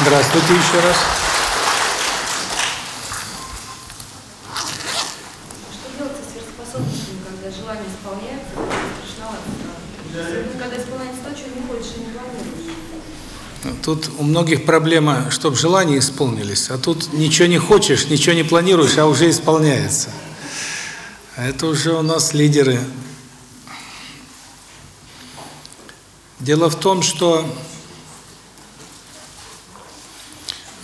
Здравствуйте еще раз. Что делать со сверхспособностями, когда желание исполняется, страшновато? Когда исполняется то, чего не хочешь и не планируешь. Тут у многих проблема, чтобы желания исполнились, а тут ничего не хочешь, ничего не планируешь, а уже исполняется. Это уже у нас лидеры. Дело в том, что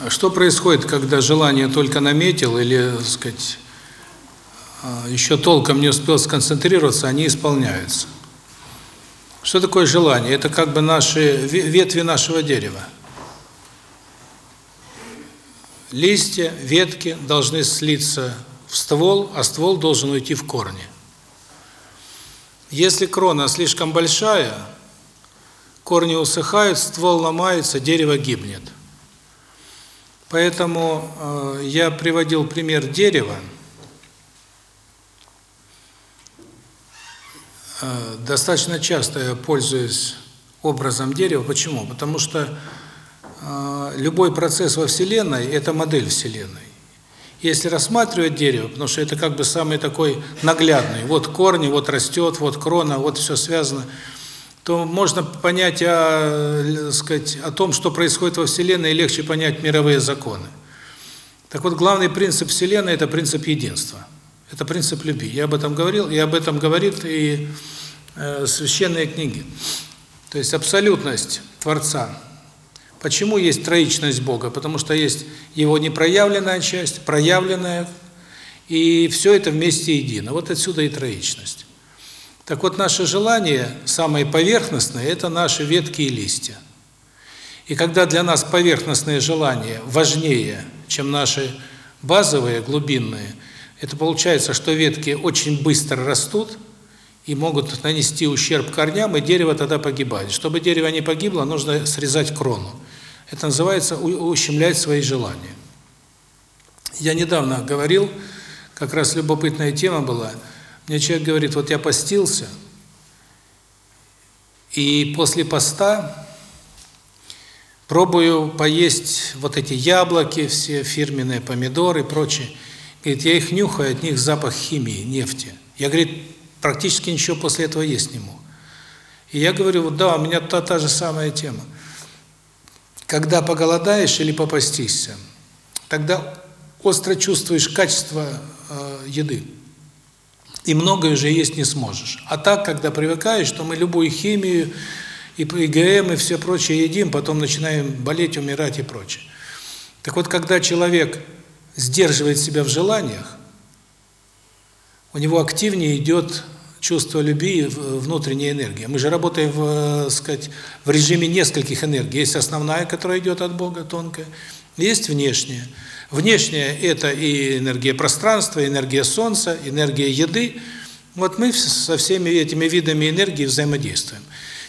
что происходит, когда желание только наметил или, так сказать, еще толком не успел сконцентрироваться, они исполняются. Что такое желание? Это как бы наши ветви нашего дерева. Листья, ветки должны слиться в ствол, а ствол должен уйти в корни. Если крона слишком большая, корни усыхают, ствол ломается, дерево гибнет. Поэтому э, я приводил пример дерева. Э, достаточно часто я пользуюсь образом дерева. Почему? Потому что э, любой процесс во Вселенной – это модель Вселенной. Если рассматривать дерево, потому что это как бы самый такой наглядный, вот корни, вот растет, вот крона, вот все связано, то можно понять о, сказать, о том, что происходит во Вселенной, и легче понять мировые законы. Так вот, главный принцип Вселенной – это принцип единства. Это принцип любви. Я об этом говорил, и об этом говорит и э, священные книги. То есть абсолютность Творца – Почему есть троичность Бога? Потому что есть его непроявленная часть, проявленная, и все это вместе едино. Вот отсюда и троичность. Так вот, наше желание, самое поверхностное, это наши ветки и листья. И когда для нас поверхностные желания важнее, чем наши базовые, глубинные, это получается, что ветки очень быстро растут и могут нанести ущерб корням, и дерево тогда погибает. Чтобы дерево не погибло, нужно срезать крону. Это называется ущемлять свои желания. Я недавно говорил, как раз любопытная тема была. Мне человек говорит, вот я постился, и после поста пробую поесть вот эти яблоки, все фирменные помидоры и прочее. Говорит, я их нюхаю, от них запах химии, нефти. Я, говорит, практически ничего после этого есть не мог. И я говорю, вот да, у меня та, та же самая тема. Когда поголодаешь или попастишься, тогда остро чувствуешь качество э, еды. И многое уже есть не сможешь. А так, когда привыкаешь, то мы любую химию, и ИГМ, и все прочее едим, потом начинаем болеть, умирать и прочее. Так вот, когда человек сдерживает себя в желаниях, у него активнее идет чувство любви, внутренняя энергия. Мы же работаем, в, э, сказать, в режиме нескольких энергий. Есть основная, которая идет от Бога, тонкая, есть внешняя. Внешняя – это и энергия пространства, энергия солнца, энергия еды. Вот мы со всеми этими видами энергии взаимодействуем.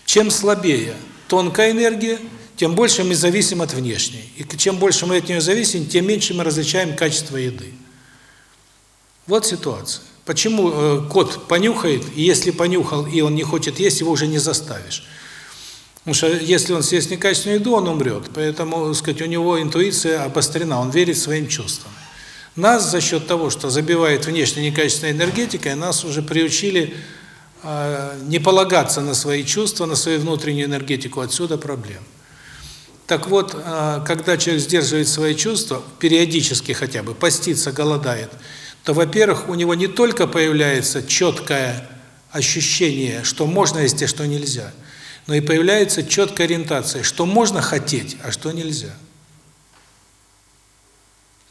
Чем слабее тонкая энергия, тем больше мы зависим от внешней. И чем больше мы от нее зависим, тем меньше мы различаем качество еды. Вот ситуация. Почему э, кот понюхает, и если понюхал, и он не хочет есть, его уже не заставишь. Потому что если он съест некачественную еду, он умрет. Поэтому, так сказать, у него интуиция обострена, он верит своим чувствам. Нас за счет того, что забивает внешне некачественной энергетикой, нас уже приучили э, не полагаться на свои чувства, на свою внутреннюю энергетику. Отсюда проблем. Так вот, э, когда человек сдерживает свои чувства, периодически хотя бы, постится, голодает – то, во-первых, у него не только появляется четкое ощущение, что можно есть, а что нельзя, но и появляется четкая ориентация, что можно хотеть, а что нельзя.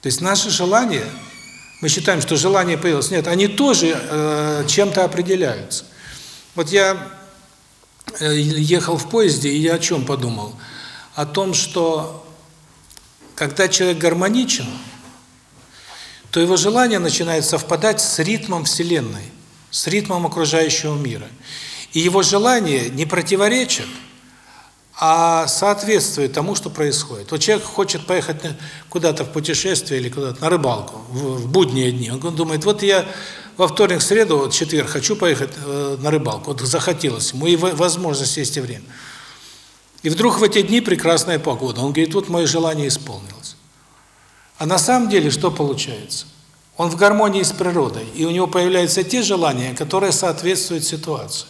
То есть наши желания, мы считаем, что желание появилось, нет, они тоже э, чем-то определяются. Вот я э, ехал в поезде, и я о чем подумал? О том, что когда человек гармоничен, то его желание начинает совпадать с ритмом Вселенной, с ритмом окружающего мира. И его желание не противоречит, а соответствует тому, что происходит. Вот человек хочет поехать куда-то в путешествие или куда-то на рыбалку в будние дни. Он думает, вот я во вторник, среду, вот четверг хочу поехать э, на рыбалку. Вот захотелось ему, и возможность есть и время. И вдруг в эти дни прекрасная погода. Он говорит, вот мое желание исполнилось. А на самом деле что получается? Он в гармонии с природой, и у него появляются те желания, которые соответствуют ситуации.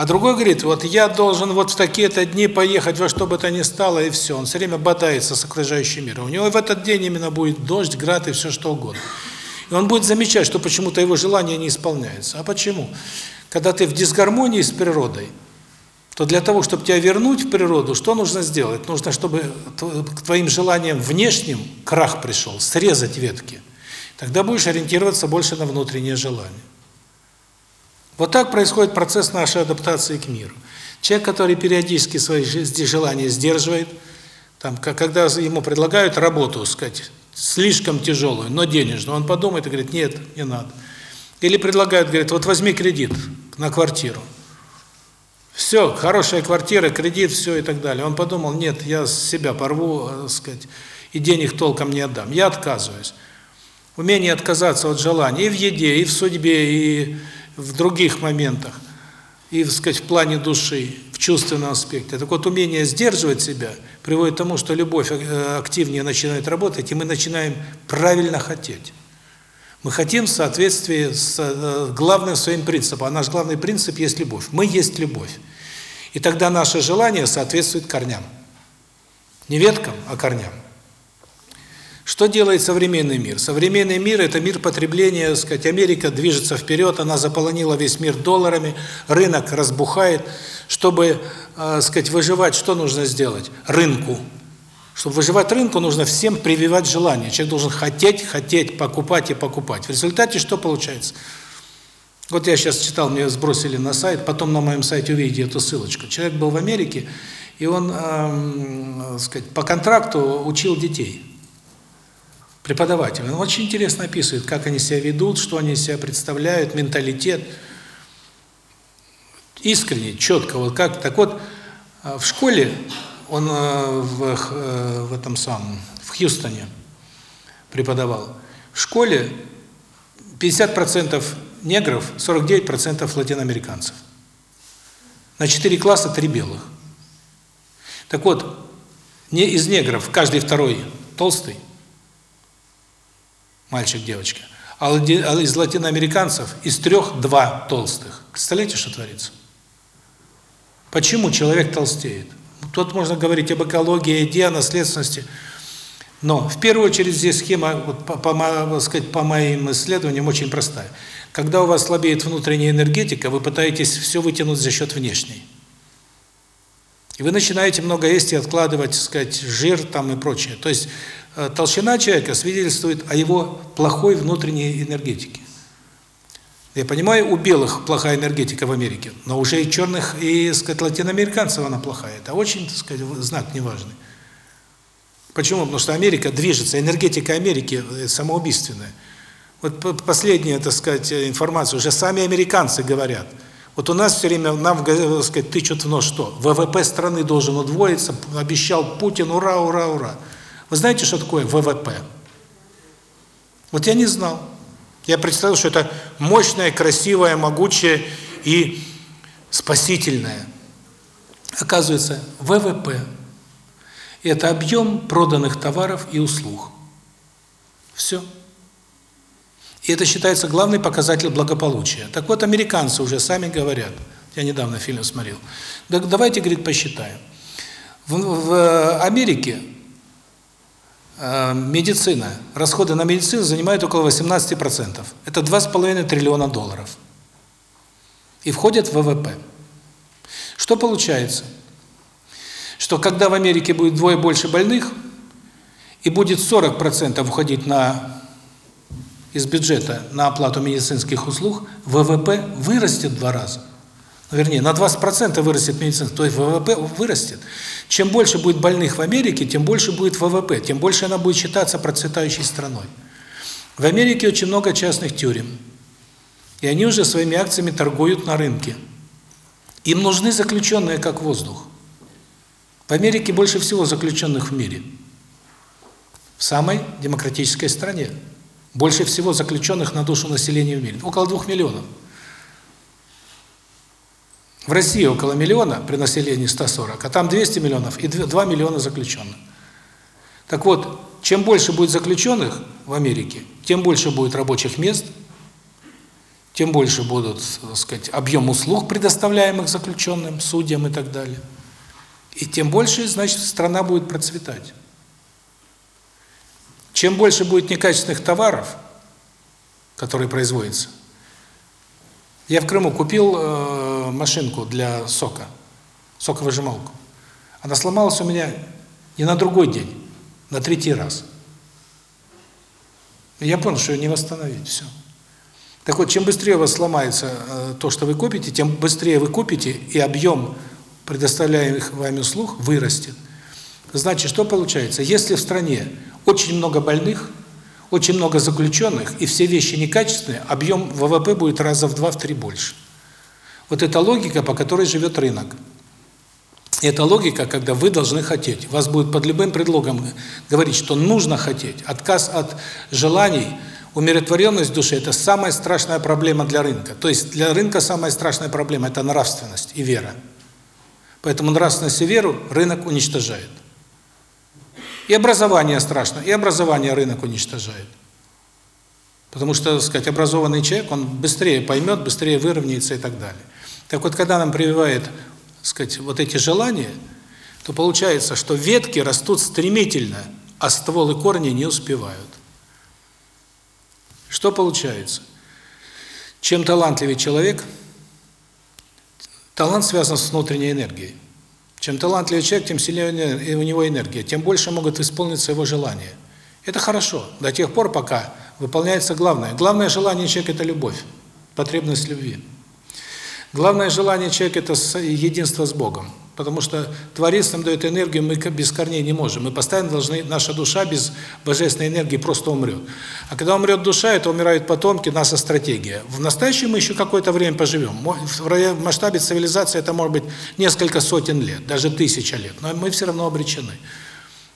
А другой говорит, вот я должен вот в такие-то дни поехать во что бы то ни стало, и все. Он все время бодается с окружающим миром. У него в этот день именно будет дождь, град и все что угодно. И он будет замечать, что почему-то его желания не исполняются. А почему? Когда ты в дисгармонии с природой, то для того, чтобы тебя вернуть в природу, что нужно сделать? Нужно, чтобы к твоим желаниям внешним крах пришел, срезать ветки. Тогда будешь ориентироваться больше на внутреннее желание. Вот так происходит процесс нашей адаптации к миру. Человек, который периодически свои желания сдерживает, там, когда ему предлагают работу, сказать, слишком тяжелую, но денежную, он подумает и говорит, нет, не надо. Или предлагают, говорит, вот возьми кредит на квартиру. Все, хорошая квартира, кредит, все и так далее. Он подумал, нет, я себя порву, э, сказать, и денег толком не отдам. Я отказываюсь. Умение отказаться от желаний и в еде, и в судьбе, и в других моментах, и, так сказать, в плане души, в чувственном аспекте. Так вот, умение сдерживать себя приводит к тому, что любовь э, активнее начинает работать, и мы начинаем правильно хотеть. Мы хотим в соответствии с э, главным своим принципом, а наш главный принцип есть любовь. Мы есть любовь. И тогда наше желание соответствует корням. Не веткам, а корням. Что делает современный мир? Современный мир – это мир потребления, сказать, Америка движется вперед, она заполонила весь мир долларами, рынок разбухает. Чтобы, э, сказать, выживать, что нужно сделать? Рынку. Чтобы выживать рынку, нужно всем прививать желание. Человек должен хотеть, хотеть, покупать и покупать. В результате что получается? Вот я сейчас читал, мне сбросили на сайт, потом на моем сайте увидите эту ссылочку. Человек был в Америке, и он, э, сказать, по контракту учил детей преподаватель. Он очень интересно описывает, как они себя ведут, что они себя представляют, менталитет. Искренне, четко. Вот как. Так вот, э, в школе он э, в, э, в этом самом, в Хьюстоне преподавал. В школе 50% негров, 49% латиноамериканцев. На 4 класса 3 белых. Так вот, не из негров каждый второй толстый, мальчик, девочка. А, а из латиноамериканцев из трех два толстых. Представляете, что творится? Почему человек толстеет? Тут можно говорить об экологии, о о наследственности. Но в первую очередь здесь схема, вот, по, по, сказать, по моим исследованиям, очень простая. Когда у вас слабеет внутренняя энергетика, вы пытаетесь все вытянуть за счет внешней. И вы начинаете много есть и откладывать, так сказать, жир там и прочее. То есть Э, толщина человека свидетельствует о его плохой внутренней энергетике. Я понимаю, у белых плохая энергетика в Америке, но уже и черных, и, сказать, латиноамериканцев она плохая. Это очень, так сказать, знак неважный. Почему? Потому что Америка движется, энергетика Америки э, самоубийственная. Вот последняя, так сказать, информация, уже сами американцы говорят. Вот у нас все время, нам, так сказать, тычут в нос что? ВВП страны должен удвоиться, обещал Путин, ура, ура, ура. Вы знаете, что такое ВВП? Вот я не знал. Я представил, что это мощное, красивое, могучее и спасительное. Оказывается, ВВП – это объем проданных товаров и услуг. Все. И это считается главный показатель благополучия. Так вот, американцы уже сами говорят, я недавно фильм смотрел, так давайте, говорит, посчитаем. В, в Америке Э, медицина, расходы на медицину занимают около 18%. Это 2,5 триллиона долларов. И входят в ВВП. Что получается? Что когда в Америке будет двое больше больных, и будет 40% уходить на из бюджета на оплату медицинских услуг, ВВП вырастет в два раза вернее, на 20% вырастет медицина, то есть ВВП вырастет. Чем больше будет больных в Америке, тем больше будет ВВП, тем больше она будет считаться процветающей страной. В Америке очень много частных тюрем. И они уже своими акциями торгуют на рынке. Им нужны заключенные, как воздух. В Америке больше всего заключенных в мире. В самой демократической стране. Больше всего заключенных на душу населения в мире. Около двух миллионов. В России около миллиона при населении 140, а там 200 миллионов и 2 миллиона заключенных. Так вот, чем больше будет заключенных в Америке, тем больше будет рабочих мест, тем больше будут, так сказать, объем услуг, предоставляемых заключенным, судьям и так далее. И тем больше, значит, страна будет процветать. Чем больше будет некачественных товаров, которые производятся. Я в Крыму купил э, машинку для сока, соковыжималку. Она сломалась у меня не на другой день, на третий раз. Я понял, что ее не восстановить, все. Так вот, чем быстрее у вас сломается э, то, что вы купите, тем быстрее вы купите, и объем предоставляемых вами услуг вырастет. Значит, что получается? Если в стране очень много больных, очень много заключенных, и все вещи некачественные, объем ВВП будет раза в два, в три больше. Вот это логика, по которой живет рынок. Это логика, когда вы должны хотеть. Вас будет под любым предлогом говорить, что нужно хотеть. Отказ от желаний, умиротворенность души – это самая страшная проблема для рынка. То есть для рынка самая страшная проблема – это нравственность и вера. Поэтому нравственность и веру рынок уничтожает. И образование страшно, и образование рынок уничтожает. Потому что, так сказать, образованный человек, он быстрее поймет, быстрее выровняется и так далее. Так вот, когда нам прививает, сказать, вот эти желания, то получается, что ветки растут стремительно, а ствол и корни не успевают. Что получается? Чем талантливее человек, талант связан с внутренней энергией. Чем талантливее человек, тем сильнее у него энергия, тем больше могут исполниться его желания. Это хорошо, до тех пор, пока выполняется главное. Главное желание человека – это любовь, потребность любви. Главное желание человека – это единство с Богом. Потому что Творец нам дает энергию, мы без корней не можем. Мы постоянно должны, наша душа без божественной энергии просто умрет. А когда умрет душа, это умирают потомки, наша стратегия. В настоящем мы еще какое-то время поживем. В масштабе цивилизации это может быть несколько сотен лет, даже тысяча лет. Но мы все равно обречены.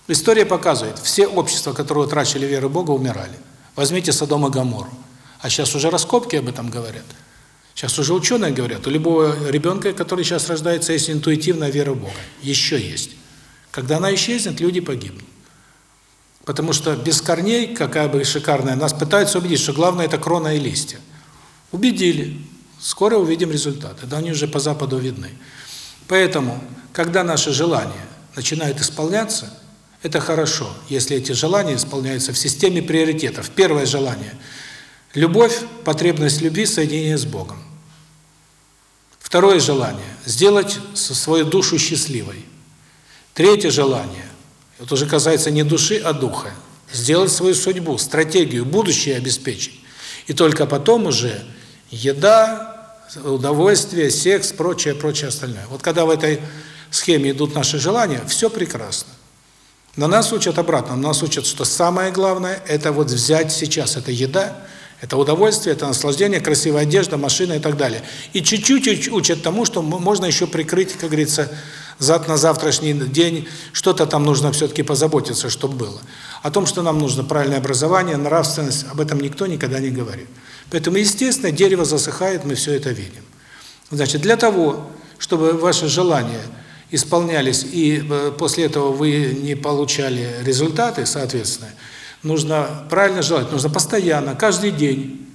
История показывает, все общества, которые утрачили веру в Бога, умирали. Возьмите Содом и Гоморру. А сейчас уже раскопки об этом говорят. Сейчас уже ученые говорят, у любого ребенка, который сейчас рождается, есть интуитивная вера в Бога. Еще есть. Когда она исчезнет, люди погибнут. Потому что без корней, какая бы шикарная, нас пытаются убедить, что главное это крона и листья. Убедили. Скоро увидим результаты. Да они уже по Западу видны. Поэтому, когда наши желания начинают исполняться, это хорошо, если эти желания исполняются в системе приоритетов. Первое желание – Любовь, потребность любви, соединение с Богом. Второе желание – сделать свою душу счастливой. Третье желание – это уже касается не души, а духа. Сделать свою судьбу, стратегию, будущее обеспечить. И только потом уже еда, удовольствие, секс, прочее, прочее остальное. Вот когда в этой схеме идут наши желания, все прекрасно. Но нас учат обратно, нас учат, что самое главное – это вот взять сейчас, это еда – это удовольствие, это наслаждение, красивая одежда, машина и так далее. И чуть-чуть учат тому, что можно еще прикрыть, как говорится, зад на завтрашний день, что-то там нужно все-таки позаботиться, чтобы было. О том, что нам нужно правильное образование, нравственность, об этом никто никогда не говорит. Поэтому, естественно, дерево засыхает, мы все это видим. Значит, для того, чтобы ваши желания исполнялись, и э, после этого вы не получали результаты, соответственно, нужно правильно желать, нужно постоянно, каждый день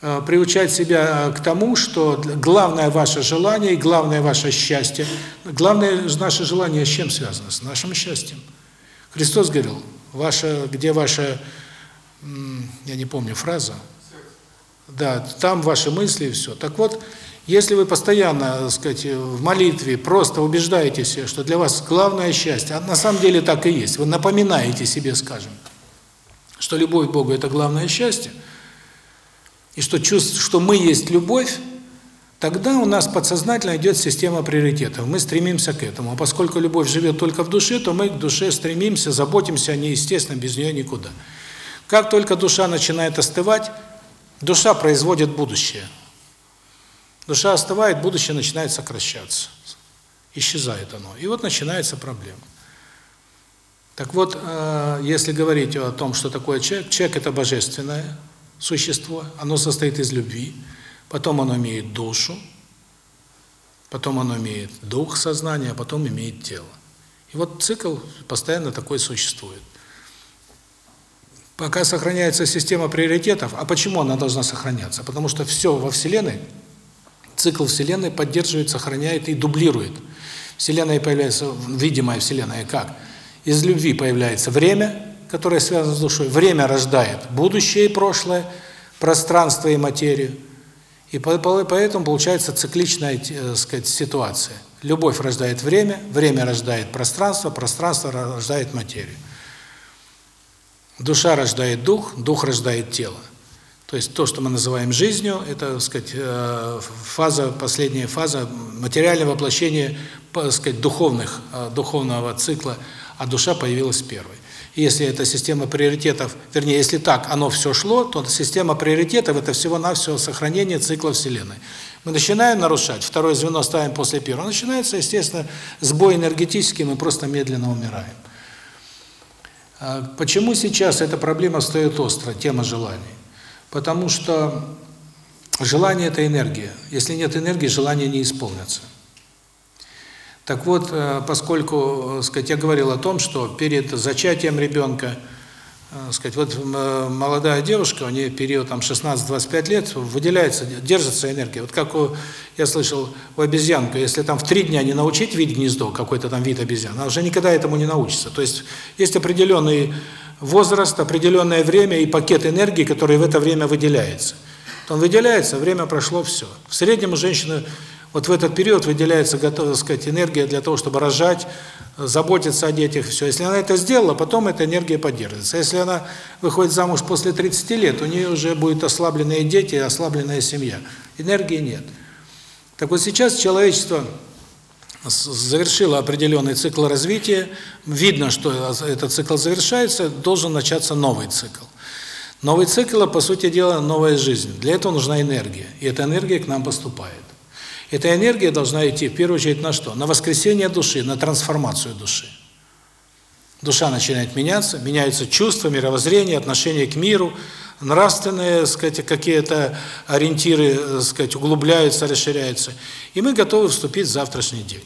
э, приучать себя э, к тому, что главное ваше желание и главное ваше счастье, главное наше желание с чем связано? С нашим счастьем. Христос говорил, ваше, где ваша, я не помню фраза, да, там ваши мысли и все. Так вот, если вы постоянно, так сказать, в молитве просто убеждаетесь, что для вас главное счастье, а на самом деле так и есть, вы напоминаете себе, скажем, что любовь к Богу – это главное счастье, и что чувство, что мы есть любовь, тогда у нас подсознательно идет система приоритетов. Мы стремимся к этому. А поскольку любовь живет только в душе, то мы к душе стремимся, заботимся о ней, естественно, без нее никуда. Как только душа начинает остывать, душа производит будущее. Душа остывает, будущее начинает сокращаться. Исчезает оно. И вот начинается проблема. Так вот, э, если говорить о том, что такое человек, человек – это божественное существо, оно состоит из любви, потом оно имеет душу, потом оно имеет дух, сознание, а потом имеет тело. И вот цикл постоянно такой существует. Пока сохраняется система приоритетов, а почему она должна сохраняться? Потому что все во Вселенной, цикл Вселенной поддерживает, сохраняет и дублирует. Вселенная появляется, видимая Вселенная как? Из любви появляется время, которое связано с душой. Время рождает будущее и прошлое, пространство и материю. И поэтому получается цикличная, так э, сказать, ситуация. Любовь рождает время, время рождает пространство, пространство рождает материю. Душа рождает дух, дух рождает тело. То есть то, что мы называем жизнью, это, так сказать, э, фаза, последняя фаза материального воплощения, так сказать, духовных, э, духовного цикла, а душа появилась первой. Если эта система приоритетов, вернее, если так оно все шло, то система приоритетов – это всего-навсего сохранение цикла Вселенной. Мы начинаем нарушать, второе звено ставим после первого, начинается, естественно, сбой энергетический, мы просто медленно умираем. А почему сейчас эта проблема встает остро, тема желаний? Потому что желание – это энергия. Если нет энергии, желание не исполнится. Так вот, э, поскольку, э, сказать, я говорил о том, что перед зачатием ребенка, э, сказать, вот молодая девушка, у нее период там 16-25 лет, выделяется, держится энергия. Вот как у, я слышал у обезьянку, если там в три дня не научить видеть гнездо, какой-то там вид обезьян, она уже никогда этому не научится. То есть есть определенный возраст, определенное время и пакет энергии, который в это время выделяется. Он выделяется, время прошло, все. В среднем у женщины вот в этот период выделяется, готова сказать, энергия для того, чтобы рожать, заботиться о детях, все. Если она это сделала, потом эта энергия поддерживается. Если она выходит замуж после 30 лет, у нее уже будут ослабленные дети, ослабленная семья. Энергии нет. Так вот сейчас человечество завершило определенный цикл развития, видно, что этот цикл завершается, должен начаться новый цикл. Новый цикл, по сути дела, новая жизнь. Для этого нужна энергия, и эта энергия к нам поступает. Эта энергия должна идти в первую очередь на что? На воскресение души, на трансформацию души. Душа начинает меняться, меняются чувства, мировоззрение, отношение к миру, нравственные, сказать, какие-то ориентиры, сказать, углубляются, расширяются. И мы готовы вступить в завтрашний день.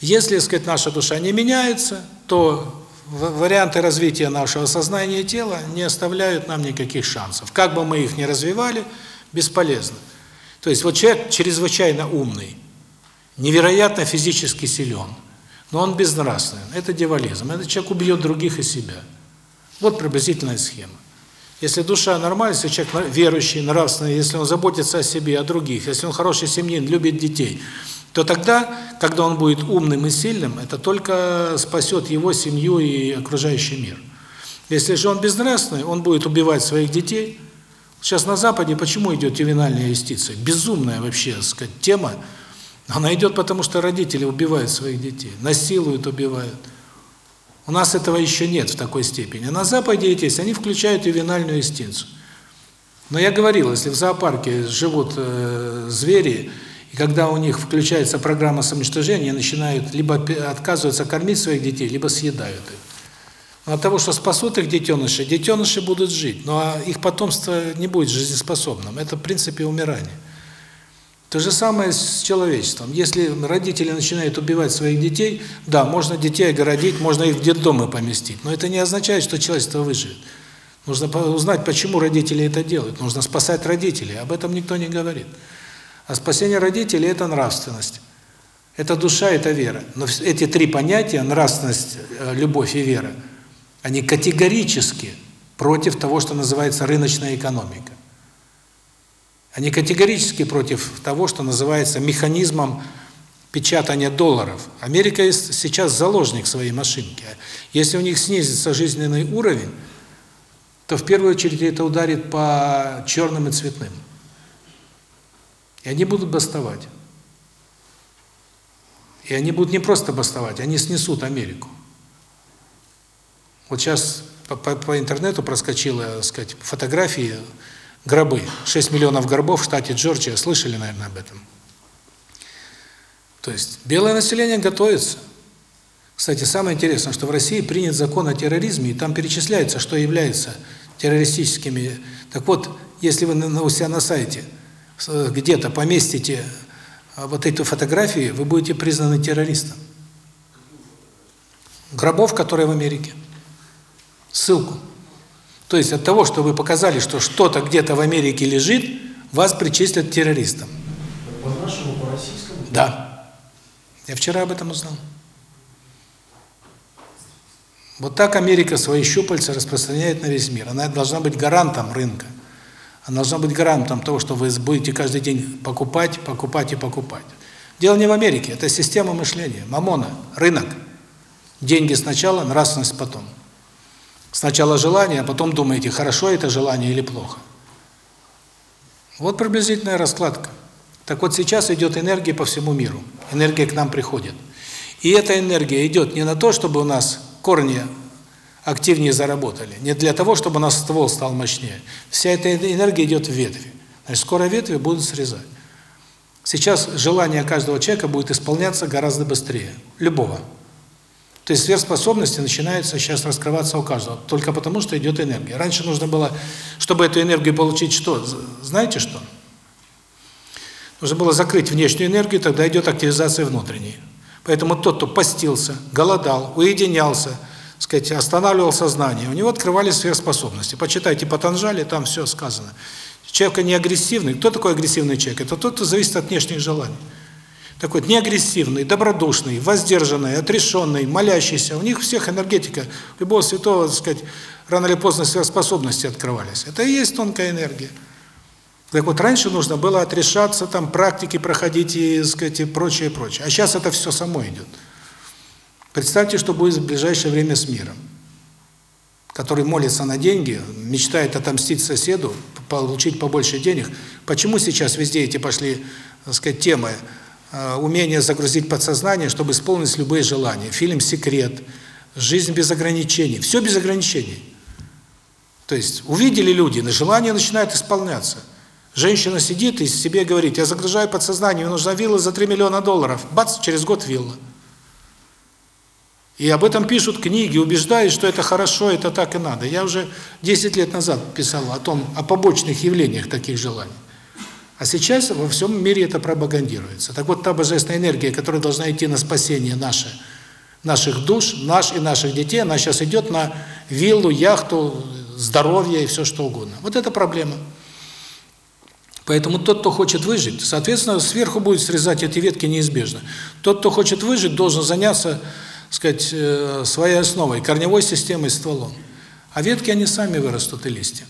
Если, сказать, наша душа не меняется, то варианты развития нашего сознания и тела не оставляют нам никаких шансов. Как бы мы их ни развивали, бесполезно. То есть вот человек чрезвычайно умный, невероятно физически силен, но он безнравственный. Это дьяволизм. Этот человек убьет других и себя. Вот приблизительная схема. Если душа нормальная, если человек верующий, нравственный, если он заботится о себе, о других, если он хороший семьянин, любит детей, то тогда, когда он будет умным и сильным, это только спасет его семью и окружающий мир. Если же он безнравственный, он будет убивать своих детей, Сейчас на Западе почему идет ювенальная юстиция? Безумная вообще, так сказать, тема. Она идет потому, что родители убивают своих детей, насилуют, убивают. У нас этого еще нет в такой степени. На Западе есть, они включают ювенальную юстицию. Но я говорил, если в зоопарке живут э, звери, и когда у них включается программа самоуничтожения, они начинают либо отказываются кормить своих детей, либо съедают их. От того, что спасут их детеныши, детеныши будут жить, но их потомство не будет жизнеспособным. Это в принципе умирание. То же самое с человечеством. Если родители начинают убивать своих детей, да, можно детей огородить, можно их в детдомы поместить, но это не означает, что человечество выживет. Нужно узнать, почему родители это делают. Нужно спасать родителей, об этом никто не говорит. А спасение родителей – это нравственность. Это душа, это вера. Но эти три понятия – нравственность, э, любовь и вера – они категорически против того, что называется рыночная экономика. Они категорически против того, что называется механизмом печатания долларов. Америка сейчас заложник своей машинки. Если у них снизится жизненный уровень, то в первую очередь это ударит по черным и цветным. И они будут бастовать. И они будут не просто бастовать, они снесут Америку. Вот сейчас по, по, по интернету проскочила, сказать, фотографии гробы. 6 миллионов гробов в штате Джорджия. Слышали, наверное, об этом? То есть белое население готовится. Кстати, самое интересное, что в России принят закон о терроризме, и там перечисляется, что является террористическими. Так вот, если вы на, у себя на сайте где-то поместите а, вот эти фотографии, вы будете признаны террористом. Гробов, которые в Америке. Ссылку. То есть от того, что вы показали, что что-то где-то в Америке лежит, вас причислят к террористам. По нашему, по российскому? Да. Я вчера об этом узнал. Вот так Америка свои щупальца распространяет на весь мир. Она должна быть гарантом рынка. Она должна быть гарантом того, что вы будете каждый день покупать, покупать и покупать. Дело не в Америке, это система мышления, мамона, рынок. Деньги сначала, нравственность потом. Сначала желание, а потом думаете, хорошо это желание или плохо. Вот приблизительная раскладка. Так вот сейчас идет энергия по всему миру. Энергия к нам приходит. И эта энергия идет не на то, чтобы у нас корни активнее заработали, не для того, чтобы у нас ствол стал мощнее. Вся эта энергия идет в ветви. Значит, скоро ветви будут срезать. Сейчас желание каждого человека будет исполняться гораздо быстрее. Любого. То есть сверхспособности начинаются сейчас раскрываться у каждого, только потому, что идет энергия. Раньше нужно было, чтобы эту энергию получить, что? Знаете что? Нужно было закрыть внешнюю энергию, тогда идет активизация внутренней. Поэтому тот, кто постился, голодал, уединялся, сказать, останавливал сознание, у него открывались сверхспособности. Почитайте Патанжали, там все сказано. Человек не агрессивный. Кто такой агрессивный человек? Это тот, кто зависит от внешних желаний такой неагрессивный, добродушный, воздержанный, отрешенный, молящийся. У них всех энергетика, любого святого, так сказать, рано или поздно сверхспособности открывались. Это и есть тонкая энергия. Так вот, раньше нужно было отрешаться, там, практики проходить и, так сказать, и прочее, прочее. А сейчас это все само идет. Представьте, что будет в ближайшее время с миром, который молится на деньги, мечтает отомстить соседу, получить побольше денег. Почему сейчас везде эти пошли, так сказать, темы умение загрузить подсознание, чтобы исполнить любые желания. Фильм «Секрет», «Жизнь без ограничений». Все без ограничений. То есть увидели люди, на желание начинает исполняться. Женщина сидит и себе говорит, я загружаю подсознание, мне нужна вилла за 3 миллиона долларов. Бац, через год вилла. И об этом пишут книги, убеждают, что это хорошо, это так и надо. Я уже 10 лет назад писал о том, о побочных явлениях таких желаний. А сейчас во всем мире это пропагандируется. Так вот, та божественная энергия, которая должна идти на спасение наше, наших душ, наш и наших детей, она сейчас идет на виллу, яхту, здоровье и все что угодно. Вот это проблема. Поэтому тот, кто хочет выжить, соответственно, сверху будет срезать эти ветки неизбежно. Тот, кто хочет выжить, должен заняться, сказать, э, своей основой, корневой системой, стволом. А ветки, они сами вырастут и листья.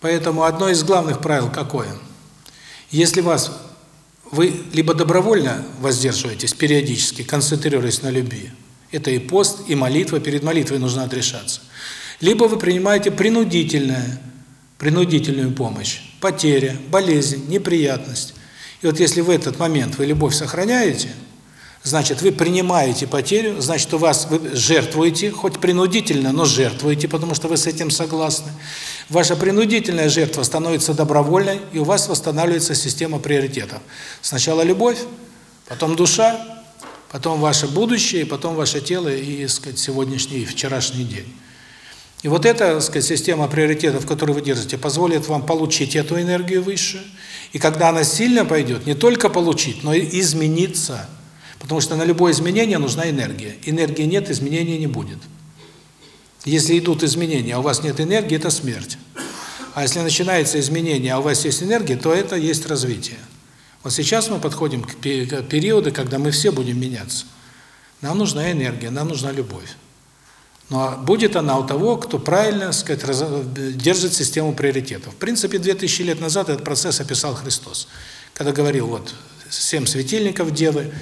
Поэтому одно из главных правил какое? Если вас вы либо добровольно воздерживаетесь периодически, концентрируясь на любви, это и пост, и молитва, перед молитвой нужно отрешаться. Либо вы принимаете принудительное, принудительную помощь, потеря, болезнь, неприятность. И вот если в этот момент вы любовь сохраняете – Значит, вы принимаете потерю, значит, у вас вы жертвуете, хоть принудительно, но жертвуете, потому что вы с этим согласны. Ваша принудительная жертва становится добровольной, и у вас восстанавливается система приоритетов. Сначала любовь, потом душа, потом ваше будущее, потом ваше тело и, сказать, сегодняшний и вчерашний день. И вот эта, сказать, система приоритетов, которую вы держите, позволит вам получить эту энергию высшую. И когда она сильно пойдет, не только получить, но и измениться – Потому что на любое изменение нужна энергия. Энергии нет, изменения не будет. Если идут изменения, а у вас нет энергии, это смерть. А если начинается изменение, а у вас есть энергия, то это есть развитие. Вот сейчас мы подходим к периоду, когда мы все будем меняться. Нам нужна энергия, нам нужна любовь. Но будет она у того, кто правильно, сказать, держит систему приоритетов. В принципе, 2000 лет назад этот процесс описал Христос. Когда говорил, вот, семь светильников Девы,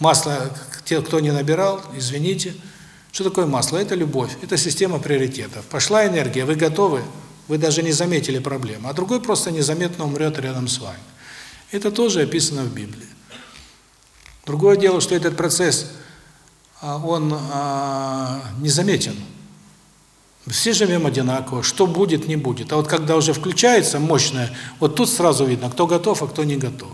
Масло, те, кто не набирал, извините. Что такое масло? Это любовь, это система приоритетов. Пошла энергия, вы готовы, вы даже не заметили проблему, а другой просто незаметно умрет рядом с вами. Это тоже описано в Библии. Другое дело, что этот процесс, а, он а, незаметен. Все живем одинаково, что будет, не будет. А вот когда уже включается мощное, вот тут сразу видно, кто готов, а кто не готов.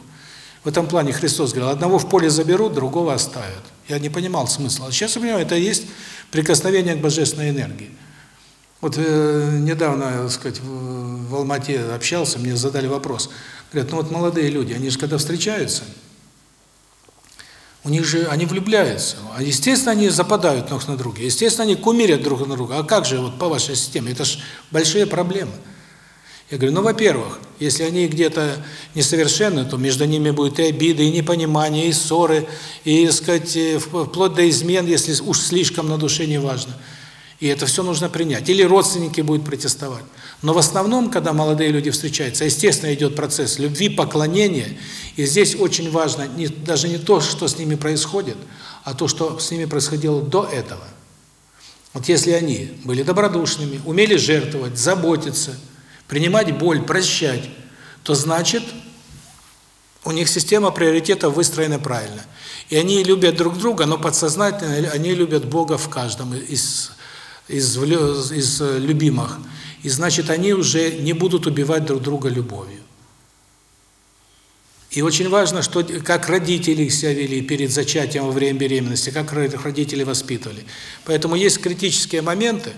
В этом плане Христос говорил, одного в поле заберут, другого оставят. Я не понимал смысла. А сейчас я понимаю, это есть прикосновение к божественной энергии. Вот э, недавно, так сказать, в, в Алмате общался, мне задали вопрос. Говорят, ну вот молодые люди, они же когда встречаются, у них же, они влюбляются. А естественно, они западают друг на друга. Естественно, они кумирят друг на друга. А как же вот по вашей системе? Это же большие проблемы. Я говорю, ну, во-первых, если они где-то несовершенны, то между ними будет и обиды, и непонимание, и ссоры, и, сказать, э, вплоть до измен, если уж слишком на душе не важно. И это все нужно принять. Или родственники будут протестовать. Но в основном, когда молодые люди встречаются, естественно, идет процесс любви, поклонения. И здесь очень важно не, даже не то, что с ними происходит, а то, что с ними происходило до этого. Вот если они были добродушными, умели жертвовать, заботиться, принимать боль, прощать, то значит, у них система приоритетов выстроена правильно. И они любят друг друга, но подсознательно они любят Бога в каждом из из, из э, любимых. И значит, они уже не будут убивать друг друга любовью. И очень важно, что как родители себя вели перед зачатием во время беременности, как родители воспитывали. Поэтому есть критические моменты,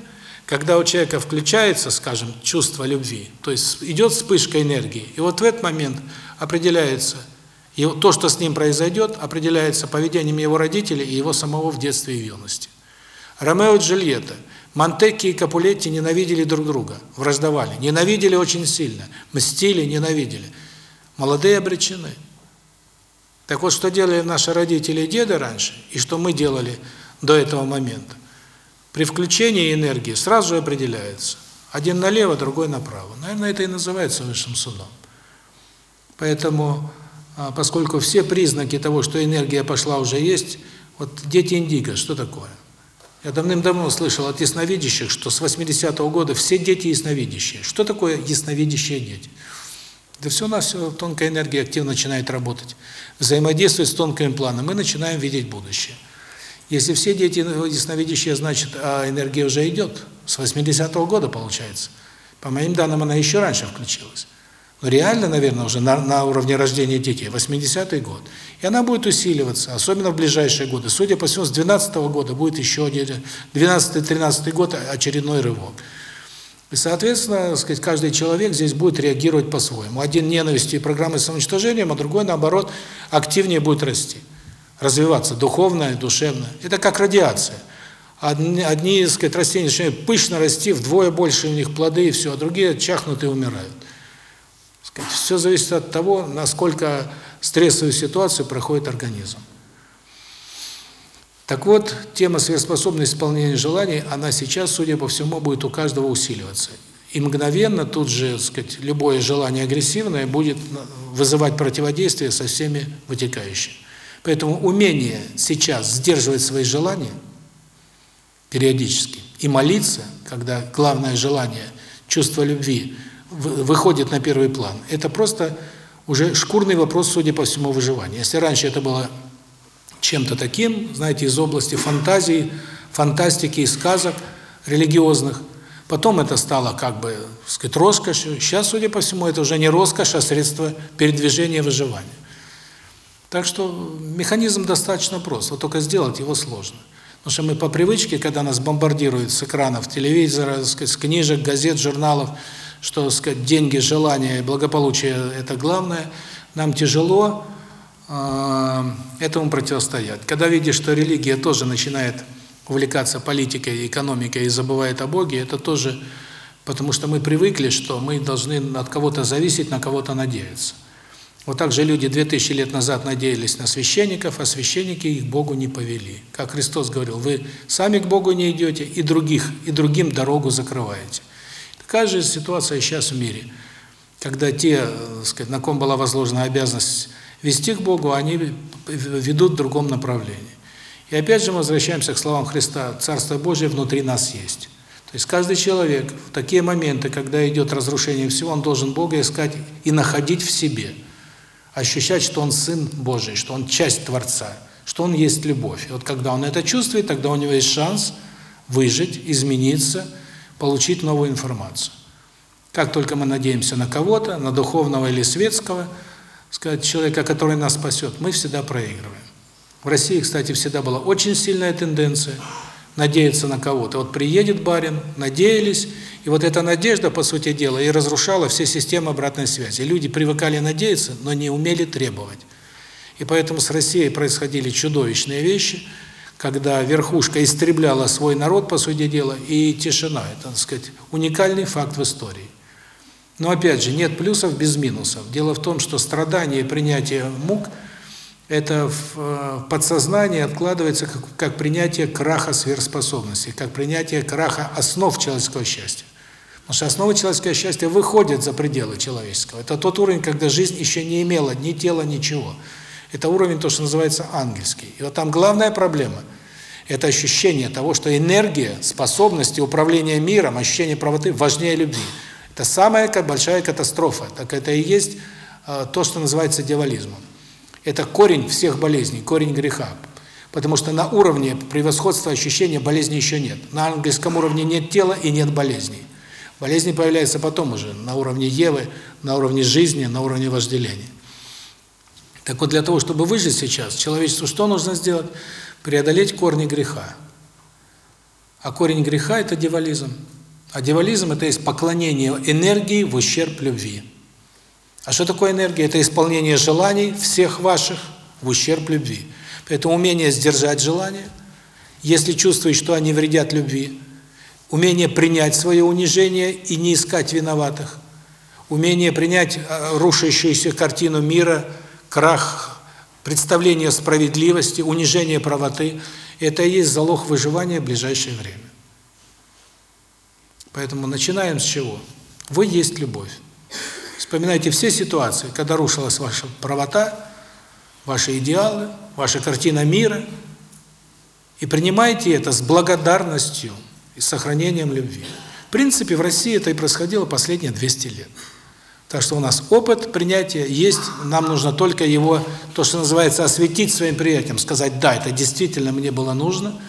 когда у человека включается, скажем, чувство любви, то есть идет вспышка энергии, и вот в этот момент определяется, и то, что с ним произойдет, определяется поведением его родителей и его самого в детстве и юности. Ромео и Джульетта – Монтекки и Капулетти ненавидели друг друга, враждовали, ненавидели очень сильно, мстили, ненавидели. Молодые обречены. Так вот, что делали наши родители и деды раньше, и что мы делали до этого момента. При включении энергии сразу же определяется. Один налево, другой направо. Наверное, это и называется высшим судом. Поэтому, а, поскольку все признаки того, что энергия пошла, уже есть, вот дети индиго, что такое? Я давным-давно слышал от ясновидящих, что с 80-го года все дети ясновидящие. Что такое ясновидящие дети? Да все у нас все, тонкая энергия активно начинает работать. Взаимодействует с тонким планом, мы начинаем видеть будущее. Если все дети ясновидящие, значит, а энергия уже идет. С 80-го года получается. По моим данным, она еще раньше включилась. Но реально, наверное, уже на, на уровне рождения детей, 80-й год. И она будет усиливаться, особенно в ближайшие годы. Судя по всему, с 12 -го года будет еще один, 12-13 год очередной рывок. И, соответственно, сказать, каждый человек здесь будет реагировать по-своему. Один ненавистью и программой самоуничтожением, а другой, наоборот, активнее будет расти, развиваться духовно и душевно. Это как радиация. Одни, одни сказать, растения начинают пышно расти, вдвое больше у них плоды и все, а другие чахнут и умирают. Все зависит от того, насколько стрессовую ситуацию проходит организм. Так вот, тема сверхспособности исполнения желаний, она сейчас, судя по всему, будет у каждого усиливаться. И мгновенно тут же, так сказать, любое желание агрессивное будет вызывать противодействие со всеми вытекающими. Поэтому умение сейчас сдерживать свои желания периодически и молиться, когда главное желание, чувство любви – выходит на первый план. Это просто уже шкурный вопрос, судя по всему, выживания. Если раньше это было чем-то таким, знаете, из области фантазии, фантастики и сказок религиозных, потом это стало как бы, так сказать, роскошью. Сейчас, судя по всему, это уже не роскошь, а средство передвижения выживания. Так что механизм достаточно прост, вот только сделать его сложно. Потому что мы по привычке, когда нас бомбардируют с экранов телевизора, с книжек, газет, журналов, что, сказать, деньги, желания, благополучие – это главное, нам тяжело э, этому противостоять. Когда видишь, что религия тоже начинает увлекаться политикой, экономикой и забывает о Боге, это тоже потому что мы привыкли, что мы должны от кого-то зависеть, на кого-то надеяться. Вот так же люди 2000 лет назад надеялись на священников, а священники их Богу не повели. Как Христос говорил, вы сами к Богу не идете, и других, и другим дорогу закрываете. Такая же ситуация сейчас в мире. Когда те, сказать, на ком была возложена обязанность вести к Богу, они ведут в другом направлении. И опять же мы возвращаемся к словам Христа, Царство Божие внутри нас есть. То есть каждый человек в такие моменты, когда идет разрушение всего, он должен Бога искать и находить в себе – ощущать, что он Сын Божий, что он часть Творца, что он есть любовь. И вот когда он это чувствует, тогда у него есть шанс выжить, измениться, получить новую информацию. Как только мы надеемся на кого-то, на духовного или светского, сказать, человека, который нас спасет, мы всегда проигрываем. В России, кстати, всегда была очень сильная тенденция надеяться на кого-то. Вот приедет барин, надеялись, и вот эта надежда, по сути дела, и разрушала все системы обратной связи. Люди привыкали надеяться, но не умели требовать. И поэтому с Россией происходили чудовищные вещи, когда верхушка истребляла свой народ, по сути дела, и тишина. Это, так сказать, уникальный факт в истории. Но опять же, нет плюсов без минусов. Дело в том, что страдание и принятие мук – это в э, подсознании откладывается как, как принятие краха сверхспособностей, как принятие краха основ человеческого счастья. Потому что основы человеческого счастья выходят за пределы человеческого. Это тот уровень, когда жизнь еще не имела ни тела, ничего. Это уровень, то, что называется ангельский. И вот там главная проблема – это ощущение того, что энергия, способности управления миром, ощущение правоты важнее любви. Это самая большая катастрофа. Так это и есть э, то, что называется дьяволизмом. Это корень всех болезней, корень греха. Потому что на уровне превосходства ощущения болезни еще нет. На ангельском уровне нет тела и нет болезней. Болезни появляются потом уже, на уровне Евы, на уровне жизни, на уровне вожделения. Так вот, для того, чтобы выжить сейчас, человечеству что нужно сделать? Преодолеть корни греха. А корень греха – это дьяволизм. А дьяволизм – это есть поклонение энергии в ущерб любви. А что такое энергия? Это исполнение желаний всех ваших в ущерб любви. Поэтому умение сдержать желания, если чувствуешь, что они вредят любви, умение принять свое унижение и не искать виноватых, умение принять э, рушащуюся картину мира, крах, представление справедливости, унижение правоты – это и есть залог выживания в ближайшее время. Поэтому начинаем с чего? Вы есть любовь. Вспоминайте все ситуации, когда рушилась ваша правота, ваши идеалы, ваша картина мира, и принимайте это с благодарностью – и сохранением любви. В принципе, в России это и происходило последние 200 лет. Так что у нас опыт принятия есть, нам нужно только его, то, что называется, осветить своим приятием, сказать, да, это действительно мне было нужно,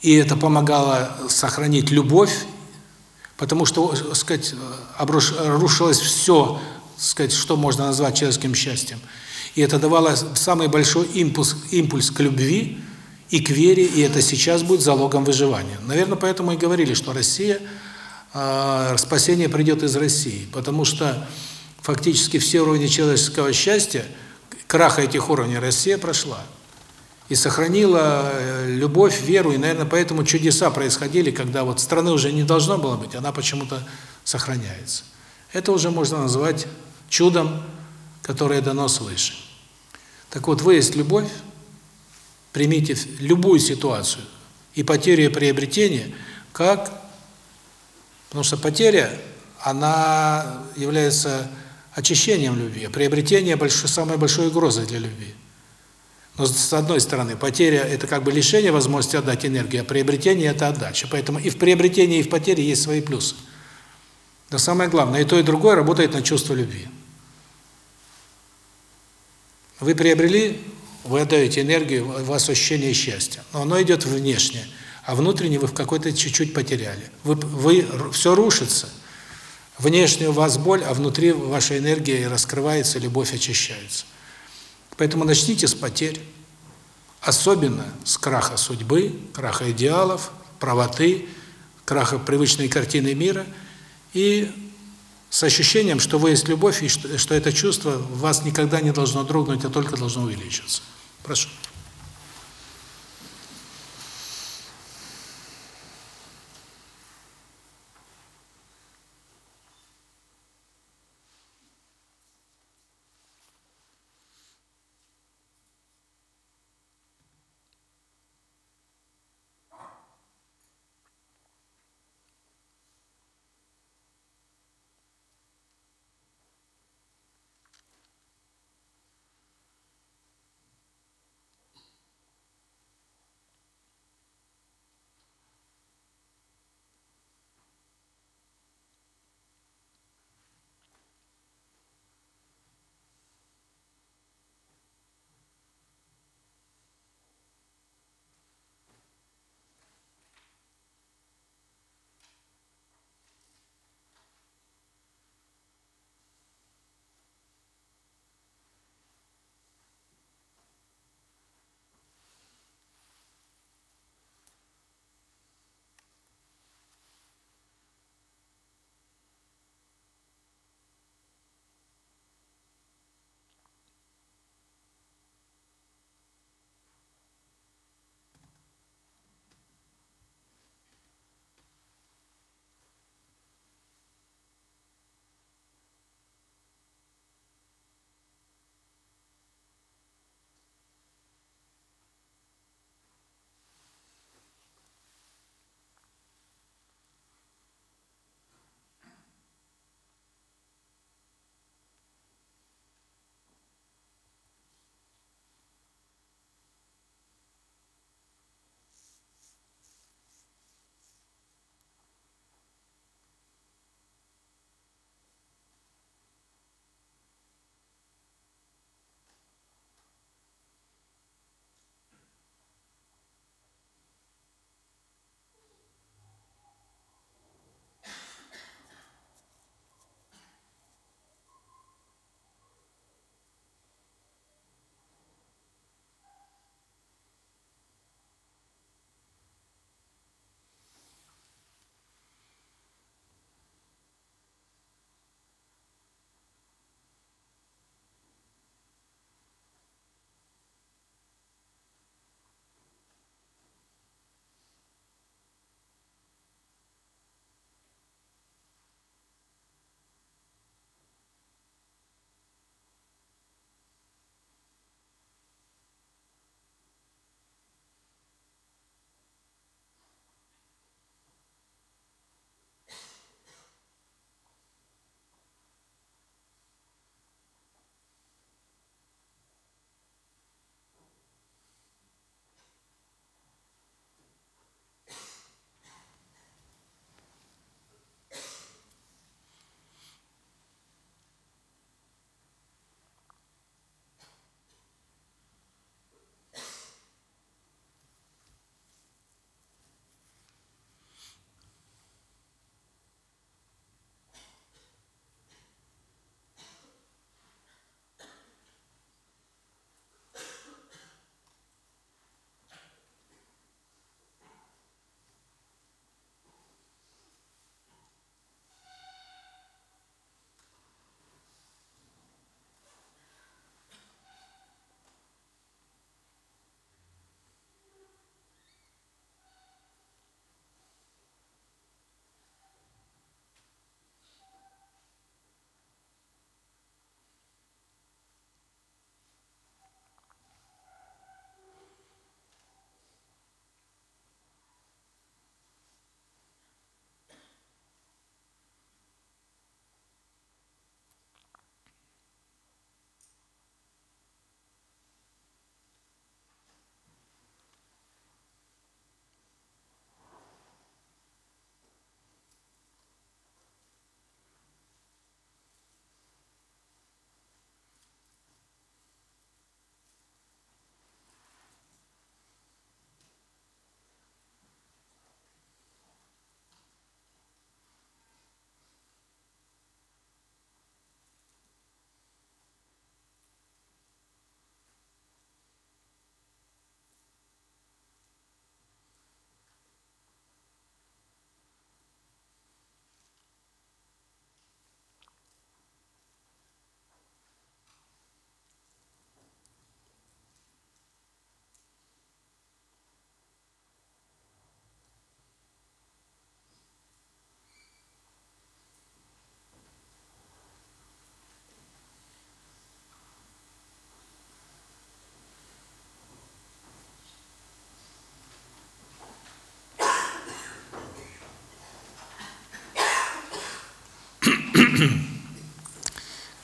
и это помогало сохранить любовь, потому что, сказать, рушилось все, сказать, что можно назвать человеческим счастьем. И это давало самый большой импульс, импульс к любви, и к вере, и это сейчас будет залогом выживания. Наверное, поэтому и говорили, что Россия, э, спасение придет из России, потому что фактически все уровни человеческого счастья, краха этих уровней Россия прошла. И сохранила э, любовь, веру, и, наверное, поэтому чудеса происходили, когда вот страны уже не должно было быть, она почему-то сохраняется. Это уже можно назвать чудом, которое дано свыше. Так вот, вы есть любовь, Примите любую ситуацию, и потерю, и приобретение, как... Потому что потеря, она является очищением любви, а приобретение большой, самой большой угрозой для любви. Но с одной стороны, потеря – это как бы лишение возможности отдать энергию, а приобретение – это отдача. Поэтому и в приобретении, и в потере есть свои плюсы. Но самое главное, и то, и другое работает на чувство любви. Вы приобрели вы отдаете энергию, у вас ощущение счастья. Но оно идет внешне, а внутренне вы в какой-то чуть-чуть потеряли. Вы, вы все рушится. Внешне у вас боль, а внутри ваша энергия раскрывается, любовь очищается. Поэтому начните с потерь. Особенно с краха судьбы, краха идеалов, правоты, краха привычной картины мира и с ощущением, что вы есть любовь, и что, что это чувство вас никогда не должно дрогнуть, а только должно увеличиться. Прошу.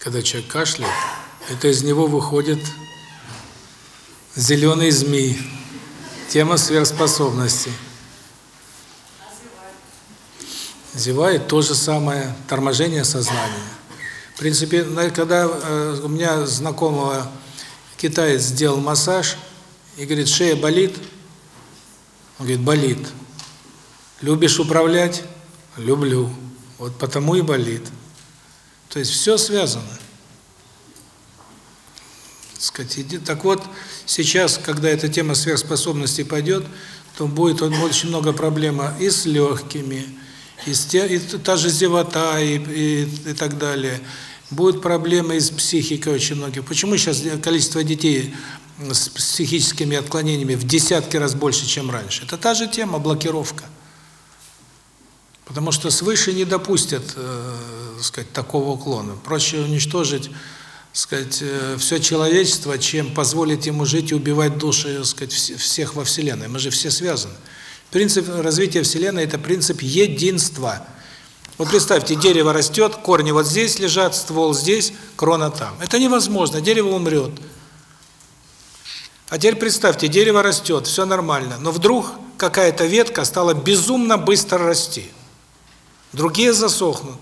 Когда человек кашляет, это из него выходит зеленый змей. Тема сверхспособностей. Зевает то же самое, торможение сознания. В принципе, когда э, у меня знакомого китаец сделал массаж и говорит, шея болит, он говорит, болит. Любишь управлять? Люблю. Вот потому и болит. То есть все связано. Так вот, сейчас, когда эта тема сверхспособностей пойдет, то будет очень много проблем и с легкими, и, с те, и та же зевота, и, и, и так далее. Будут проблемы и с психикой очень многих. Почему сейчас количество детей с психическими отклонениями в десятки раз больше, чем раньше? Это та же тема, блокировка. Потому что свыше не допустят, э, сказать, такого уклона. Проще уничтожить, сказать, э, все человечество, чем позволить ему жить и убивать души, сказать, всех во Вселенной. Мы же все связаны. Принцип развития Вселенной – это принцип единства. Вот представьте, дерево растет, корни вот здесь лежат, ствол здесь, крона там. Это невозможно, дерево умрет. А теперь представьте, дерево растет, все нормально, но вдруг какая-то ветка стала безумно быстро расти другие засохнут.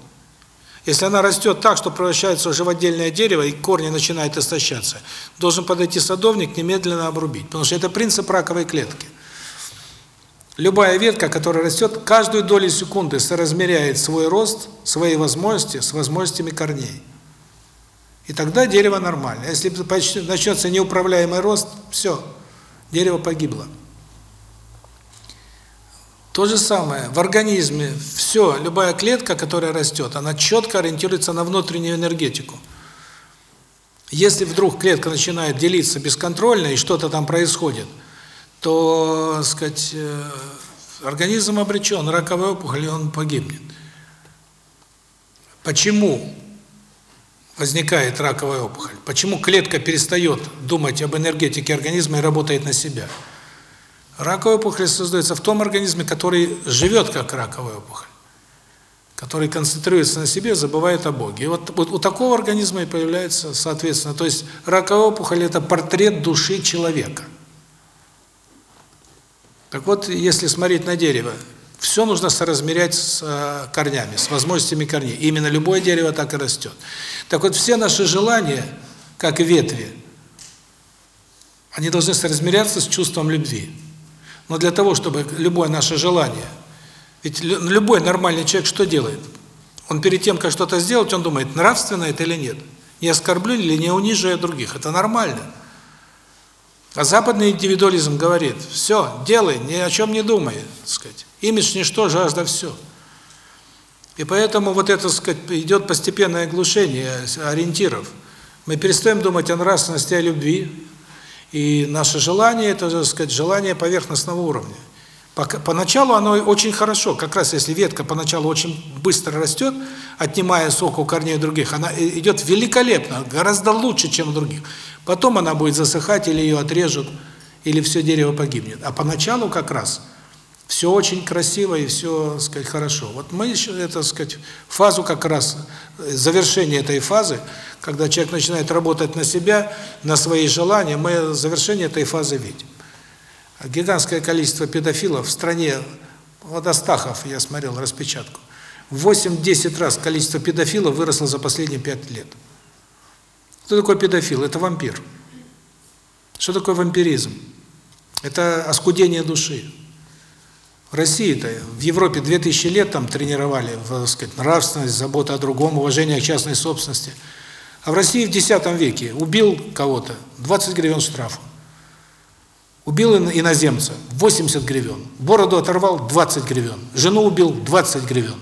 Если она растет так, что превращается уже в отдельное дерево, и корни начинают истощаться, должен подойти садовник, немедленно обрубить. Потому что это принцип раковой клетки. Любая ветка, которая растет, каждую долю секунды соразмеряет свой рост, свои возможности с возможностями корней. И тогда дерево нормально. Если начнется неуправляемый рост, все, дерево погибло. То же самое в организме. Все, любая клетка, которая растет, она четко ориентируется на внутреннюю энергетику. Если вдруг клетка начинает делиться бесконтрольно и что-то там происходит, то, сказать, э, организм обречен, раковая опухоль, он погибнет. Почему возникает раковая опухоль? Почему клетка перестает думать об энергетике организма и работает на себя? Раковая опухоль создается в том организме, который живет как раковая опухоль, который концентрируется на себе, забывает о Боге. И вот, вот у такого организма и появляется, соответственно, то есть раковая опухоль – это портрет души человека. Так вот, если смотреть на дерево, все нужно соразмерять с э, корнями, с возможностями корней. Именно любое дерево так и растет. Так вот, все наши желания, как ветви, они должны соразмеряться с чувством любви. Но для того, чтобы любое наше желание, ведь любой нормальный человек что делает? Он перед тем, как что-то сделать, он думает, нравственно это или нет. Не оскорблю или не унижаю других. Это нормально. А западный индивидуализм говорит, все, делай, ни о чем не думай, так сказать. Имидж ничто, жажда все. И поэтому вот это, сказать, идет постепенное оглушение ориентиров. Мы перестаем думать о нравственности, о любви, и наше желание, это, так сказать, желание поверхностного уровня. Поначалу оно очень хорошо, как раз если ветка поначалу очень быстро растет, отнимая сок у корней других, она идет великолепно, гораздо лучше, чем у других. Потом она будет засыхать, или ее отрежут, или все дерево погибнет. А поначалу как раз все очень красиво и все, так сказать, хорошо. Вот мы еще, это, так сказать, фазу как раз, завершение этой фазы, когда человек начинает работать на себя, на свои желания, мы завершение этой фазы видим. Гигантское количество педофилов в стране, вот Астахов, я смотрел распечатку, 8-10 раз количество педофилов выросло за последние 5 лет. Кто такой педофил? Это вампир. Что такое вампиризм? Это оскудение души. России-то, в Европе 2000 лет там тренировали, так сказать, нравственность, забота о другом, уважение к частной собственности. А в России в X веке убил кого-то, 20 гривен штрафа. Убил иноземца, 80 гривен. Бороду оторвал, 20 гривен. Жену убил, 20 гривен.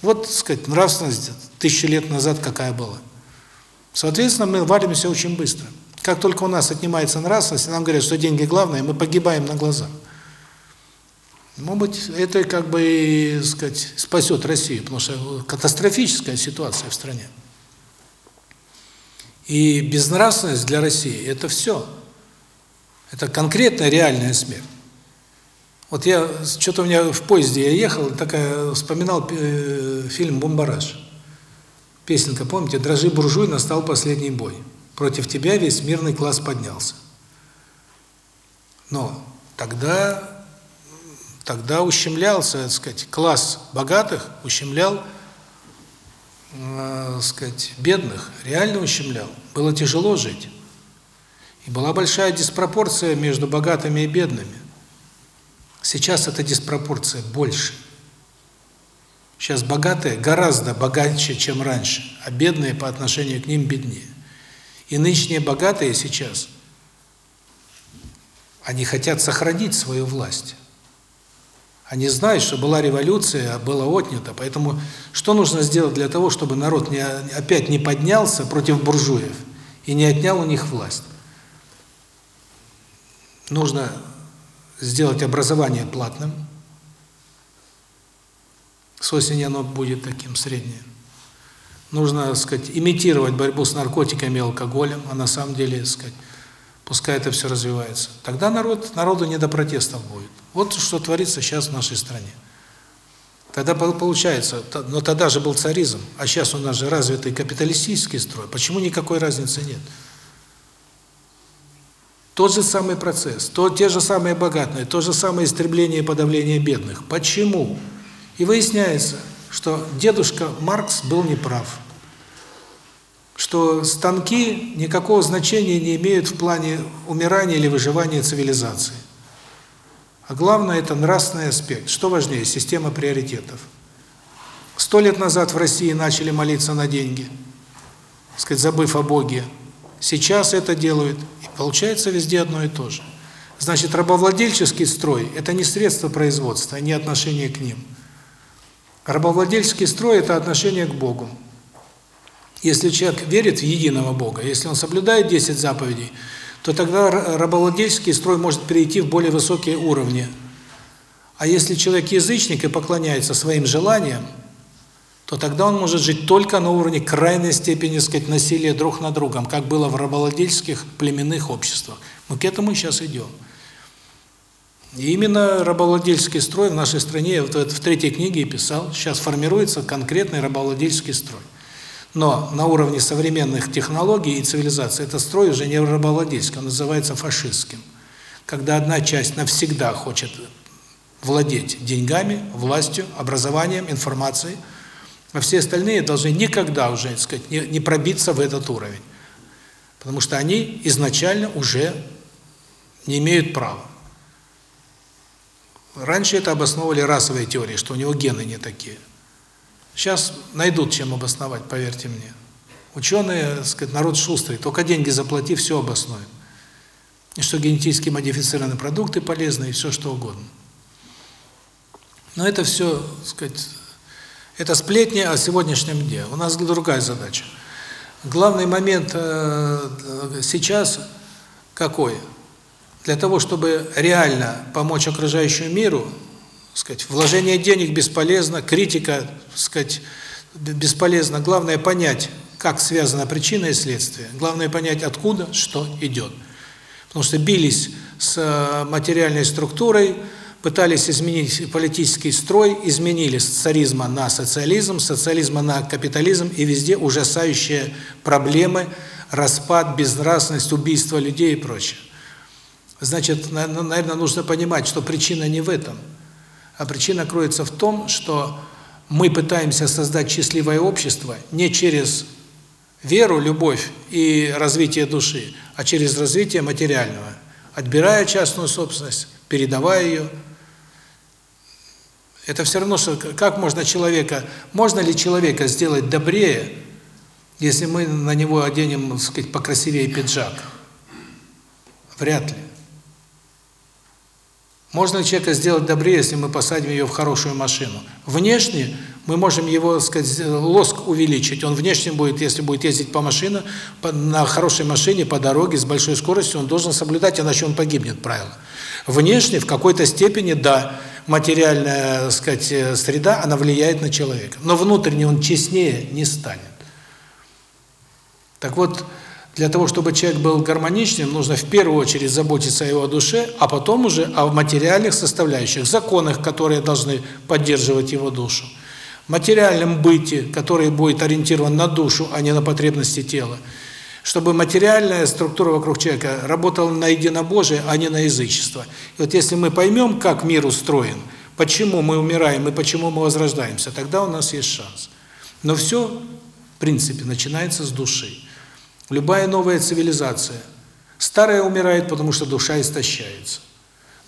Вот, так сказать, нравственность тысячи лет назад какая была. Соответственно, мы валимся очень быстро. Как только у нас отнимается нравственность, нам говорят, что деньги главное, мы погибаем на глазах. Может быть, это как бы, сказать, спасет Россию, потому что катастрофическая ситуация в стране. И безнравственность для России – это все. Это конкретная реальная смерть. Вот я, что-то у меня в поезде я ехал, такая, вспоминал э, фильм «Бомбараж». Песенка, помните? «Дрожи, буржуй, настал последний бой. Против тебя весь мирный класс поднялся». Но тогда, тогда ущемлялся, так сказать, класс богатых ущемлял, э, сказать, бедных, реально ущемлял. Было тяжело жить. И была большая диспропорция между богатыми и бедными. Сейчас эта диспропорция больше. Сейчас богатые гораздо богаче, чем раньше, а бедные по отношению к ним беднее. И нынешние богатые сейчас, они хотят сохранить свою власть. Они знают, что была революция, а было отнято. Поэтому что нужно сделать для того, чтобы народ не, опять не поднялся против буржуев и не отнял у них власть? Нужно сделать образование платным. С осени оно будет таким среднее. Нужно, так сказать, имитировать борьбу с наркотиками и алкоголем, а на самом деле, так сказать, пускай это все развивается. Тогда народ, народу не до протестов будет. Вот что творится сейчас в нашей стране. Тогда получается, но тогда же был царизм, а сейчас у нас же развитый капиталистический строй. Почему никакой разницы нет? Тот же самый процесс, то, те же самые богатые, то же самое истребление и подавление бедных. Почему? И выясняется, что дедушка Маркс был неправ. Что станки никакого значения не имеют в плане умирания или выживания цивилизации. А главное – это нравственный аспект. Что важнее? Система приоритетов. Сто лет назад в России начали молиться на деньги, сказать, забыв о Боге. Сейчас это делают Получается везде одно и то же. Значит, рабовладельческий строй – это не средство производства, не отношение к ним. Рабовладельческий строй – это отношение к Богу. Если человек верит в единого Бога, если он соблюдает 10 заповедей, то тогда рабовладельческий строй может перейти в более высокие уровни. А если человек язычник и поклоняется своим желаниям, то тогда он может жить только на уровне крайней степени, сказать, насилия друг над другом, как было в рабовладельческих племенных обществах. Мы к этому сейчас идем. И именно рабовладельческий строй в нашей стране, вот в третьей книге писал, сейчас формируется конкретный рабовладельческий строй. Но на уровне современных технологий и цивилизации этот строй уже не рабовладельческий, он называется фашистским. Когда одна часть навсегда хочет владеть деньгами, властью, образованием, информацией – а все остальные должны никогда уже, так сказать, не, не пробиться в этот уровень. Потому что они изначально уже не имеют права. Раньше это обосновывали расовые теории, что у него гены не такие. Сейчас найдут, чем обосновать, поверьте мне. Ученые, так сказать, народ шустрый, только деньги заплати, все обоснуют. И что генетически модифицированные продукты полезны, и все что угодно. Но это все, так сказать, это сплетни о сегодняшнем дне. У нас другая задача. Главный момент э, сейчас какой? Для того, чтобы реально помочь окружающему миру, сказать, вложение денег бесполезно, критика, сказать, бесполезно. Главное понять, как связана причина и следствие. Главное понять, откуда что идет. Потому что бились с э, материальной структурой, пытались изменить политический строй, изменили с царизма на социализм, социализма на капитализм, и везде ужасающие проблемы, распад, безнравственность, убийство людей и прочее. Значит, наверное, нужно понимать, что причина не в этом, а причина кроется в том, что мы пытаемся создать счастливое общество не через веру, любовь и развитие души, а через развитие материального, отбирая частную собственность, передавая ее, это все равно, что как можно человека, можно ли человека сделать добрее, если мы на него оденем, так сказать, покрасивее пиджак? Вряд ли. Можно человека сделать добрее, если мы посадим ее в хорошую машину? Внешне мы можем его, так сказать, лоск увеличить. Он внешне будет, если будет ездить по машине, на хорошей машине, по дороге, с большой скоростью, он должен соблюдать, иначе он погибнет, правило. Внешне, в какой-то степени, да, материальная, так сказать, среда, она влияет на человека. Но внутренне он честнее не станет. Так вот, Для того, чтобы человек был гармоничным, нужно в первую очередь заботиться о его душе, а потом уже о материальных составляющих, законах, которые должны поддерживать его душу, материальном быте, который будет ориентирован на душу, а не на потребности тела, чтобы материальная структура вокруг человека работала на единобожие, а не на язычество. И вот если мы поймем, как мир устроен, почему мы умираем и почему мы возрождаемся, тогда у нас есть шанс. Но все, в принципе, начинается с души. Любая новая цивилизация. Старая умирает, потому что душа истощается.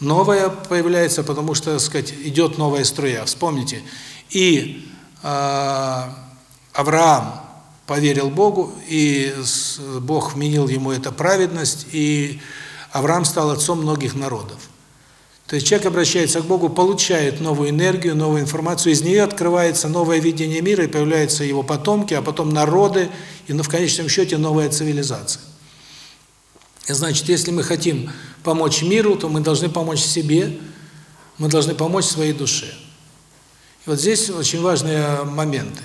Новая появляется, потому что, так сказать, идет новая струя. Вспомните, и э, Авраам поверил Богу, и Бог вменил ему это праведность, и Авраам стал отцом многих народов. То есть человек обращается к Богу, получает новую энергию, новую информацию, из нее открывается новое видение мира, и появляются его потомки, а потом народы, и ну, в конечном счете новая цивилизация. И значит, если мы хотим помочь миру, то мы должны помочь себе, мы должны помочь своей душе. И вот здесь очень важные моменты.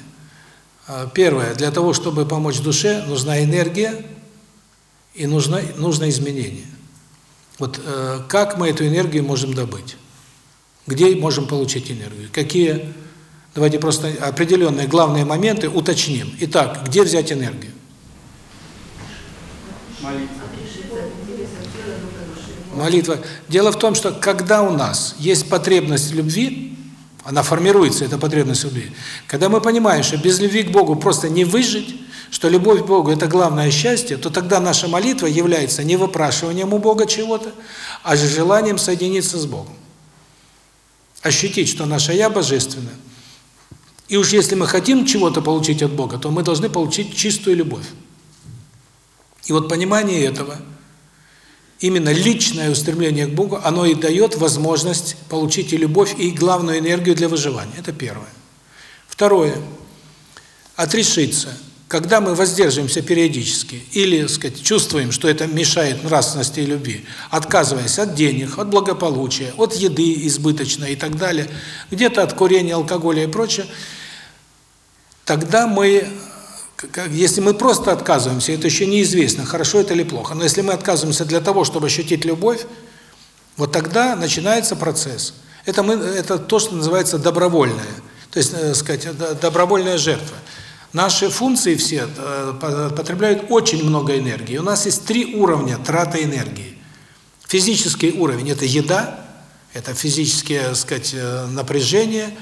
А, первое, для того, чтобы помочь душе, нужна энергия и нужно, нужно изменение. Вот э, как мы эту энергию можем добыть? Где можем получить энергию? Какие, давайте просто определенные главные моменты уточним. Итак, где взять энергию? Молитва. Молитва. Дело в том, что когда у нас есть потребность любви, она формируется, эта потребность любви. Когда мы понимаем, что без любви к Богу просто не выжить, что любовь к Богу – это главное счастье, то тогда наша молитва является не выпрашиванием у Бога чего-то, а же желанием соединиться с Богом. Ощутить, что наше «я» божественное. И уж если мы хотим чего-то получить от Бога, то мы должны получить чистую любовь. И вот понимание этого, именно личное устремление к Богу, оно и дает возможность получить и любовь, и главную энергию для выживания. Это первое. Второе. Отрешиться – когда мы воздерживаемся периодически или, сказать, чувствуем, что это мешает нравственности и любви, отказываясь от денег, от благополучия, от еды избыточной и так далее, где-то от курения, алкоголя и прочее, тогда мы, если мы просто отказываемся, это еще неизвестно, хорошо это или плохо, но если мы отказываемся для того, чтобы ощутить любовь, вот тогда начинается процесс. Это, мы, это то, что называется добровольное, то есть, э, сказать, добровольная жертва. Наши функции все э, потребляют очень много энергии. У нас есть три уровня траты энергии. Физический уровень – это еда, это физические, так сказать, э, напряжение,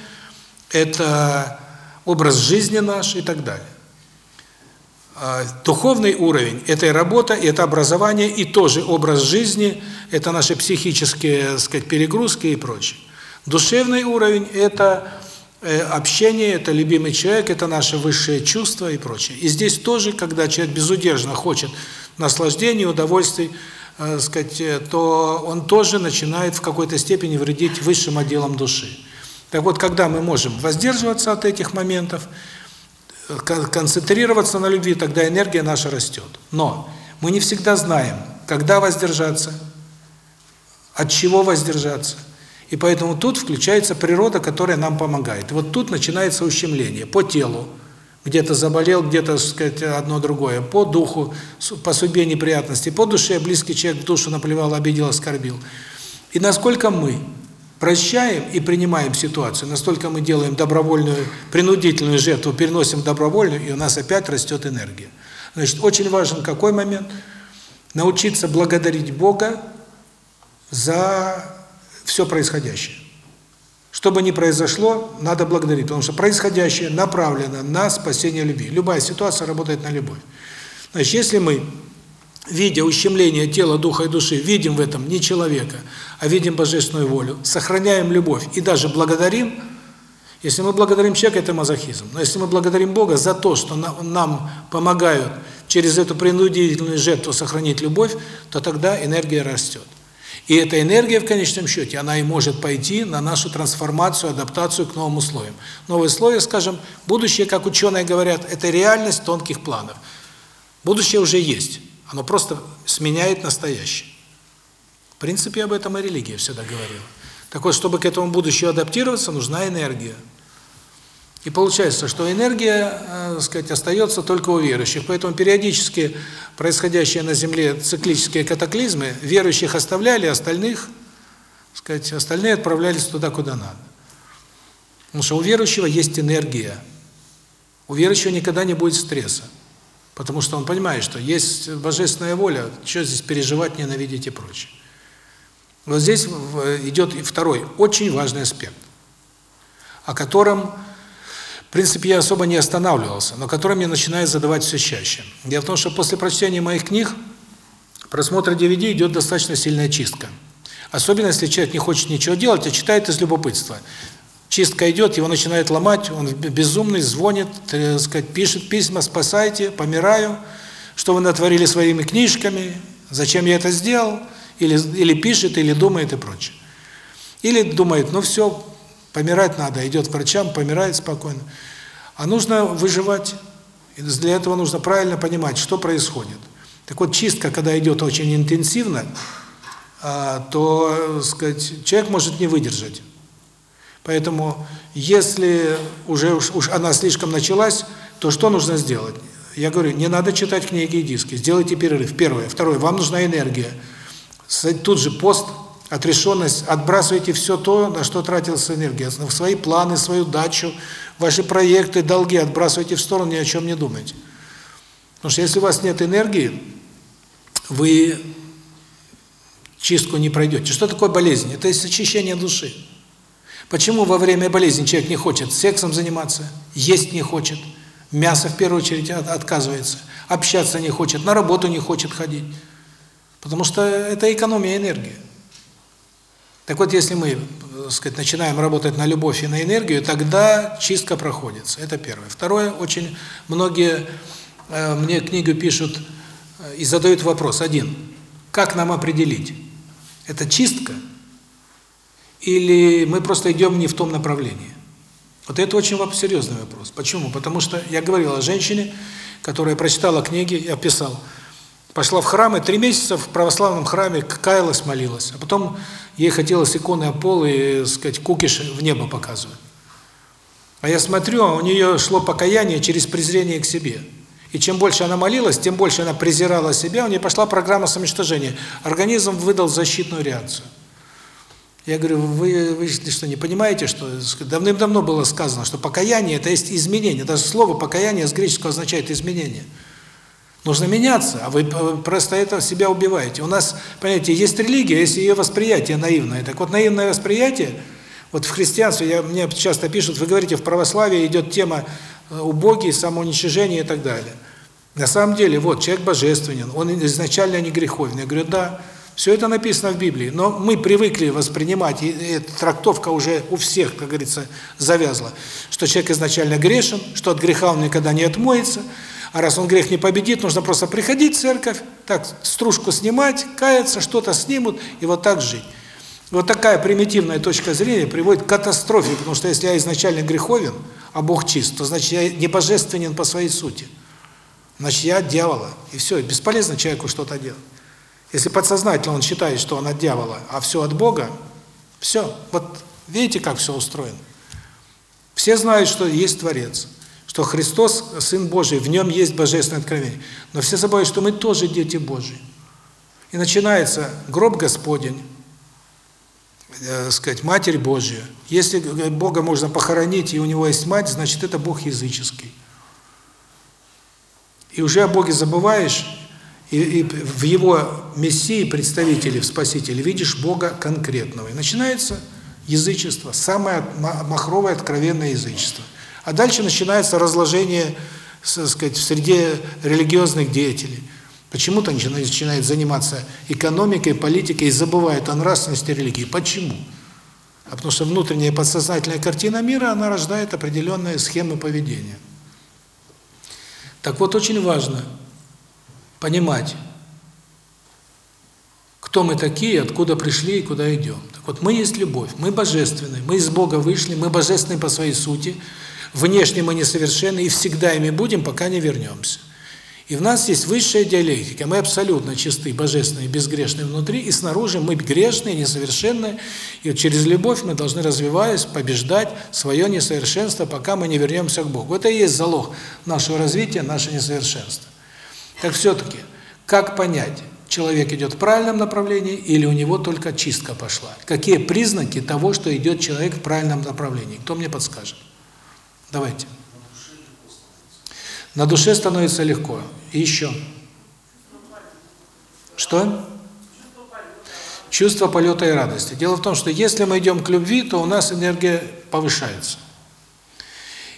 это образ жизни наш и так далее. А духовный уровень – это и работа, и это образование, и тоже образ жизни, это наши психические, так сказать, перегрузки и прочее. Душевный уровень – это Э, общение, это любимый человек, это наше высшее чувство и прочее. И здесь тоже, когда человек безудержно хочет наслаждения, удовольствий, э, сказать, э, то он тоже начинает в какой-то степени вредить высшим отделам души. Так вот, когда мы можем воздерживаться от этих моментов, э, концентрироваться на любви, тогда энергия наша растет. Но мы не всегда знаем, когда воздержаться, от чего воздержаться. И поэтому тут включается природа, которая нам помогает. Вот тут начинается ущемление по телу. Где-то заболел, где-то, сказать, одно другое. По духу, по судьбе неприятности. По душе близкий человек в душу наплевал, обидел, оскорбил. И насколько мы прощаем и принимаем ситуацию, настолько мы делаем добровольную, принудительную жертву, переносим добровольную, и у нас опять растет энергия. Значит, очень важен какой момент? Научиться благодарить Бога за все происходящее. Что бы ни произошло, надо благодарить, потому что происходящее направлено на спасение любви. Любая ситуация работает на любовь. Значит, если мы, видя ущемление тела, духа и души, видим в этом не человека, а видим божественную волю, сохраняем любовь и даже благодарим, если мы благодарим человека, это мазохизм. Но если мы благодарим Бога за то, что нам помогают через эту принудительную жертву сохранить любовь, то тогда энергия растет. И эта энергия в конечном счете, она и может пойти на нашу трансформацию, адаптацию к новым условиям. Новые условия, скажем, будущее, как ученые говорят, это реальность тонких планов. Будущее уже есть, оно просто сменяет настоящее. В принципе, об этом и религия всегда говорила. Так вот, чтобы к этому будущему адаптироваться, нужна энергия. И получается, что энергия, э, сказать, остается только у верующих. Поэтому периодически происходящие на Земле циклические катаклизмы верующих оставляли, остальных, сказать, остальные отправлялись туда, куда надо. Потому что у верующего есть энергия. У верующего никогда не будет стресса. Потому что он понимает, что есть божественная воля, что здесь переживать, ненавидеть и прочее. Вот здесь идет второй, очень важный аспект, о котором принципе, я особо не останавливался, но который мне начинает задавать все чаще. Дело в том, что после прочтения моих книг просмотра DVD идет достаточно сильная чистка. Особенно, если человек не хочет ничего делать, а читает из любопытства. Чистка идет, его начинает ломать, он безумный, звонит, так сказать, пишет письма, спасайте, помираю, что вы натворили своими книжками, зачем я это сделал, или, или пишет, или думает и прочее. Или думает, ну все, Помирать надо, идет к врачам, помирает спокойно. А нужно выживать. И для этого нужно правильно понимать, что происходит. Так вот, чистка, когда идет очень интенсивно, а, то, сказать, человек может не выдержать. Поэтому, если уже уж, уж она слишком началась, то что нужно сделать? Я говорю, не надо читать книги и диски, сделайте перерыв. Первое. Второе, вам нужна энергия. Тут же пост, отрешенность, отбрасывайте все то, на что тратилась энергия, свои планы, свою дачу, ваши проекты, долги отбрасывайте в сторону, ни о чем не думайте. Потому что если у вас нет энергии, вы чистку не пройдете. Что такое болезнь? Это есть очищение души. Почему во время болезни человек не хочет сексом заниматься, есть не хочет, мясо в первую очередь отказывается, общаться не хочет, на работу не хочет ходить? Потому что это экономия энергии. Так вот, если мы, так сказать, начинаем работать на любовь и на энергию, тогда чистка проходится. Это первое. Второе, очень многие э, мне книгу пишут э, и задают вопрос. Один. Как нам определить, это чистка или мы просто идем не в том направлении? Вот это очень серьезный вопрос. Почему? Потому что я говорил о женщине, которая прочитала книги, я писал, пошла в храм и три месяца в православном храме каялась, молилась. А потом ей хотелось иконы о пол и, сказать, кукиш в небо показывать. А я смотрю, а у нее шло покаяние через презрение к себе. И чем больше она молилась, тем больше она презирала себя, у нее пошла программа самоуничтожения. Организм выдал защитную реакцию. Я говорю, вы, вы что, не понимаете, что давным-давно было сказано, что покаяние – это есть изменение. Даже слово покаяние с греческого означает изменение. Нужно меняться, а вы просто это себя убиваете. У нас, понимаете, есть религия, есть ее восприятие наивное. Так вот, наивное восприятие, вот в христианстве, я, мне часто пишут, вы говорите, в православии идет тема э, убогий, самоуничижения и так далее. На самом деле, вот, человек божественен, он изначально не греховен. Я говорю, да, все это написано в Библии, но мы привыкли воспринимать, и эта трактовка уже у всех, как говорится, завязла, что человек изначально грешен, что от греха он никогда не отмоется, а раз он грех не победит, нужно просто приходить в церковь, так, стружку снимать, каяться, что-то снимут, и вот так жить. Вот такая примитивная точка зрения приводит к катастрофе, потому что если я изначально греховен, а Бог чист, то значит я не божественен по своей сути. Значит, я от дьявола. И все, бесполезно человеку что-то делать. Если подсознательно он считает, что он от дьявола, а все от Бога, все. Вот видите, как все устроено. Все знают, что есть Творец что Христос – Сын Божий, в Нем есть Божественное откровение. Но все забывают, что мы тоже дети Божьи. И начинается гроб Господень, э, сказать, Матерь Божья. Если Бога можно похоронить, и у Него есть мать, значит, это Бог языческий. И уже о Боге забываешь, и, и в Его Мессии, представителе, в Спасителе, видишь Бога конкретного. И начинается язычество, самое махровое, откровенное язычество – а дальше начинается разложение, так сказать, в среде религиозных деятелей. Почему-то начинает заниматься экономикой, политикой и забывает о нравственности религии. Почему? А потому что внутренняя подсознательная картина мира, она рождает определенные схемы поведения. Так вот, очень важно понимать, кто мы такие, откуда пришли и куда идем. Так вот, мы есть любовь, мы божественны, мы из Бога вышли, мы божественны по своей сути – Внешне мы несовершенны и всегда ими будем, пока не вернемся. И в нас есть высшая диалектика. Мы абсолютно чисты, божественные, безгрешные внутри, и снаружи мы грешные, несовершенные. И вот через любовь мы должны, развиваясь, побеждать свое несовершенство, пока мы не вернемся к Богу. Это и есть залог нашего развития, наше несовершенство. Так все-таки, как понять, человек идет в правильном направлении или у него только чистка пошла? Какие признаки того, что идет человек в правильном направлении? Кто мне подскажет? Давайте. На душе становится легко. И еще. Что? Чувство полета и радости. Дело в том, что если мы идем к любви, то у нас энергия повышается.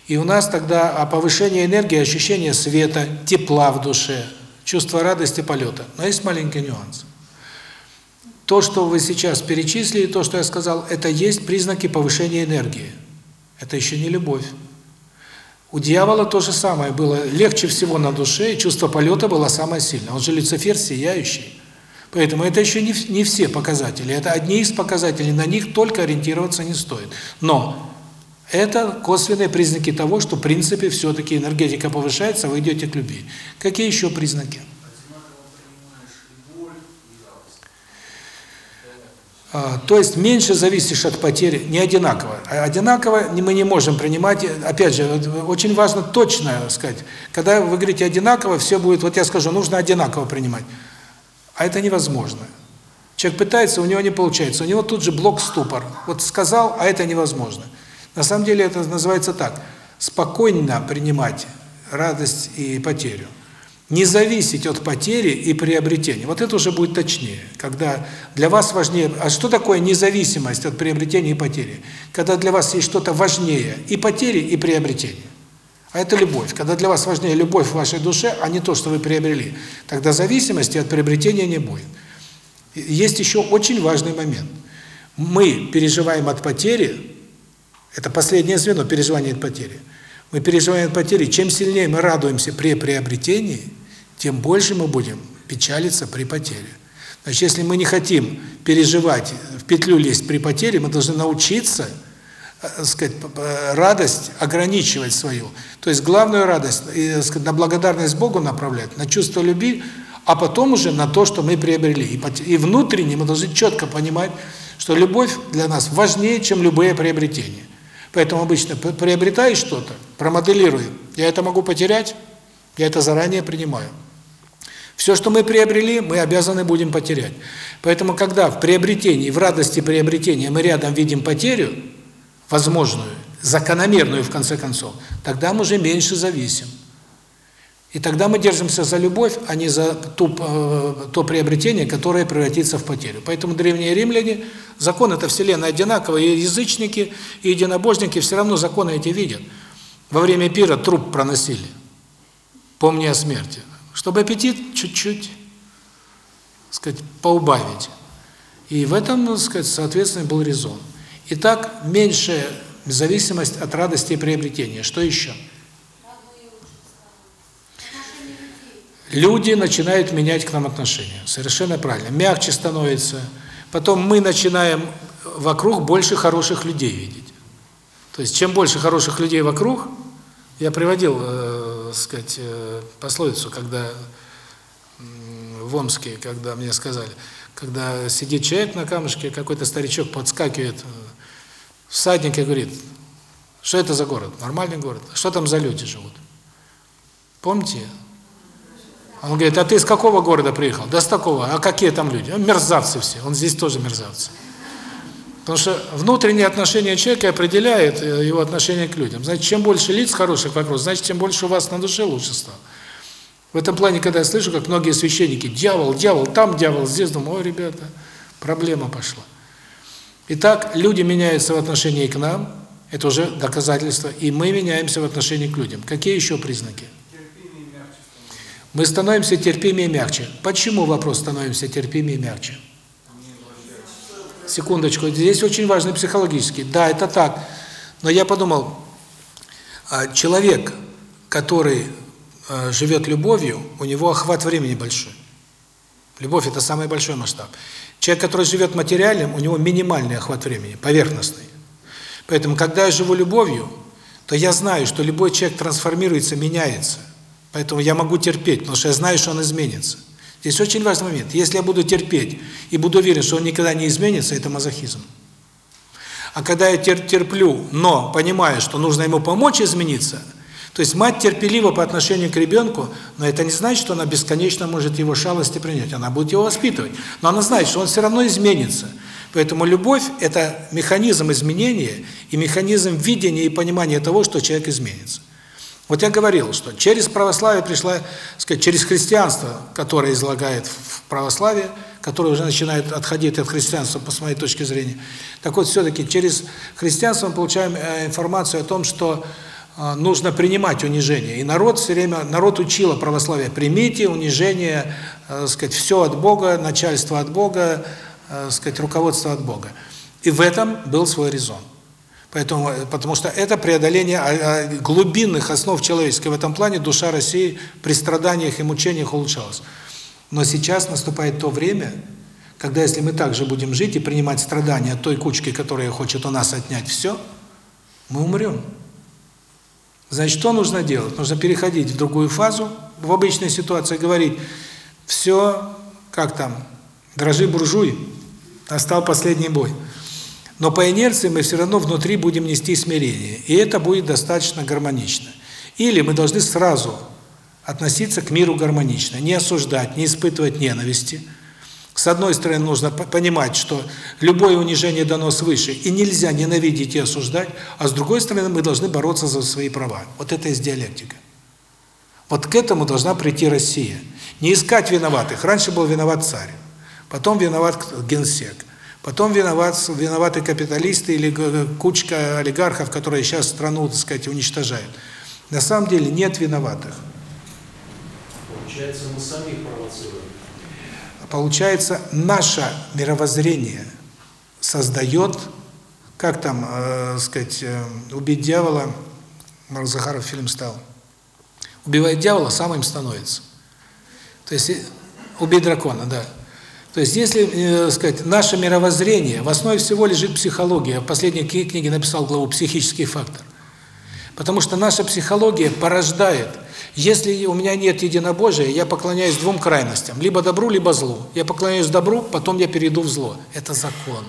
И у нас тогда а повышение энергии, ощущение света, тепла в душе, чувство радости, полета. Но есть маленький нюанс. То, что вы сейчас перечислили, то, что я сказал, это есть признаки повышения энергии. Это еще не любовь. У дьявола то же самое было. Легче всего на душе, и чувство полета было самое сильное. Он же Люцифер сияющий. Поэтому это еще не, не все показатели. Это одни из показателей, на них только ориентироваться не стоит. Но это косвенные признаки того, что в принципе все-таки энергетика повышается, вы идете к любви. Какие еще признаки? То есть меньше зависишь от потери, не одинаково. А одинаково мы не можем принимать, опять же, очень важно точно сказать, когда вы говорите одинаково, все будет, вот я скажу, нужно одинаково принимать. А это невозможно. Человек пытается, у него не получается, у него тут же блок-ступор. Вот сказал, а это невозможно. На самом деле это называется так, спокойно принимать радость и потерю не зависеть от потери и приобретения. Вот это уже будет точнее, когда для вас важнее... А что такое независимость от приобретения и потери? Когда для вас есть что-то важнее и потери, и приобретения. А это любовь. Когда для вас важнее любовь в вашей душе, а не то, что вы приобрели, тогда зависимости от приобретения не будет. Есть еще очень важный момент. Мы переживаем от потери, это последнее звено переживания от потери. Мы переживаем от потери, чем сильнее мы радуемся при приобретении – тем больше мы будем печалиться при потере. Значит, если мы не хотим переживать, в петлю лезть при потере, мы должны научиться, э, сказать, радость ограничивать свою. То есть главную радость и, сказать, на благодарность Богу направлять, на чувство любви, а потом уже на то, что мы приобрели. И внутренне мы должны четко понимать, что любовь для нас важнее, чем любые приобретения. Поэтому обычно приобретаешь что-то, промоделируй. Я это могу потерять, я это заранее принимаю. Все, что мы приобрели, мы обязаны будем потерять. Поэтому, когда в приобретении, в радости приобретения мы рядом видим потерю, возможную, закономерную в конце концов, тогда мы уже меньше зависим. И тогда мы держимся за любовь, а не за ту, э, то приобретение, которое превратится в потерю. Поэтому древние римляне, закон это вселенная одинаковый, и язычники, и единобожники все равно законы эти видят. Во время пира труп проносили, помни о смерти чтобы аппетит чуть-чуть, сказать, поубавить. И в этом, сказать, соответственно, был резон. Итак, меньшая зависимость от радости и приобретения. Что еще? Люди начинают менять к нам отношения. Совершенно правильно. Мягче становится. Потом мы начинаем вокруг больше хороших людей видеть. То есть, чем больше хороших людей вокруг, я приводил э, сказать, э, пословицу, когда в Омске, когда мне сказали, когда сидит человек на камушке, какой-то старичок подскакивает, э, всадник и говорит, что это за город? Нормальный город. Что там за люди живут? Помните? Он говорит, а ты из какого города приехал? Да с такого. А какие там люди? Мерзавцы все. Он здесь тоже мерзавцы. Потому что внутреннее отношение человека определяет э, его отношение к людям. Значит, чем больше лиц хороших вокруг, значит, тем больше у вас на душе лучше стало. В этом плане, когда я слышу, как многие священники, дьявол, дьявол, там дьявол, здесь, думаю, ой, ребята, проблема пошла. Итак, люди меняются в отношении к нам, это уже доказательство, и мы меняемся в отношении к людям. Какие еще признаки? Мы становимся терпимее и мягче. Почему вопрос становимся терпимее и мягче? Секундочку, здесь очень важный психологический. Да, это так. Но я подумал, а, человек, который а, живет любовью, у него охват времени большой. Любовь – это самый большой масштаб. Человек, который живет материальным, у него минимальный охват времени, поверхностный. Поэтому, когда я живу любовью, то я знаю, что любой человек трансформируется, меняется. Поэтому я могу терпеть, потому что я знаю, что он изменится. Здесь очень важный момент. Если я буду терпеть и буду уверен, что он никогда не изменится, это мазохизм. А когда я терплю, но понимаю, что нужно ему помочь измениться, то есть мать терпелива по отношению к ребенку, но это не значит, что она бесконечно может его шалости принять. Она будет его воспитывать. Но она знает, что он все равно изменится. Поэтому любовь – это механизм изменения и механизм видения и понимания того, что человек изменится. Вот я говорил, что через православие пришла, сказать, через христианство, которое излагает в православие, которое уже начинает отходить от христианства, по моей точке зрения. Так вот, все-таки через христианство мы получаем э, информацию о том, что э, нужно принимать унижение. И народ все время, народ учило православие, примите унижение, э, сказать, все от Бога, начальство от Бога, сказать, руководство от Бога. И в этом был свой резон. Поэтому, потому что это преодоление а, а, глубинных основ человеческой. В этом плане душа России при страданиях и мучениях улучшалась. Но сейчас наступает то время, когда если мы также будем жить и принимать страдания той кучки, которая хочет у нас отнять все, мы умрем. Значит, что нужно делать? Нужно переходить в другую фазу, в обычной ситуации говорить, все, как там, дрожи буржуй, настал последний бой. Но по инерции мы все равно внутри будем нести смирение, и это будет достаточно гармонично. Или мы должны сразу относиться к миру гармонично, не осуждать, не испытывать ненависти. С одной стороны, нужно понимать, что любое унижение дано свыше, и нельзя ненавидеть и осуждать, а с другой стороны, мы должны бороться за свои права. Вот это есть диалектика. Вот к этому должна прийти Россия. Не искать виноватых. Раньше был виноват царь, потом виноват генсек, Потом виноват, виноваты капиталисты или кучка олигархов, которые сейчас страну, так сказать, уничтожают. На самом деле нет виноватых. Получается, мы самих провоцируем. Получается, наше мировоззрение создает, как там, э, сказать, э, убить дьявола, Марк Захаров фильм стал, убивает дьявола, сам им становится. То есть, убить дракона, да. То есть, если, э, сказать, наше мировоззрение, в основе всего лежит психология. Я в последней книге написал главу «Психический фактор». Потому что наша психология порождает, если у меня нет единобожия, я поклоняюсь двум крайностям, либо добру, либо злу. Я поклоняюсь добру, потом я перейду в зло. Это закон.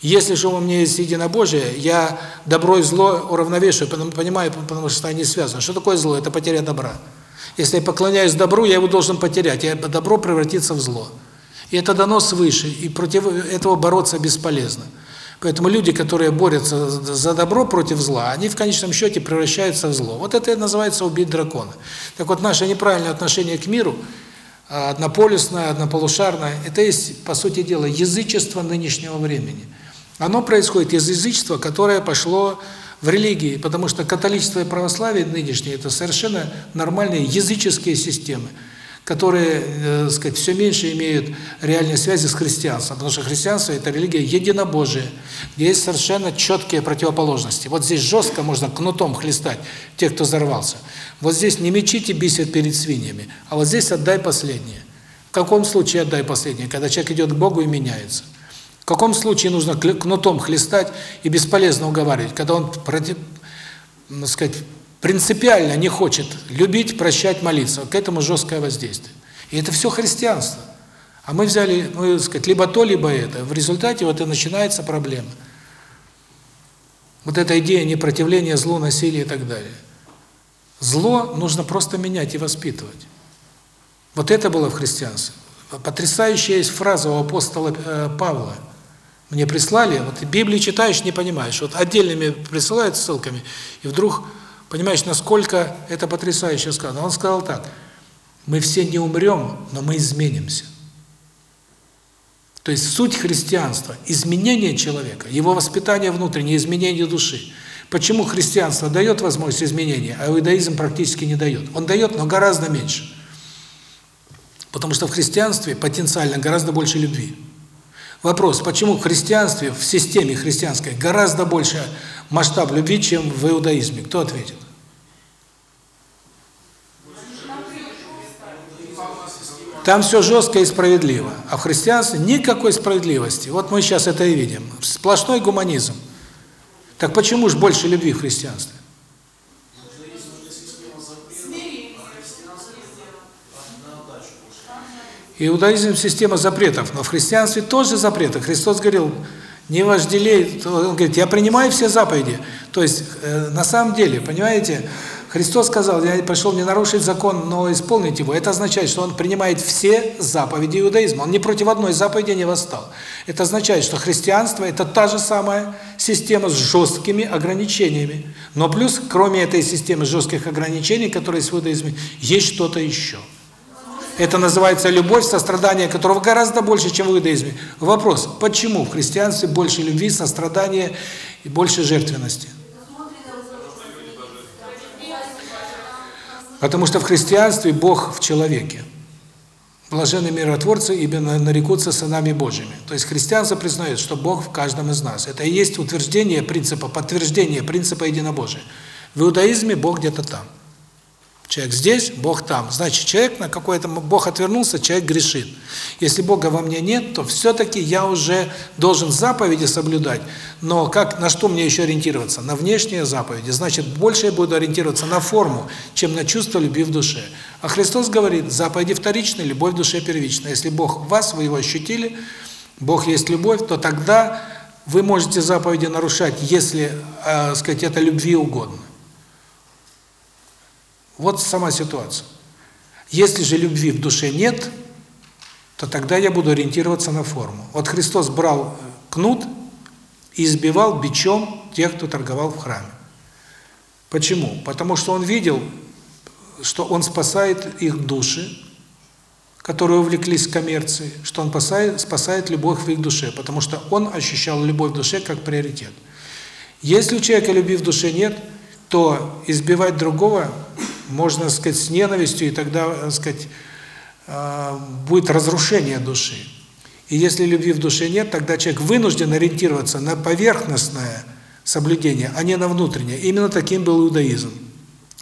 Если же у меня есть единобожие, я добро и зло уравновешиваю, понимаю, потому что они связаны. Что такое зло? Это потеря добра. Если я поклоняюсь добру, я его должен потерять, и добро превратится в зло. И это дано свыше, и против этого бороться бесполезно. Поэтому люди, которые борются за добро против зла, они в конечном счете превращаются в зло. Вот это и называется убить дракона. Так вот, наше неправильное отношение к миру, однополюсное, однополушарное, это есть, по сути дела, язычество нынешнего времени. Оно происходит из язычества, которое пошло в религии, потому что католичество и православие нынешние – это совершенно нормальные языческие системы которые, э, сказать, все меньше имеют реальной связи с христианством, потому что христианство – это религия единобожия, где есть совершенно четкие противоположности. Вот здесь жестко можно кнутом хлестать тех, кто взорвался. Вот здесь не мечите бисер перед свиньями, а вот здесь отдай последнее. В каком случае отдай последнее? Когда человек идет к Богу и меняется. В каком случае нужно кнутом хлестать и бесполезно уговаривать, когда он, против, сказать, принципиально не хочет любить, прощать, молиться. К этому жесткое воздействие. И это все христианство. А мы взяли, ну, так сказать, либо то, либо это. В результате вот и начинается проблема. Вот эта идея непротивления злу, насилия и так далее. Зло нужно просто менять и воспитывать. Вот это было в христианстве. Потрясающая есть фраза у апостола э, Павла. Мне прислали, вот Библию читаешь, не понимаешь. Вот отдельными присылают ссылками, и вдруг Понимаешь, насколько это потрясающе сказано. Он сказал так, мы все не умрем, но мы изменимся. То есть суть христианства – изменение человека, его воспитание внутреннее, изменение души. Почему христианство дает возможность изменения, а иудаизм практически не дает? Он дает, но гораздо меньше. Потому что в христианстве потенциально гораздо больше любви. Вопрос, почему в христианстве, в системе христианской, гораздо больше масштаб любви, чем в иудаизме. Кто ответит? Там все жестко и справедливо. А в христианстве никакой справедливости. Вот мы сейчас это и видим. Сплошной гуманизм. Так почему же больше любви в христианстве? Иудаизм – система запретов, но в христианстве тоже запреты. Христос говорил, не вожделей, он говорит, я принимаю все заповеди. То есть, э, на самом деле, понимаете, Христос сказал, я пришел не нарушить закон, но исполнить его. Это означает, что он принимает все заповеди иудаизма. Он не против одной заповеди не восстал. Это означает, что христианство – это та же самая система с жесткими ограничениями. Но плюс, кроме этой системы жестких ограничений, которые есть в иудаизме, есть что-то еще. Это называется любовь, сострадание, которого гораздо больше, чем в иудаизме. Вопрос, почему в христианстве больше любви, сострадания и больше жертвенности? Потому что в христианстве Бог в человеке. Блаженные миротворцы, ибо нарекутся сынами Божьими. То есть христианство признает, что Бог в каждом из нас. Это и есть утверждение принципа, подтверждение принципа единобожия. В иудаизме Бог где-то там. Человек здесь, Бог там. Значит, человек на какой-то Бог отвернулся, человек грешит. Если Бога во мне нет, то все-таки я уже должен заповеди соблюдать. Но как на что мне еще ориентироваться? На внешние заповеди. Значит, больше я буду ориентироваться на форму, чем на чувство любви в душе. А Христос говорит, заповеди вторичны, любовь в душе первична. Если Бог в вас, вы его ощутили, Бог есть любовь, то тогда вы можете заповеди нарушать, если, э, сказать, это любви угодно. Вот сама ситуация. Если же любви в душе нет, то тогда я буду ориентироваться на форму. Вот Христос брал э, кнут и избивал бичом тех, кто торговал в храме. Почему? Потому что он видел, что он спасает их души, которые увлеклись коммерцией, что он спасает, спасает любовь в их душе, потому что он ощущал любовь в душе как приоритет. Если у человека любви в душе нет, то избивать другого можно сказать, с ненавистью, и тогда, так сказать, а, будет разрушение души. И если любви в душе нет, тогда человек вынужден ориентироваться на поверхностное соблюдение, а не на внутреннее. Именно таким был иудаизм.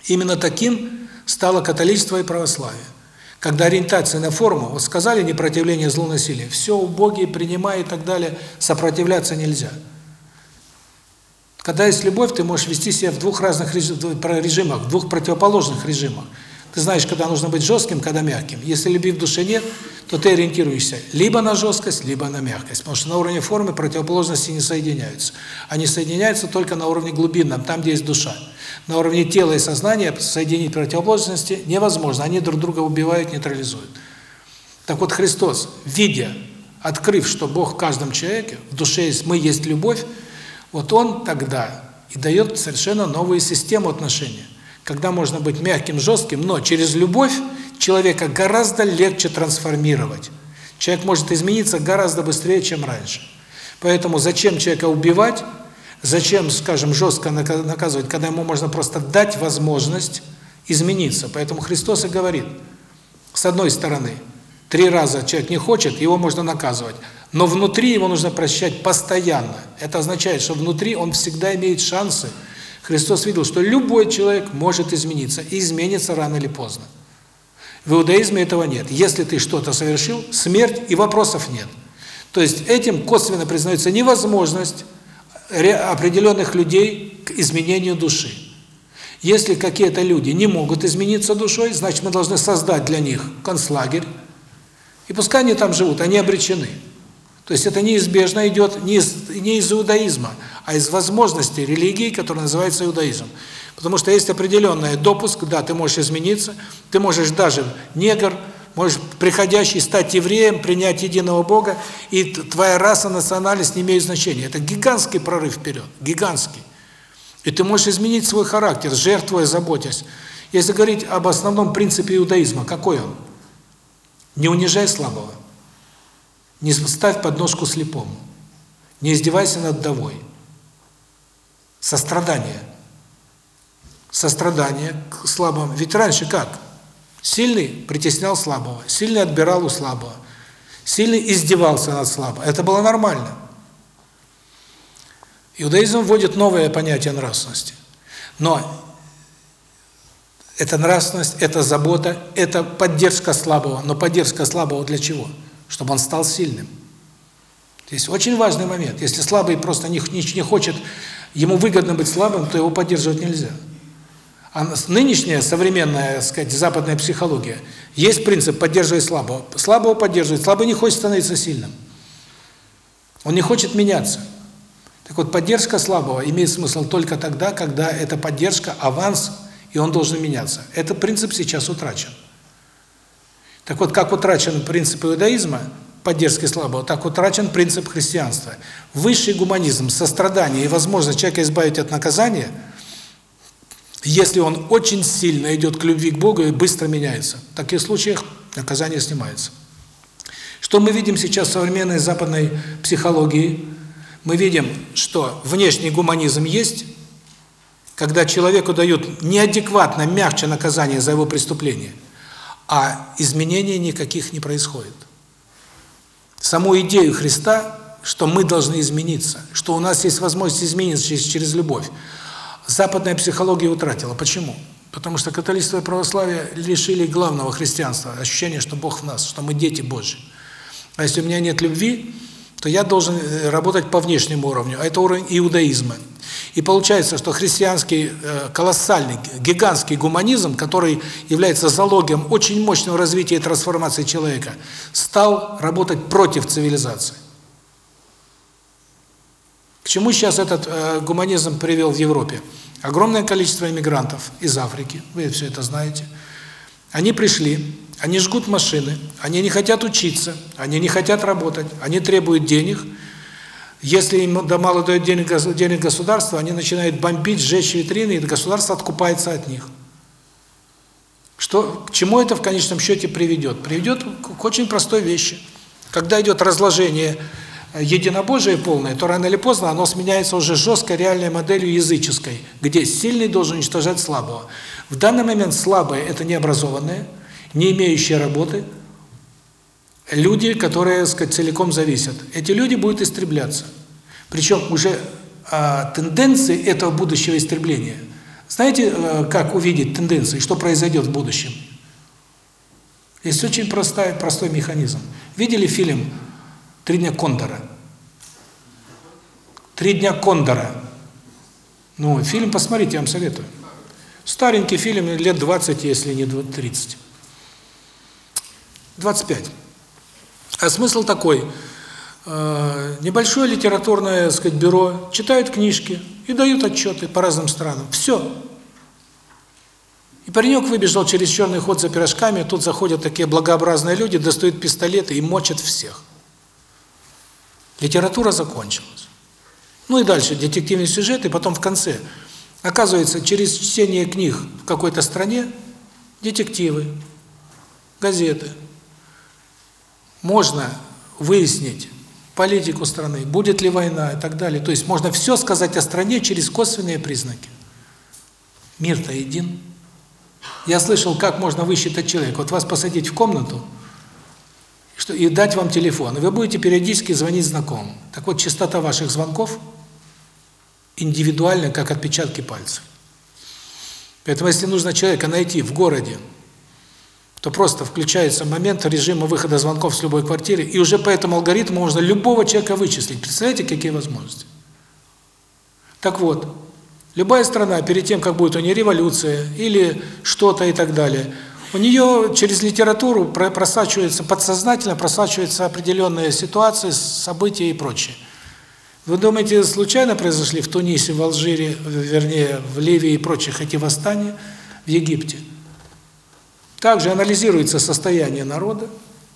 Именно таким стало католичество и православие. Когда ориентация на форму, вот сказали непротивление злу насилия, все убогие принимая и так далее, сопротивляться нельзя. Когда есть любовь, ты можешь вести себя в двух разных режимах, в двух противоположных режимах. Ты знаешь, когда нужно быть жестким, когда мягким. Если любви в душе нет, то ты ориентируешься либо на жесткость, либо на мягкость. Потому что на уровне формы противоположности не соединяются. Они соединяются только на уровне глубинном, там, где есть душа. На уровне тела и сознания соединить противоположности невозможно. Они друг друга убивают, нейтрализуют. Так вот Христос, видя, открыв, что Бог в каждом человеке, в душе есть мы есть любовь, вот он тогда и дает совершенно новую систему отношений. Когда можно быть мягким, жестким, но через любовь человека гораздо легче трансформировать. Человек может измениться гораздо быстрее, чем раньше. Поэтому зачем человека убивать, зачем, скажем, жестко наказывать, когда ему можно просто дать возможность измениться. Поэтому Христос и говорит, с одной стороны, три раза человек не хочет, его можно наказывать. Но внутри его нужно прощать постоянно. Это означает, что внутри он всегда имеет шансы. Христос видел, что любой человек может измениться, и изменится рано или поздно. В иудаизме этого нет. Если ты что-то совершил, смерть и вопросов нет. То есть этим косвенно признается невозможность определенных людей к изменению души. Если какие-то люди не могут измениться душой, значит мы должны создать для них концлагерь, и пускай они там живут, они обречены. То есть это неизбежно идет не из, не из иудаизма, а из возможности религии, которая называется иудаизм. Потому что есть определенный допуск, да, ты можешь измениться, ты можешь даже негр, можешь приходящий стать евреем, принять единого Бога, и твоя раса, национальность не имеют значения. Это гигантский прорыв вперед, гигантский. И ты можешь изменить свой характер, жертвуя, заботясь. Если говорить об основном принципе иудаизма, какой он? Не унижай слабого. Не ставь подножку слепому. Не издевайся над вдовой. Сострадание. Сострадание к слабому. Ведь раньше как? Сильный притеснял слабого, сильный отбирал у слабого, сильный издевался над слабым. Это было нормально. Иудаизм вводит новое понятие нравственности. Но это нравственность, это забота, это поддержка слабого. Но поддержка слабого для чего? Чтобы он стал сильным. Здесь очень важный момент. Если слабый просто не, не, не хочет, ему выгодно быть слабым, то его поддерживать нельзя. А нынешняя современная, так сказать, западная психология, есть принцип поддерживай слабого. Слабого поддерживает. Слабый не хочет становиться сильным. Он не хочет меняться. Так вот, поддержка слабого имеет смысл только тогда, когда эта поддержка аванс, и он должен меняться. Этот принцип сейчас утрачен. Так вот, как утрачен принцип иудаизма, поддержки слабого, так утрачен принцип христианства. Высший гуманизм, сострадание и возможность человека избавить от наказания, если он очень сильно идет к любви к Богу и быстро меняется. В таких случаях наказание снимается. Что мы видим сейчас в современной западной психологии? Мы видим, что внешний гуманизм есть, когда человеку дают неадекватно мягче наказание за его преступление, а изменений никаких не происходит саму идею Христа, что мы должны измениться, что у нас есть возможность измениться через, через любовь. Западная психология утратила. Почему? Потому что католичество и православие лишили главного христианства, ощущения, что Бог в нас, что мы дети Божьи. А если у меня нет любви, то я должен э, работать по внешнему уровню, а это уровень иудаизма. И получается, что христианский э, колоссальный, гигантский гуманизм, который является залогом очень мощного развития и трансформации человека, стал работать против цивилизации. К чему сейчас этот э, гуманизм привел в Европе? Огромное количество иммигрантов из Африки, вы все это знаете. Они пришли, они жгут машины, они не хотят учиться, они не хотят работать, они требуют денег – если им да мало дают денег, денег государства, они начинают бомбить, сжечь витрины, и государство откупается от них. Что, к чему это в конечном счете приведет? Приведет к очень простой вещи. Когда идет разложение э, единобожие полное, то рано или поздно оно сменяется уже жесткой реальной моделью языческой, где сильный должен уничтожать слабого. В данный момент слабые – это необразованные, не имеющие работы – люди, которые, так сказать, целиком зависят. Эти люди будут истребляться. Причем уже а, тенденции этого будущего истребления. Знаете, а, как увидеть тенденции, что произойдет в будущем? Есть очень простой, простой механизм. Видели фильм «Три дня Кондора»? «Три дня Кондора». Ну, фильм посмотрите, я вам советую. Старенький фильм, лет 20, если не 30. 25. А смысл такой: э, небольшое литературное, сказать, бюро читают книжки и дают отчеты по разным странам. Все. И паренек выбежал через черный ход за пирожками, тут заходят такие благообразные люди, достают пистолеты и мочат всех. Литература закончилась. Ну и дальше детективный сюжет, и потом в конце. Оказывается, через чтение книг в какой-то стране детективы, газеты – можно выяснить политику страны, будет ли война и так далее. То есть можно все сказать о стране через косвенные признаки. Мир-то един. Я слышал, как можно высчитать человека. Вот вас посадить в комнату что, и дать вам телефон, и вы будете периодически звонить знакомым. Так вот, частота ваших звонков индивидуальна, как отпечатки пальцев. Поэтому, если нужно человека найти в городе, то просто включается момент режима выхода звонков с любой квартиры, и уже по этому алгоритму можно любого человека вычислить. Представляете, какие возможности? Так вот, любая страна перед тем, как будет у нее революция или что-то и так далее, у нее через литературу просачивается, подсознательно просачиваются определенные ситуации, события и прочее. Вы думаете, случайно произошли в Тунисе, в Алжире, вернее, в Ливии и прочих эти восстания, в Египте? Также анализируется состояние народа,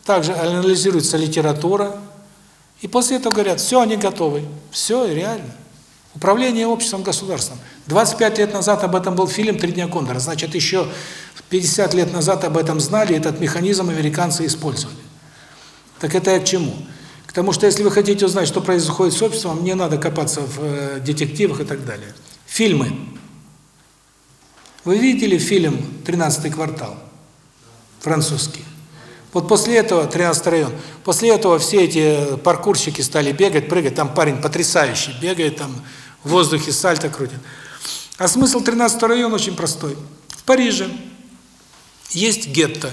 также анализируется литература, и после этого говорят, все, они готовы, все, реально. Управление обществом, государством. 25 лет назад об этом был фильм «Три дня Кондора», значит, еще 50 лет назад об этом знали, этот механизм американцы использовали. Так это я к чему? К тому, что если вы хотите узнать, что происходит с обществом, мне надо копаться в э, детективах и так далее. Фильмы. Вы видели фильм «Тринадцатый квартал»? Французский. Вот после этого, 13 район, после этого все эти паркурщики стали бегать, прыгать, там парень потрясающий, бегает там, в воздухе сальто крутит. А смысл 13 район очень простой. В Париже есть гетто,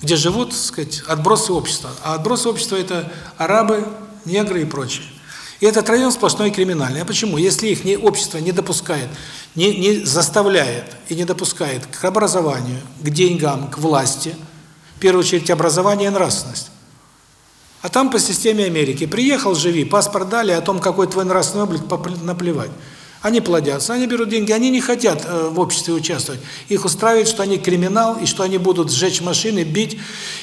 где живут, так сказать, отбросы общества. А отбросы общества – это арабы, негры и прочее. И этот район сплошной криминальный. А почему? Если их не, общество не допускает, не, не заставляет и не допускает к образованию, к деньгам, к власти, в первую очередь образование и нравственность. А там по системе Америки. Приехал, живи, паспорт дали, о том, какой твой нравственный облик, наплевать. Они плодятся, они берут деньги, они не хотят э, в обществе участвовать. Их устраивает, что они криминал, и что они будут сжечь машины, бить,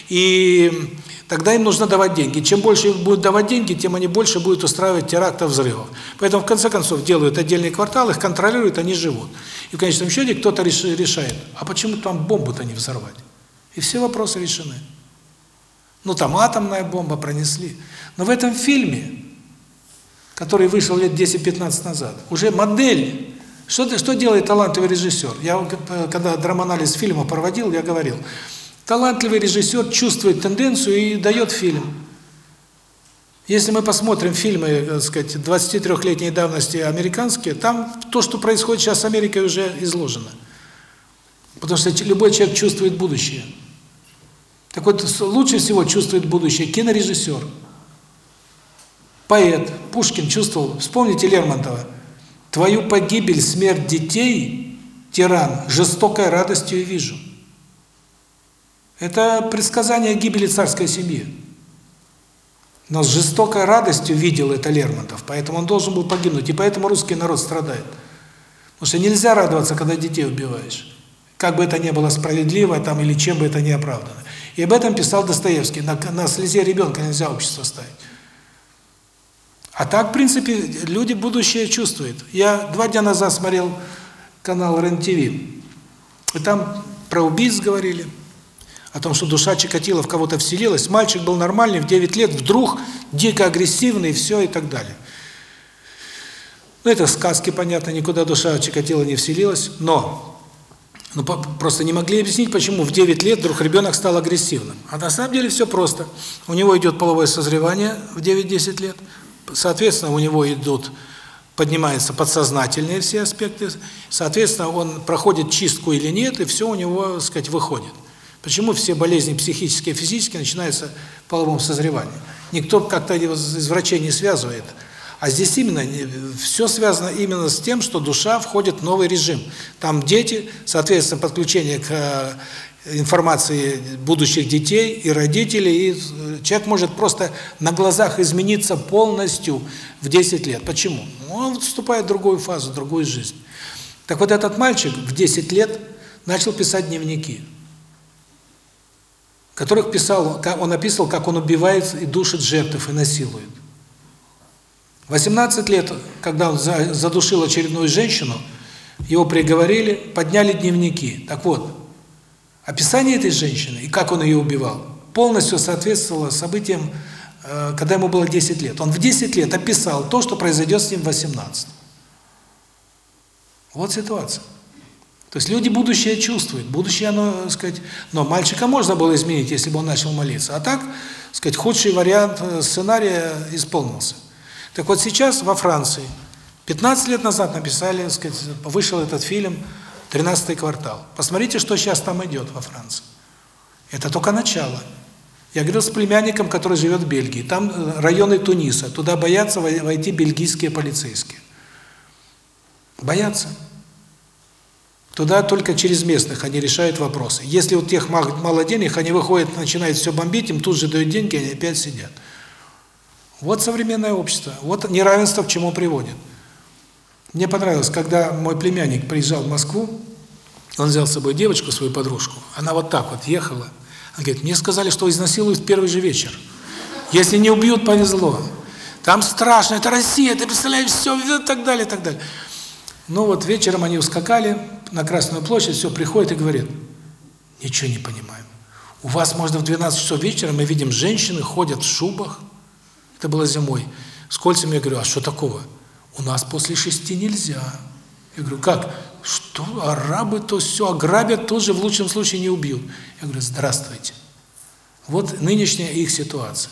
и тогда им нужно давать деньги. Чем больше им будут давать деньги, тем они больше будут устраивать терактов, взрывов. Поэтому, в конце концов, делают отдельный квартал, их контролируют, они живут. И в конечном счете кто-то решает, а почему там бомбу-то не взорвать? И все вопросы решены. Ну, там атомная бомба пронесли. Но в этом фильме который вышел лет 10-15 назад. Уже модель. Что, что делает талантливый режиссер? Я когда драманализ фильма проводил, я говорил, талантливый режиссер чувствует тенденцию и дает фильм. Если мы посмотрим фильмы, так сказать, 23-летней давности американские, там то, что происходит сейчас с Америкой, уже изложено. Потому что любой человек чувствует будущее. Так вот, лучше всего чувствует будущее кинорежиссер поэт Пушкин чувствовал, вспомните Лермонтова, «Твою погибель, смерть детей, тиран, жестокой радостью вижу». Это предсказание гибели царской семьи. Но с жестокой радостью видел это Лермонтов, поэтому он должен был погибнуть, и поэтому русский народ страдает. Потому что нельзя радоваться, когда детей убиваешь. Как бы это ни было справедливо, там или чем бы это ни оправдано. И об этом писал Достоевский. На, на слезе ребенка нельзя общество ставить. А так, в принципе, люди будущее чувствуют. Я два дня назад смотрел канал РЕН-ТВ, и там про убийц говорили, о том, что душа Чикатило в кого-то вселилась. Мальчик был нормальный, в 9 лет, вдруг дико агрессивный, все и так далее. Ну, это сказки, понятно, никуда душа Чикатило не вселилась, но ну, просто не могли объяснить, почему в 9 лет вдруг ребенок стал агрессивным. А на самом деле все просто. У него идет половое созревание в 9-10 лет, Соответственно, у него идут поднимаются подсознательные все аспекты, соответственно, он проходит чистку или нет, и все у него, так сказать, выходит. Почему все болезни психические и физические начинаются в половом созревании? Никто как-то из врачей не связывает. А здесь именно все связано именно с тем, что душа входит в новый режим. Там дети, соответственно, подключение к информации будущих детей и родителей, и э, человек может просто на глазах измениться полностью в 10 лет. Почему? Ну, он вступает в другую фазу, в другую жизнь. Так вот этот мальчик в 10 лет начал писать дневники, которых писал, он описывал, как он убивает и душит жертв и насилует. 18 лет, когда он задушил очередную женщину, его приговорили, подняли дневники. Так вот, Описание этой женщины и как он ее убивал полностью соответствовало событиям, э, когда ему было 10 лет. Он в 10 лет описал то, что произойдет с ним в 18. Вот ситуация. То есть люди будущее чувствуют. Будущее, оно, так сказать, но мальчика можно было изменить, если бы он начал молиться. А так, так сказать, худший вариант э, сценария исполнился. Так вот сейчас во Франции 15 лет назад написали, так сказать, вышел этот фильм 13 квартал. Посмотрите, что сейчас там идет во Франции. Это только начало. Я говорил с племянником, который живет в Бельгии. Там э, районы Туниса. Туда боятся войти бельгийские полицейские. Боятся. Туда только через местных они решают вопросы. Если у тех мало денег, они выходят, начинают все бомбить, им тут же дают деньги, они опять сидят. Вот современное общество. Вот неравенство к чему приводит. Мне понравилось, когда мой племянник приезжал в Москву, он взял с собой девочку, свою подружку, она вот так вот ехала. Она говорит, мне сказали, что изнасилуют в первый же вечер. Если не убьют, повезло. Там страшно, это Россия, ты представляешь, все, и так далее, и так далее. Ну вот вечером они ускакали на Красную площадь, все, приходит и говорит, ничего не понимаем. У вас можно в 12 часов вечера, мы видим, женщины ходят в шубах, это было зимой, с кольцами, я говорю, а что такого? У нас после шести нельзя. Я говорю, как? Что? Арабы то все ограбят, тоже в лучшем случае не убьют. Я говорю, здравствуйте. Вот нынешняя их ситуация.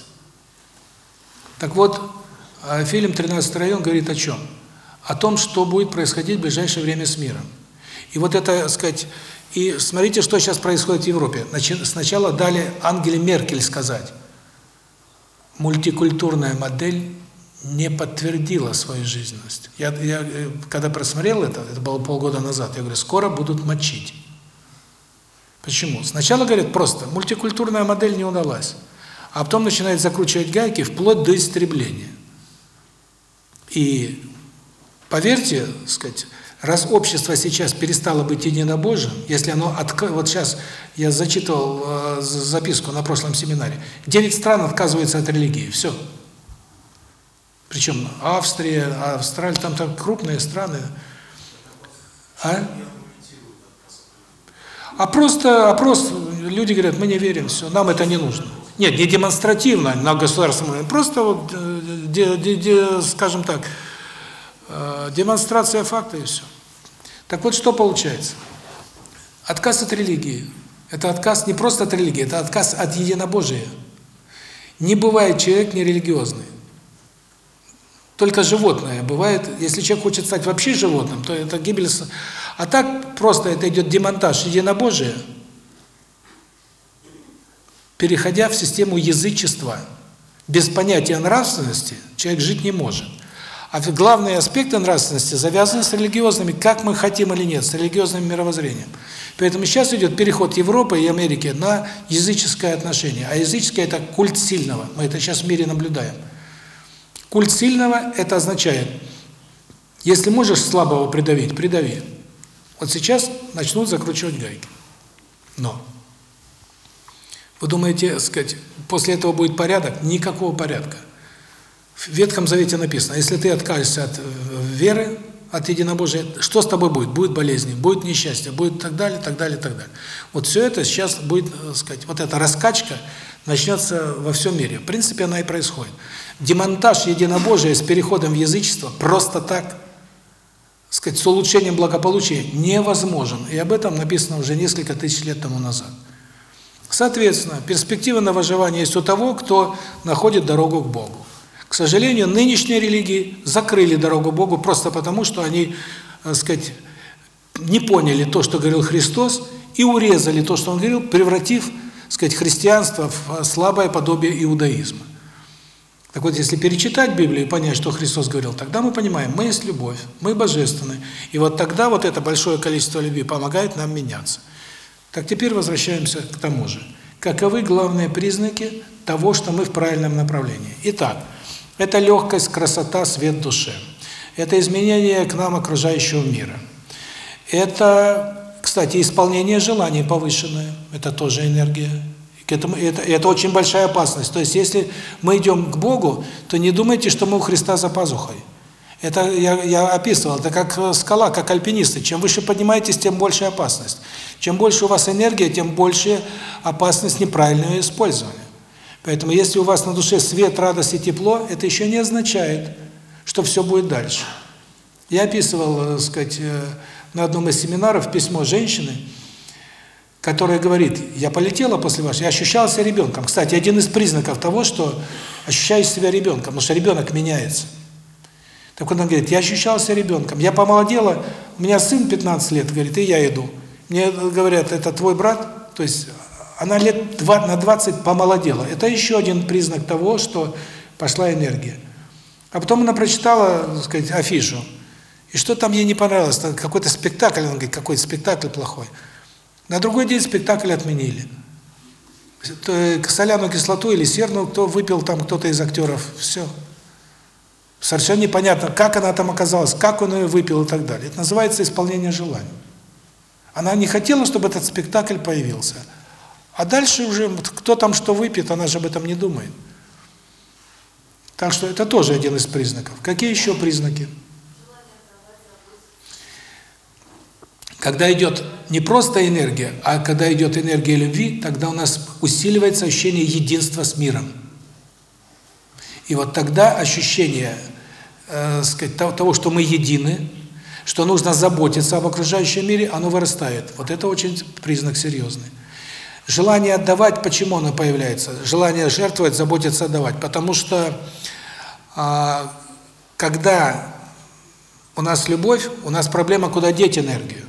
Так вот, а, фильм «13 район» говорит о чем? О том, что будет происходить в ближайшее время с миром. И вот это, сказать, и смотрите, что сейчас происходит в Европе. Сначала дали Ангеле Меркель сказать, мультикультурная модель не подтвердила свою жизненность. Я, я э, когда просмотрел это, это было полгода назад, я говорю, скоро будут мочить. Почему? Сначала говорят просто, мультикультурная модель не удалась, а потом начинают закручивать гайки вплоть до истребления. И поверьте, сказать, раз общество сейчас перестало быть единобожием, если оно от вот сейчас я зачитывал э, записку на прошлом семинаре, девять стран отказываются от религии, все. Причем Австрия, Австралия, там там крупные страны. А? А просто опрос, люди говорят, мы не верим, все, нам это не нужно. Нет, не демонстративно на государственном уровне, просто вот, э, де, де, де, скажем так, э, демонстрация факта и все. Так вот, что получается? Отказ от религии. Это отказ не просто от религии, это отказ от единобожия. Не бывает человек нерелигиозный. Только животное бывает, если человек хочет стать вообще животным, то это гибель. А так просто это идет демонтаж единобожия, переходя в систему язычества. Без понятия нравственности человек жить не может. А главные аспекты нравственности завязаны с религиозными, как мы хотим или нет, с религиозным мировоззрением. Поэтому сейчас идет переход Европы и Америки на языческое отношение. А языческое – это культ сильного. Мы это сейчас в мире наблюдаем. Культ сильного – это означает, если можешь слабого придавить, придави. Вот сейчас начнут закручивать гайки. Но вы думаете, сказать, после этого будет порядок? Никакого порядка. В Ветхом Завете написано, если ты откажешься от э, веры, от единобожия, что с тобой будет? Будет болезни, будет несчастье, будет так далее, так далее, так далее. Вот все это сейчас будет, э, сказать, вот эта раскачка начнется во всем мире. В принципе, она и происходит. Демонтаж единобожия с переходом в язычество просто так, сказать, с улучшением благополучия невозможен. И об этом написано уже несколько тысяч лет тому назад. Соответственно, перспектива на выживание есть у того, кто находит дорогу к Богу. Сожалению, нынешние религии закрыли дорогу Богу просто потому, что они, так сказать, не поняли то, что говорил Христос, и урезали то, что Он говорил, превратив, так сказать, христианство в слабое подобие иудаизма. Так вот, если перечитать Библию и понять, что Христос говорил, тогда мы понимаем, мы есть любовь, мы божественны. И вот тогда вот это большое количество любви помогает нам меняться. Так теперь возвращаемся к тому же. Каковы главные признаки того, что мы в правильном направлении? Итак, это легкость, красота, свет души. Это изменение к нам окружающего мира. Это, кстати, исполнение желаний повышенное. Это тоже энергия. К этому, это, это очень большая опасность. То есть, если мы идем к Богу, то не думайте, что мы у Христа за пазухой. Это я, я описывал, это как скала, как альпинисты. Чем выше поднимаетесь, тем больше опасность. Чем больше у вас энергия, тем больше опасность неправильного использования. Поэтому если у вас на душе свет, радость и тепло, это еще не означает, что все будет дальше. Я описывал, так э, сказать, э, на одном из семинаров письмо женщины, которая говорит, я полетела после вас, я ощущала себя ребенком. Кстати, один из признаков того, что ощущаешь себя ребенком, потому что ребенок меняется. Так он говорит, я ощущала себя ребенком, я помолодела, у меня сын 15 лет, говорит, и я иду. Мне говорят, это твой брат, то есть она лет 20, на 20 помолодела. Это еще один признак того, что пошла энергия. А потом она прочитала, так сказать, афишу. И что там ей не понравилось? Какой-то спектакль, она говорит, какой спектакль плохой. На другой день спектакль отменили. Соляную кислоту или серную, кто выпил там кто-то из актеров, все. Совершенно непонятно, как она там оказалась, как он ее выпил и так далее. Это называется исполнение желаний. Она не хотела, чтобы этот спектакль появился. А дальше уже кто там что выпьет, она же об этом не думает. Так что это тоже один из признаков. Какие еще признаки? Когда идет не просто энергия, а когда идет энергия любви, тогда у нас усиливается ощущение единства с миром. И вот тогда ощущение э, сказать, того, что мы едины, что нужно заботиться об окружающем мире, оно вырастает. Вот это очень признак серьезный. Желание отдавать, почему оно появляется? Желание жертвовать, заботиться, отдавать. Потому что а, когда у нас любовь, у нас проблема, куда деть энергию.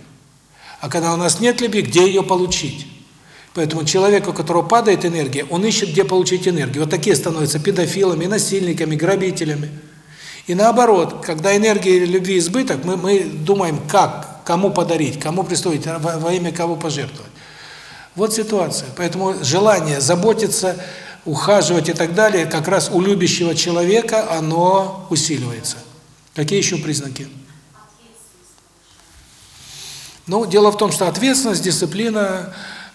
А когда у нас нет любви, где ее получить? Поэтому человек, у которого падает энергия, он ищет, где получить энергию. Вот такие становятся педофилами, насильниками, грабителями. И наоборот, когда энергии любви избыток, мы, мы думаем, как, кому подарить, кому пристроить, во, во имя кого пожертвовать. Вот ситуация. Поэтому желание заботиться, ухаживать и так далее, как раз у любящего человека оно усиливается. Какие еще признаки? Ну, дело в том, что ответственность, дисциплина,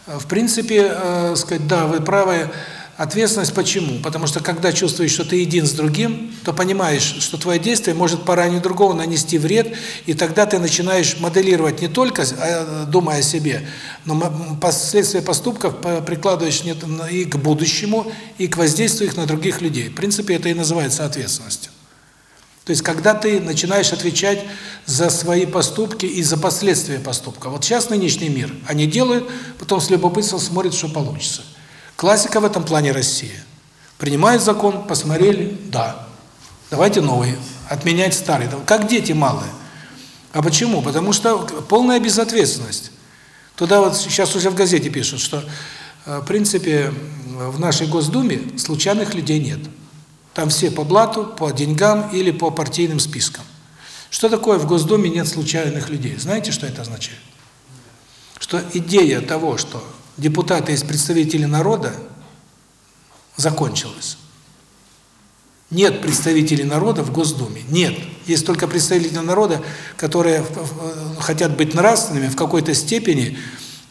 э, в принципе, э, сказать, да, вы правы, ответственность почему? Потому что когда чувствуешь, что ты един с другим, то понимаешь, что твое действие может поранить другого, нанести вред, и тогда ты начинаешь моделировать не только э, думая о себе, но последствия поступков прикладываешь и к будущему, и к воздействию их на других людей. В принципе, это и называется ответственностью. То есть, когда ты начинаешь отвечать за свои поступки и за последствия поступка. Вот сейчас нынешний мир, они делают, потом с любопытством смотрят, что получится. Классика в этом плане Россия. Принимают закон, посмотрели, да, давайте новый, отменять старый. Как дети малые. А почему? Потому что полная безответственность. Туда вот сейчас уже в газете пишут, что э, в принципе в нашей Госдуме случайных людей нет. Там все по блату, по деньгам или по партийным спискам. Что такое в Госдуме нет случайных людей? Знаете, что это означает? Что идея того, что депутаты есть представители народа, закончилась. Нет представителей народа в Госдуме. Нет. Есть только представители народа, которые хотят быть нравственными в какой-то степени,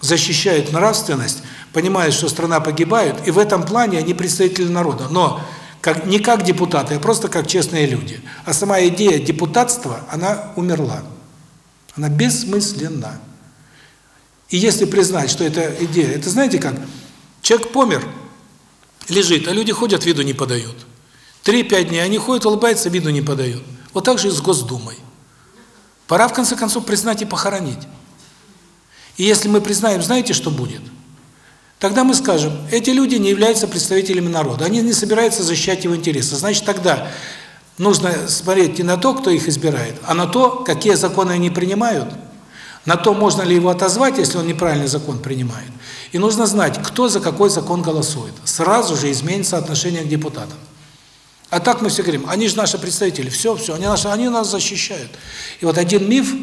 защищают нравственность, понимают, что страна погибает, и в этом плане они представители народа. Но как не как депутаты, а просто как честные люди. А сама идея депутатства, она умерла. Она бессмысленна. И если признать, что это идея, это знаете как? Человек помер, лежит, а люди ходят, виду не подают. Три-пять дней они ходят, улыбаются, виду не подают. Вот так же и с Госдумой. Пора в конце концов признать и похоронить. И если мы признаем, знаете, что будет? Тогда мы скажем, эти люди не являются представителями народа, они не собираются защищать его интересы. Значит, тогда нужно смотреть не на то, кто их избирает, а на то, какие законы они принимают, на то, можно ли его отозвать, если он неправильный закон принимает. И нужно знать, кто за какой закон голосует. Сразу же изменится отношение к депутатам. А так мы все говорим, они же наши представители, все, все, они, наши, они нас защищают. И вот один миф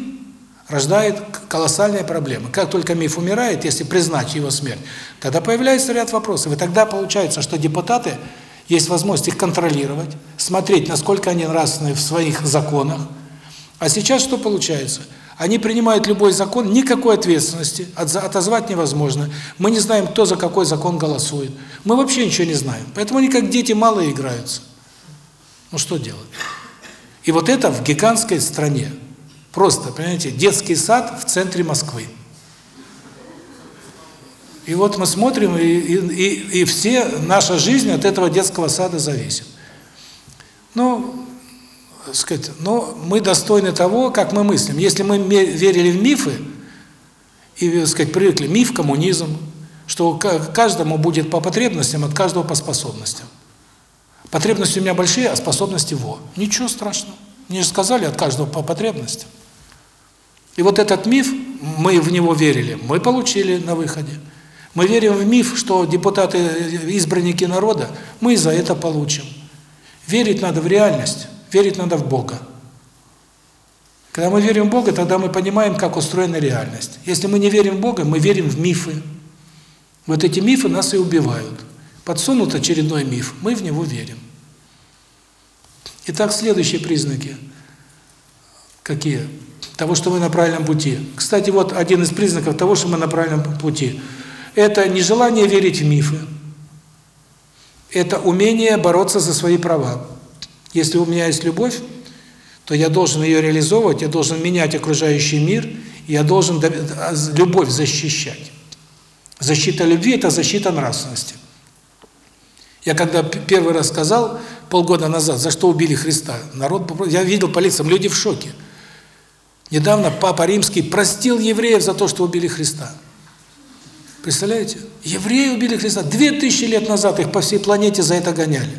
рождает колоссальные проблемы. Как только миф умирает, если признать его смерть, тогда появляется ряд вопросов. И тогда получается, что депутаты есть возможность их контролировать, смотреть, насколько они нравственны в своих законах. А сейчас что получается? Они принимают любой закон, никакой ответственности, отозвать невозможно. Мы не знаем, кто за какой закон голосует. Мы вообще ничего не знаем. Поэтому они как дети малые играются. Ну что делать? И вот это в гигантской стране. Просто, понимаете, детский сад в центре Москвы. И вот мы смотрим, и, и, и все, наша жизнь от этого детского сада зависит. Ну, сказать, но мы достойны того, как мы мыслим. Если мы верили в мифы, и, сказать, привыкли, миф, коммунизм, что каждому будет по потребностям, от каждого по способностям. Потребности у меня большие, а способности во. Ничего страшного. Мне же сказали, от каждого по потребностям. И вот этот миф, мы в него верили, мы получили на выходе. Мы верим в миф, что депутаты избранники народа, мы за это получим. Верить надо в реальность, верить надо в Бога. Когда мы верим в Бога, тогда мы понимаем, как устроена реальность. Если мы не верим в Бога, мы верим в мифы. Вот эти мифы нас и убивают. Подсунут очередной миф, мы в него верим. Итак, следующие признаки. Какие? того, что мы на правильном пути. Кстати, вот один из признаков того, что мы на правильном пути. Это нежелание верить в мифы. Это умение бороться за свои права. Если у меня есть любовь, то я должен ее реализовывать, я должен менять окружающий мир, я должен любовь защищать. Защита любви – это защита нравственности. Я когда первый раз сказал, полгода назад, за что убили Христа, народ, я видел по лицам, люди в шоке. Недавно Папа Римский простил евреев за то, что убили Христа. Представляете? Евреи убили Христа. Две тысячи лет назад их по всей планете за это гоняли.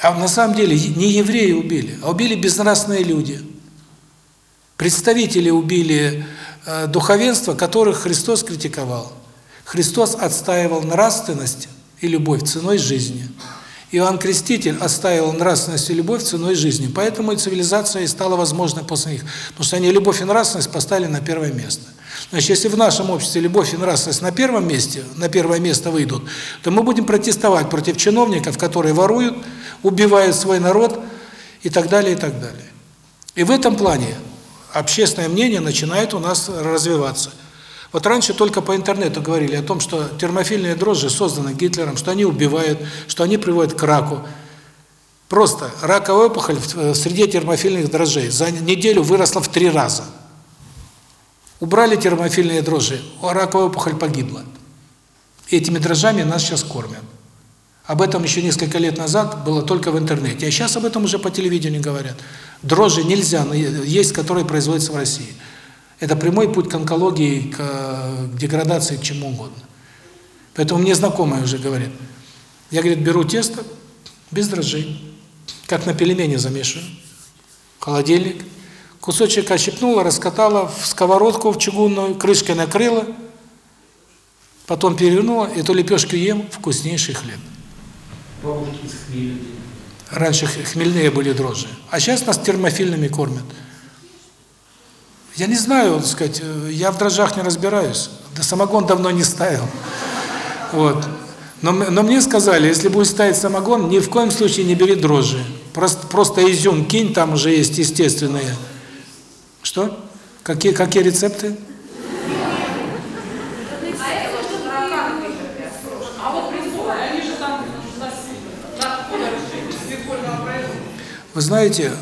А на самом деле не евреи убили, а убили безнравственные люди. Представители убили э, духовенство, которых Христос критиковал. Христос отстаивал нравственность и любовь ценой жизни. Иоанн Креститель оставил нравственность и любовь ценой жизни. Поэтому и цивилизация и стала возможной после них. Потому что они любовь и нравственность поставили на первое место. Значит, если в нашем обществе любовь и нравственность на первом месте, на первое место выйдут, то мы будем протестовать против чиновников, которые воруют, убивают свой народ и так далее, и так далее. И в этом плане общественное мнение начинает у нас развиваться. Вот раньше только по интернету говорили о том, что термофильные дрожжи созданы Гитлером, что они убивают, что они приводят к раку. Просто раковая опухоль в среде термофильных дрожжей за неделю выросла в три раза. Убрали термофильные дрожжи, раковая опухоль погибла. Этими дрожжами нас сейчас кормят. Об этом еще несколько лет назад было только в интернете, а сейчас об этом уже по телевидению говорят. Дрожжи нельзя есть, которые производятся в России. Это прямой путь к онкологии, к, к деградации, к чему угодно. Поэтому мне знакомые уже говорят, я, говорит, беру тесто без дрожжей, как на пельмени замешиваю, холодильник, кусочек ощипнула, раскатала в сковородку в чугунную, крышкой накрыла, потом перевернула, эту лепешку ем, вкуснейший хлеб. Бабушки из хмеля. Раньше хмельные были дрожжи, а сейчас нас термофильными кормят. Я не знаю, так сказать, я в дрожжах не разбираюсь. Да самогон давно не ставил. Вот. Но, но мне сказали, если будешь ставить самогон, ни в коем случае не бери дрожжи. Просто, просто изюм кинь, там уже есть естественные. Что? Какие, какие рецепты? Вы знаете,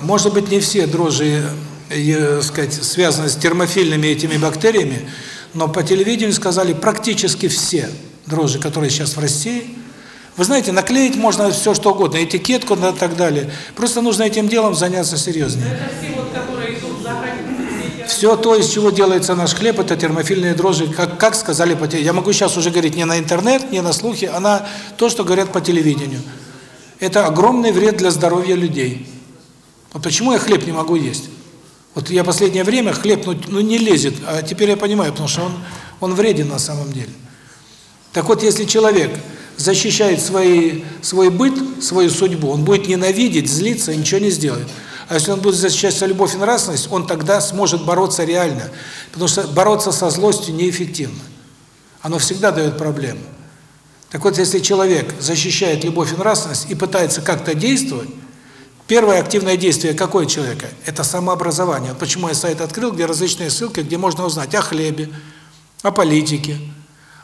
может быть, не все дрожжи э, сказать, связаны с термофильными этими бактериями, но по телевидению сказали практически все дрожжи, которые сейчас в России. Вы знаете, наклеить можно все что угодно, этикетку и так далее. Просто нужно этим делом заняться серьезнее. Все то, из чего делается наш хлеб, это термофильные дрожжи, как, как сказали по телевидению. Я могу сейчас уже говорить не на интернет, не на слухи, а на то, что говорят по телевидению. Это огромный вред для здоровья людей. Вот почему я хлеб не могу есть? Вот я последнее время хлеб ну, ну не лезет, а теперь я понимаю, потому что он он вреден на самом деле. Так вот, если человек защищает свои свой быт, свою судьбу, он будет ненавидеть, злиться, ничего не сделает. А если он будет защищать свою любовь и нравственность, он тогда сможет бороться реально. Потому что бороться со злостью неэффективно. Оно всегда дает проблемы. Так вот, если человек защищает любовь и нравственность и пытается как-то действовать, первое активное действие какое человека? Это самообразование. Вот почему я сайт открыл, где различные ссылки, где можно узнать о хлебе, о политике,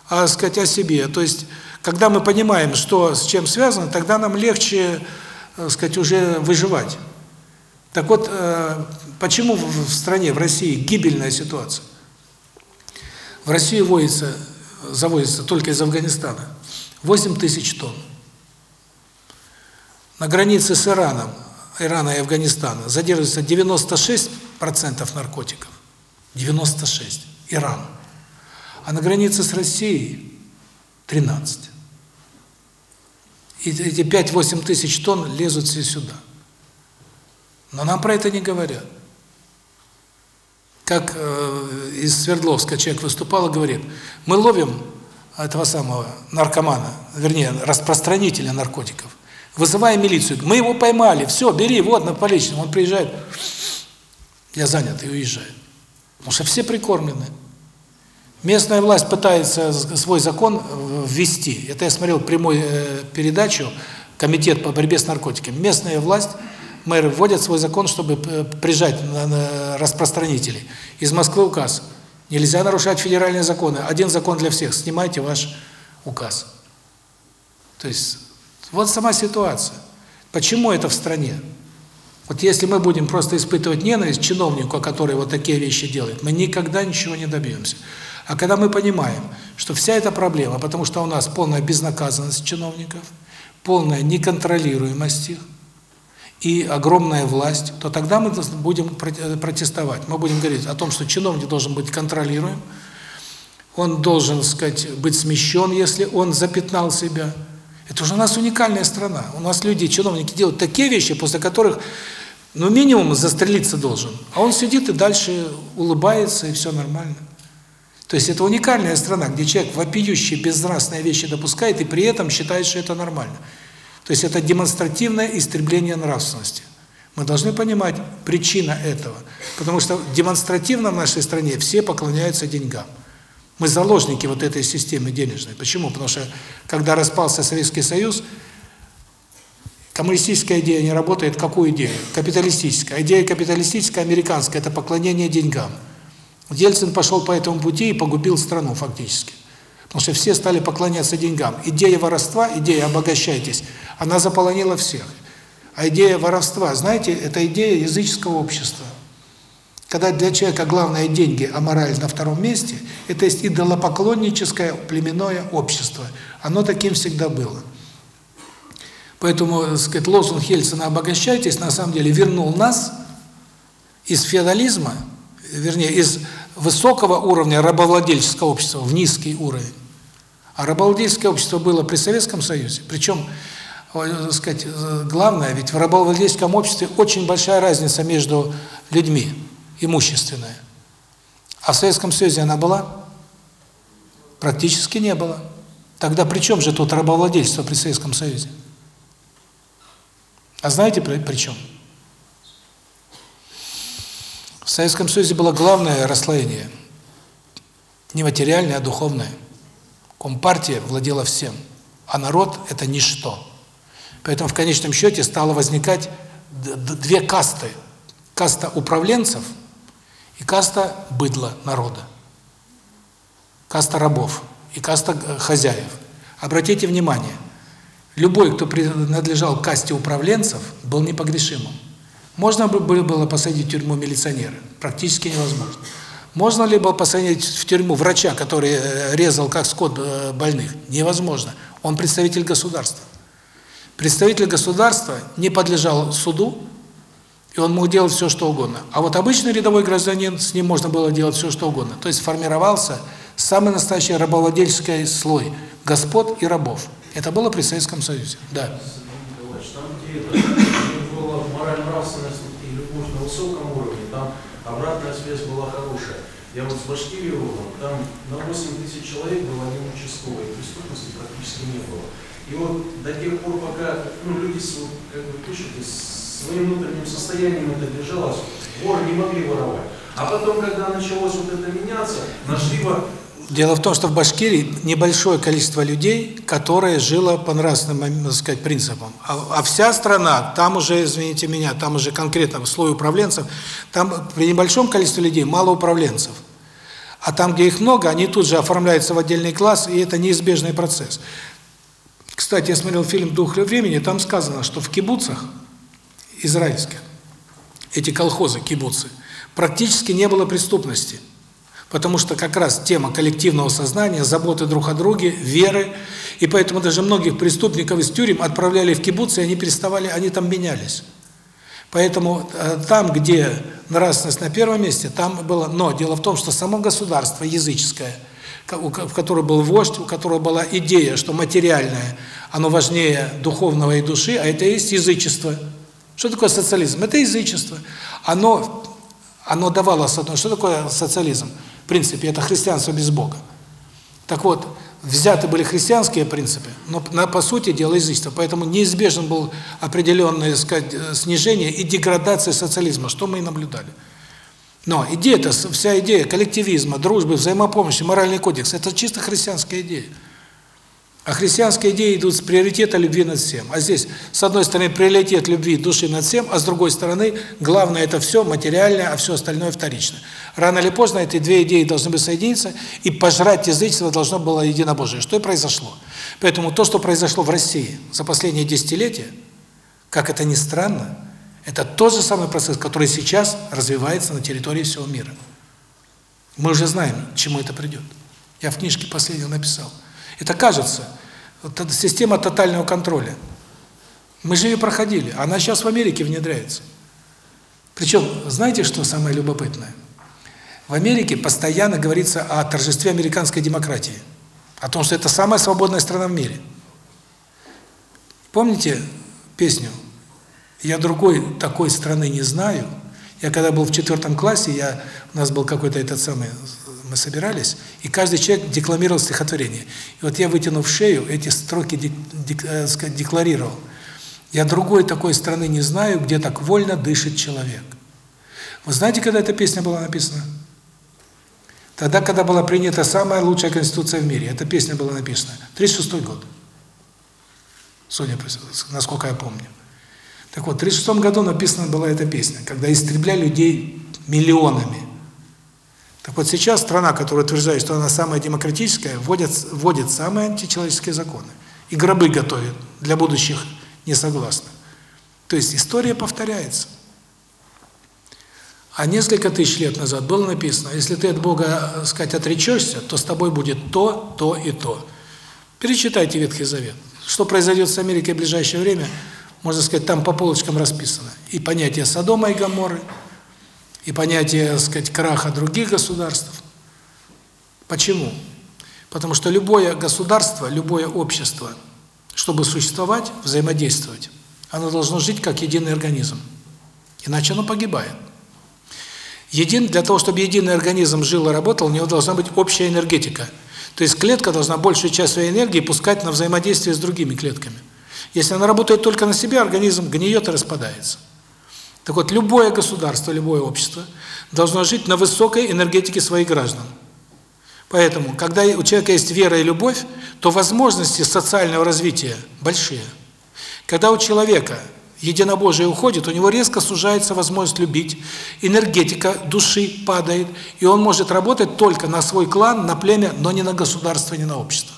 о, сказать, о себе. То есть, когда мы понимаем, что с чем связано, тогда нам легче, так сказать, уже выживать. Так вот, э, почему в стране, в России гибельная ситуация? В Россию водится, завозится только из Афганистана 8 тысяч тонн. На границе с Ираном, Ирана и Афганистана задерживается 96% наркотиков. 96. Иран. А на границе с Россией 13. И эти 5-8 тысяч тонн лезут все сюда. Но нам про это не говорят. Как э, из Свердловска человек выступал и говорит, мы ловим этого самого наркомана, вернее, распространителя наркотиков, вызываем милицию, мы его поймали, все, бери, вот, на поличном. Он приезжает, я занят, и уезжает. Потому что все прикормлены. Местная власть пытается свой закон ввести. Это я смотрел прямую э, передачу, комитет по борьбе с наркотиками. Местная власть мэры вводят свой закон, чтобы э, прижать распространителей. Из Москвы указ. Нельзя нарушать федеральные законы. Один закон для всех. Снимайте ваш указ. То есть, вот сама ситуация. Почему это в стране? Вот если мы будем просто испытывать ненависть чиновнику, который вот такие вещи делает, мы никогда ничего не добьемся. А когда мы понимаем, что вся эта проблема, потому что у нас полная безнаказанность чиновников, полная неконтролируемость их, и огромная власть, то тогда мы будем протестовать. Мы будем говорить о том, что чиновник должен быть контролируем, он должен, сказать, быть смещен, если он запятнал себя. Это уже у нас уникальная страна. У нас люди, чиновники делают такие вещи, после которых, ну, минимум застрелиться должен. А он сидит и дальше улыбается, и все нормально. То есть это уникальная страна, где человек вопиющие, безнравственные вещи допускает, и при этом считает, что это нормально. То есть это демонстративное истребление нравственности. Мы должны понимать причина этого. Потому что демонстративно в нашей стране все поклоняются деньгам. Мы заложники вот этой системы денежной. Почему? Потому что когда распался Советский Союз, коммунистическая идея не работает. Какую идею? Капиталистическая. Идея капиталистическая, американская – это поклонение деньгам. Ельцин пошел по этому пути и погубил страну фактически. Потому что все стали поклоняться деньгам. Идея воровства, идея «обогащайтесь», она заполонила всех. А идея воровства, знаете, это идея языческого общества. Когда для человека главное деньги, а мораль на втором месте, это есть идолопоклонническое племенное общество. Оно таким всегда было. Поэтому, так сказать, лозунг Ельцина «обогащайтесь» на самом деле вернул нас из феодализма, вернее, из высокого уровня рабовладельческого общества в низкий уровень. А рабовладельческое общество было при Советском Союзе. Причем, так сказать, главное, ведь в рабовладельческом обществе очень большая разница между людьми, имущественная. А в Советском Союзе она была? Практически не было. Тогда при чем же тут рабовладельство при Советском Союзе? А знаете при, при чем? В Советском Союзе было главное расслоение не материальное, а духовное. Компартия владела всем, а народ – это ничто. Поэтому в конечном счете стало возникать две касты. Каста управленцев и каста быдла народа. Каста рабов и каста хозяев. Обратите внимание, любой, кто принадлежал касте управленцев, был непогрешимым. Можно было посадить в тюрьму милиционера? Практически невозможно. Можно ли было посадить в тюрьму врача, который резал как скот больных? Невозможно. Он представитель государства. Представитель государства не подлежал суду, и он мог делать все, что угодно. А вот обычный рядовой гражданин, с ним можно было делать все, что угодно. То есть формировался самый настоящий рабовладельческий слой господ и рабов. Это было при Советском Союзе. Да. Нравственность и любовь на высоком уровне, там обратная связь была хорошая. Я вот с Башкирии родом, там на 8 тысяч человек было один участковый, преступности практически не было. И вот до тех пор, пока ну, люди как бы пишут, своим внутренним состоянием это держалось, воры не могли воровать. А потом, когда началось вот это меняться, нашли во Дело в том, что в Башкирии небольшое количество людей, которое жило по нравственным, так сказать, принципам. А, а вся страна, там уже, извините меня, там уже конкретно слой управленцев, там при небольшом количестве людей мало управленцев. А там, где их много, они тут же оформляются в отдельный класс, и это неизбежный процесс. Кстати, я смотрел фильм «Дух времени», там сказано, что в кибуцах израильских, эти колхозы, кибуцы, практически не было преступности. Потому что как раз тема коллективного сознания, заботы друг о друге, веры, и поэтому даже многих преступников из тюрем отправляли в кибуцы, и они переставали, они там менялись. Поэтому там, где нравственность на первом месте, там было... Но дело в том, что само государство языческое, в котором был вождь, у которого была идея, что материальное, оно важнее духовного и души, а это и есть язычество. Что такое социализм? Это язычество. Оно, оно давало... Что такое социализм? В принципе, это христианство без Бога. Так вот, взяты были христианские принципы, но на, по сути дела язычество. Поэтому неизбежен был определенное сказать, снижение и деградация социализма, что мы и наблюдали. Но идея-то, вся идея коллективизма, дружбы, взаимопомощи, моральный кодекс – это чисто христианская идея. А христианские идеи идут с приоритета любви над всем. А здесь, с одной стороны, приоритет любви души над всем, а с другой стороны, главное это все материальное, а все остальное вторично. Рано или поздно эти две идеи должны бы соединиться, и пожрать язычество должно было единобожие. Что и произошло. Поэтому то, что произошло в России за последние десятилетия, как это ни странно, это тот же самый процесс, который сейчас развивается на территории всего мира. Мы уже знаем, к чему это придет. Я в книжке последнего написал. Это кажется, система тотального контроля. Мы же ее проходили, она сейчас в Америке внедряется. Причем, знаете, что самое любопытное? В Америке постоянно говорится о торжестве американской демократии, о том, что это самая свободная страна в мире. Помните песню «Я другой такой страны не знаю»? Я когда был в четвертом классе, я у нас был какой-то этот самый мы собирались, и каждый человек декламировал стихотворение. И вот я, вытянув шею, эти строки э, декларировал. Я другой такой страны не знаю, где так вольно дышит человек. Вы знаете, когда эта песня была написана? Тогда, когда была принята самая лучшая конституция в мире. Эта песня была написана. 36 год. Судя по насколько я помню. Так вот, в 36 году написана была эта песня, когда истребляли людей миллионами. Так вот сейчас страна, которая утверждает, что она самая демократическая, вводит, вводит самые античеловеческие законы. И гробы готовит для будущих несогласных. То есть история повторяется. А несколько тысяч лет назад было написано, если ты от Бога, так сказать, отречешься, то с тобой будет то, то и то. Перечитайте Ветхий Завет. Что произойдет с Америкой в ближайшее время, можно сказать, там по полочкам расписано. И понятие Содома и Гоморры, и понятие, так сказать, краха других государств. Почему? Потому что любое государство, любое общество, чтобы существовать, взаимодействовать, оно должно жить как единый организм. Иначе оно погибает. Един, для того, чтобы единый организм жил и работал, у него должна быть общая энергетика. То есть клетка должна большую часть своей энергии пускать на взаимодействие с другими клетками. Если она работает только на себя, организм гниет и распадается. Так вот, любое государство, любое общество должно жить на высокой энергетике своих граждан. Поэтому, когда у человека есть вера и любовь, то возможности социального развития большие. Когда у человека единобожие уходит, у него резко сужается возможность любить, энергетика души падает, и он может работать только на свой клан, на племя, но не на государство, не на общество.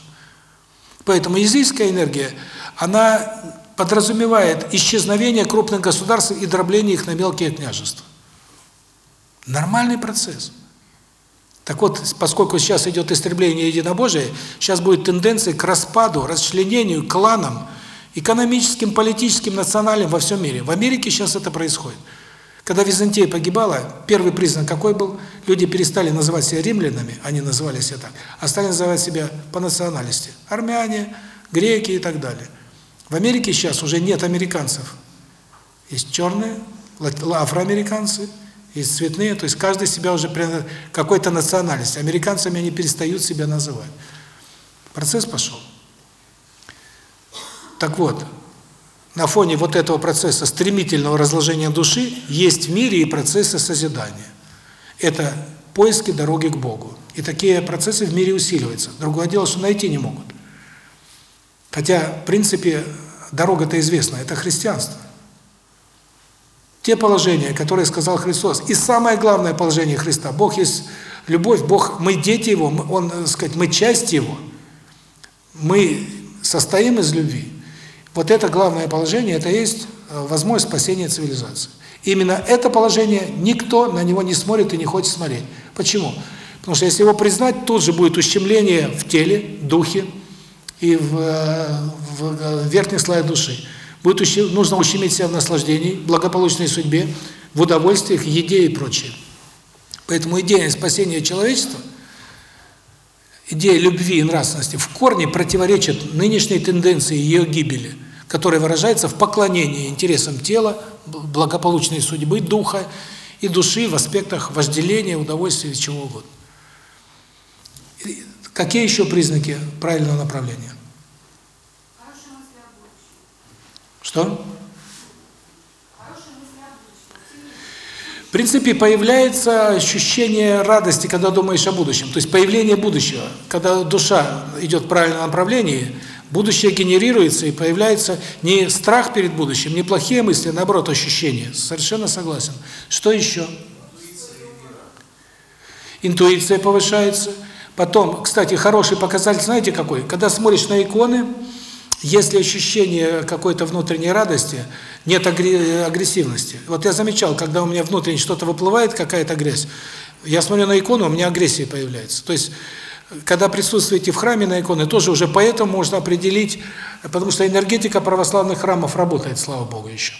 Поэтому языческая энергия, она подразумевает исчезновение крупных государств и дробление их на мелкие княжества. Нормальный процесс. Так вот, поскольку сейчас идет истребление единобожия, сейчас будет тенденция к распаду, расчленению, кланам, экономическим, политическим, национальным во всем мире. В Америке сейчас это происходит. Когда Византия погибала, первый признак какой был? Люди перестали называть себя римлянами, они называли себя так, а стали называть себя по национальности. Армяне, греки и так далее. В Америке сейчас уже нет американцев. Есть черные, афроамериканцы, есть цветные, то есть каждый себя уже какой-то национальности. Американцами они перестают себя называть. Процесс пошел. Так вот, на фоне вот этого процесса стремительного разложения души есть в мире и процессы созидания. Это поиски дороги к Богу. И такие процессы в мире усиливаются. Другое дело, что найти не могут. Хотя, в принципе, дорога-то известна, это христианство. Те положения, которые сказал Христос, и самое главное положение Христа, Бог есть любовь, Бог, мы дети Его, Он, так сказать, мы часть Его, мы состоим из любви. Вот это главное положение, это есть э, возможность спасения цивилизации. Именно это положение никто на него не смотрит и не хочет смотреть. Почему? Потому что если его признать, тут же будет ущемление в теле, духе и в, в верхних слоях души. Будет ущем, нужно ущемить себя в наслаждении, благополучной судьбе, в удовольствиях, еде и прочее. Поэтому идея спасения человечества, идея любви и нравственности в корне противоречит нынешней тенденции ее гибели, которая выражается в поклонении интересам тела, благополучной судьбы, духа и души в аспектах вожделения, удовольствия чего угодно. Какие еще признаки правильного направления? Что? В принципе, появляется ощущение радости, когда думаешь о будущем. То есть появление будущего. Когда душа идет в правильном направлении, будущее генерируется и появляется не страх перед будущим, не плохие мысли, а наоборот, ощущения. Совершенно согласен. Что еще? Интуиция повышается. Потом, кстати, хороший показатель, знаете какой? Когда смотришь на иконы, если ощущение какой-то внутренней радости, нет агрессивности. Вот я замечал, когда у меня внутренне что-то выплывает, какая-то агрессия, я смотрю на икону, у меня агрессия появляется. То есть, когда присутствуете в храме на иконы, тоже уже поэтому можно определить, потому что энергетика православных храмов работает, слава Богу, еще.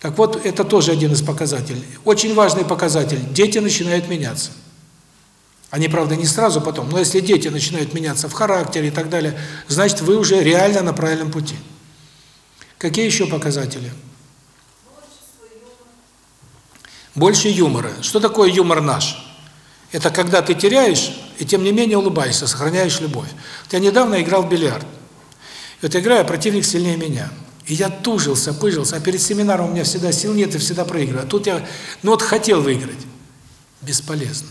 Так вот, это тоже один из показателей. Очень важный показатель. Дети начинают меняться. Они, правда, не сразу потом, но если дети начинают меняться в характере и так далее, значит, вы уже реально на правильном пути. Какие еще показатели? Больше юмора. Что такое юмор наш? Это когда ты теряешь, и тем не менее улыбаешься, сохраняешь любовь. Я недавно играл в биллиард. Вот играю, противник сильнее меня. И я тужился, пыжился, а перед семинаром у меня всегда сил нет и всегда проигрываю. А тут я, ну вот хотел выиграть. Бесполезно.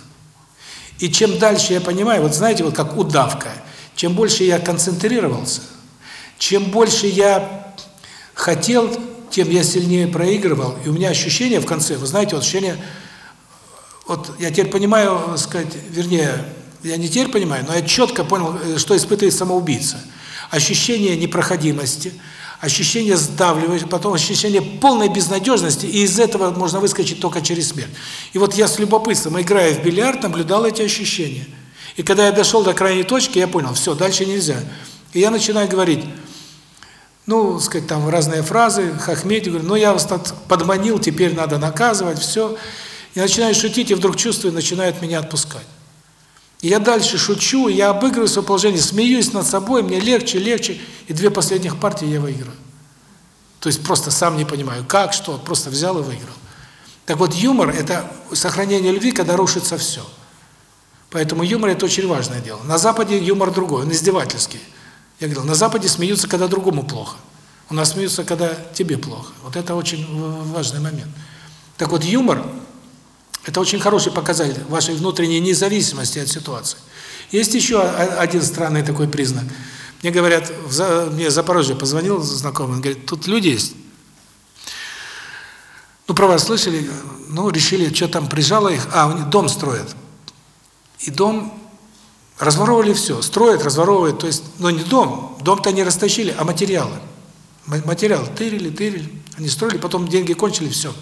И чем дальше я понимаю, вот знаете, вот как удавка, чем больше я концентрировался, чем больше я хотел, тем я сильнее проигрывал. И у меня ощущение в конце, вы знаете, вот ощущение, вот я теперь понимаю, сказать, вернее, я не теперь понимаю, но я четко понял, э, что испытывает самоубийца. Ощущение непроходимости – ощущение сдавливания, потом ощущение полной безнадежности, и из этого можно выскочить только через смерть. И вот я с любопытством, играя в бильярд, наблюдал эти ощущения. И когда я дошел до крайней точки, я понял, все, дальше нельзя. И я начинаю говорить, ну, сказать, там разные фразы, хохметь, говорю, ну, я вас подманил, теперь надо наказывать, все. И начинаю шутить, и вдруг чувствую, начинает меня отпускать. Я дальше шучу, я обыгрываю свое положение, смеюсь над собой, мне легче, легче, и две последних партии я выиграю. То есть просто сам не понимаю, как, что, просто взял и выиграл. Так вот, юмор – это сохранение любви, когда рушится все. Поэтому юмор – это очень важное дело. На Западе юмор другой, он издевательский. Я говорил, на Западе смеются, когда другому плохо. У нас смеются, когда тебе плохо. Вот это очень важный момент. Так вот, юмор это очень хороший показатель вашей внутренней независимости от ситуации. Есть еще один странный такой признак. Мне говорят, мне Запорожье позвонил знакомый, он говорит, тут люди есть. Ну, про вас слышали, ну, решили, что там прижало их, а, они дом строят. И дом, разворовывали все, строят, разворовывают, то есть, но не дом, дом-то не растащили, а материалы. Материал тырили, тырили, они строили, потом деньги кончили, все.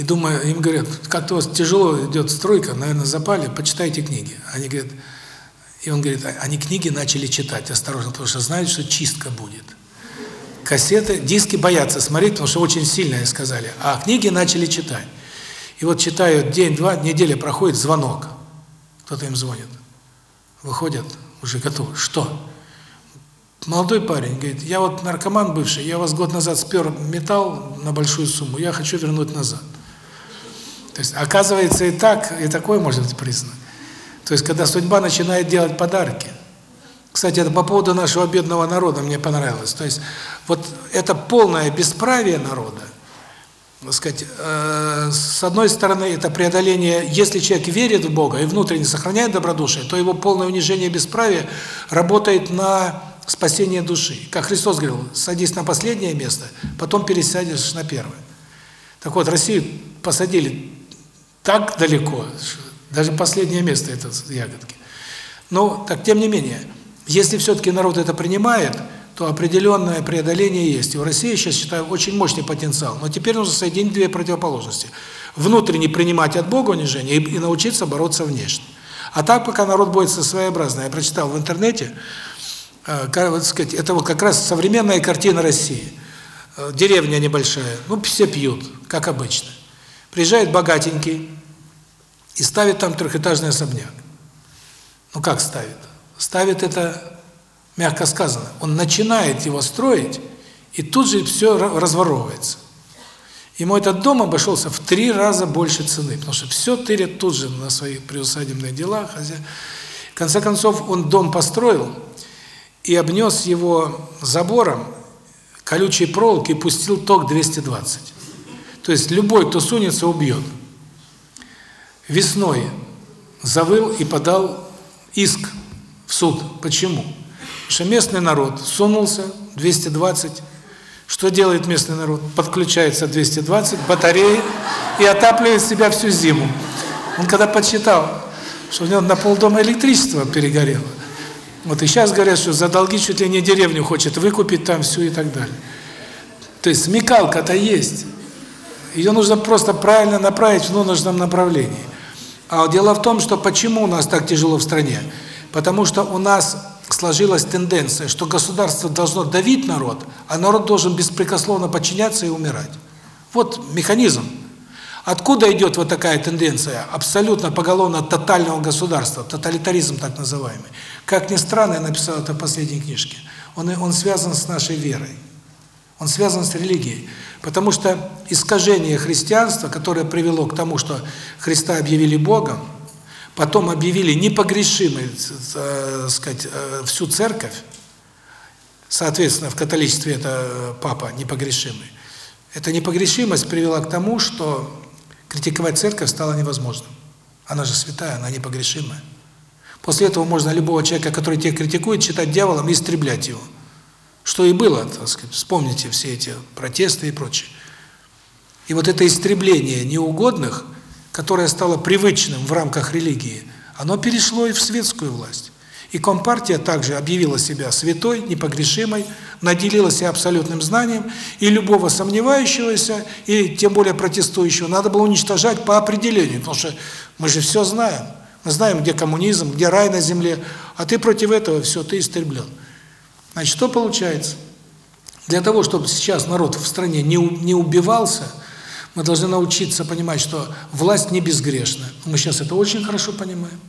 И думаю, им говорят, как-то у вас тяжело идет стройка, наверное, запали, почитайте книги. Они говорят, и он говорит, они книги начали читать осторожно, потому что знают, что чистка будет. Кассеты, диски боятся смотреть, потому что очень сильные сказали, а книги начали читать. И вот читают день-два, неделя проходит, звонок. Кто-то им звонит. Выходят, уже готовы. Что? Молодой парень говорит, я вот наркоман бывший, я вас год назад спер металл на большую сумму, я хочу вернуть назад. То есть, оказывается, и так, и такое может быть признак. То есть, когда судьба начинает делать подарки. Кстати, это по поводу нашего бедного народа мне понравилось. То есть, вот это полное бесправие народа, так сказать, э, с одной стороны, это преодоление, если человек верит в Бога и внутренне сохраняет добродушие, то его полное унижение бесправия работает на спасение души. Как Христос говорил, садись на последнее место, потом пересядешь на первое. Так вот, Россию посадили так далеко, даже последнее место это ягодки. Но, так тем не менее, если все-таки народ это принимает, то определенное преодоление есть. И в России, сейчас считаю, очень мощный потенциал. Но теперь нужно соединить две противоположности. Внутренне принимать от Бога унижение и, и научиться бороться внешне. А так, пока народ будет своеобразный. Я прочитал в интернете, э, вот, сказать, это вот как раз современная картина России. Э, деревня небольшая, ну, все пьют, как обычно. Приезжает богатенький и ставит там трехэтажный особняк. Ну как ставит? Ставит это, мягко сказано, он начинает его строить, и тут же все разворовывается. Ему этот дом обошелся в три раза больше цены, потому что все тырят тут же на свои приусадебные дела. Хотя, в конце концов, он дом построил и обнес его забором, колючей проволокой и пустил ток 220. То есть любой, кто сунется, убьет. Весной завыл и подал иск в суд. Почему? Потому что местный народ сунулся, 220. Что делает местный народ? Подключается 220, батареи, и отапливает себя всю зиму. Он когда подсчитал, что у него на полдома электричество перегорело, вот и сейчас говорят, что за долги чуть ли не деревню хочет выкупить там всю и так далее. То есть смекалка-то есть. Ее нужно просто правильно направить в нужном направлении. А дело в том, что почему у нас так тяжело в стране? Потому что у нас сложилась тенденция, что государство должно давить народ, а народ должен беспрекословно подчиняться и умирать. Вот механизм. Откуда идет вот такая тенденция абсолютно поголовно тотального государства, тоталитаризм так называемый? Как ни странно, я написал это в последней книжке, он, он связан с нашей верой. Он связан с религией. Потому что искажение христианства, которое привело к тому, что Христа объявили Богом, потом объявили непогрешимой, э, сказать, э, всю церковь, соответственно, в католичестве это э, папа непогрешимый, эта непогрешимость привела к тому, что критиковать церковь стало невозможным. Она же святая, она непогрешимая. После этого можно любого человека, который тебя критикует, считать дьяволом и истреблять его. Что и было, так сказать. Вспомните все эти протесты и прочее. И вот это истребление неугодных, которое стало привычным в рамках религии, оно перешло и в светскую власть. И Компартия также объявила себя святой, непогрешимой, наделила себя абсолютным знанием, и любого сомневающегося, и тем более протестующего, надо было уничтожать по определению, потому что мы же все знаем. Мы знаем, где коммунизм, где рай на земле, а ты против этого, все, ты истреблен. Значит, что получается? Для того, чтобы сейчас народ в стране не, не убивался, мы должны научиться понимать, что власть не безгрешна. Мы сейчас это очень хорошо понимаем.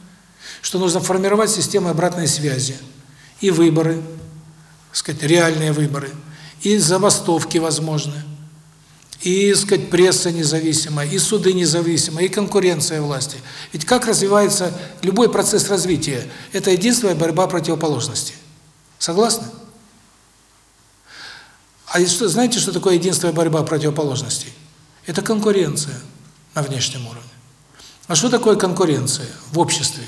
Что нужно формировать систему обратной связи. И выборы, сказать, реальные выборы. И забастовки возможны и, сказать, пресса независимая, и суды независимые, и конкуренция власти. Ведь как развивается любой процесс развития? Это единственная борьба противоположностей. Согласны? А знаете, что такое единственная борьба противоположностей? Это конкуренция на внешнем уровне. А что такое конкуренция в обществе?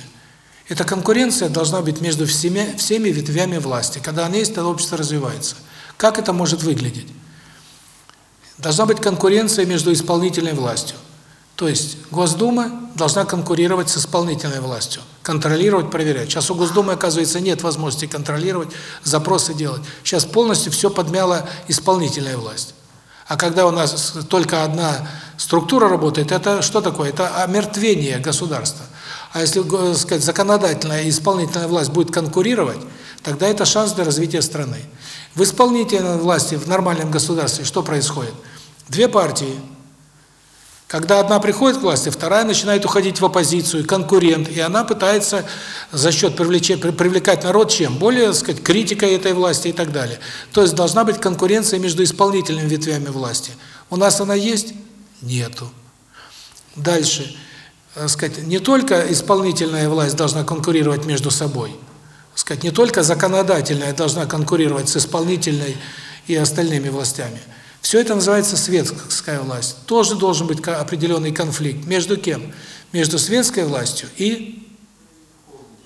Эта конкуренция должна быть между всеми, всеми ветвями власти. Когда она есть, тогда общество развивается. Как это может выглядеть? Должна быть конкуренция между исполнительной властью. То есть Госдума должна конкурировать с исполнительной властью, контролировать, проверять. Сейчас у Госдумы, оказывается, нет возможности контролировать, запросы делать. Сейчас полностью все подмяла исполнительная власть. А когда у нас только одна структура работает, это что такое? Это омертвение государства. А если, э, сказать, законодательная и исполнительная власть будет конкурировать, тогда это шанс для развития страны. В исполнительной власти, в нормальном государстве что происходит? Две партии. Когда одна приходит к власти, вторая начинает уходить в оппозицию, конкурент, и она пытается за счет привлечения привлекать народ чем? Более, так сказать, критикой этой власти и так далее. То есть должна быть конкуренция между исполнительными ветвями власти. У нас она есть? Нету. Дальше. Так сказать, не только исполнительная власть должна конкурировать между собой – сказать, не только законодательная должна конкурировать с исполнительной и остальными властями. Все это называется светская власть. Тоже должен быть определенный конфликт. Между кем? Между светской властью и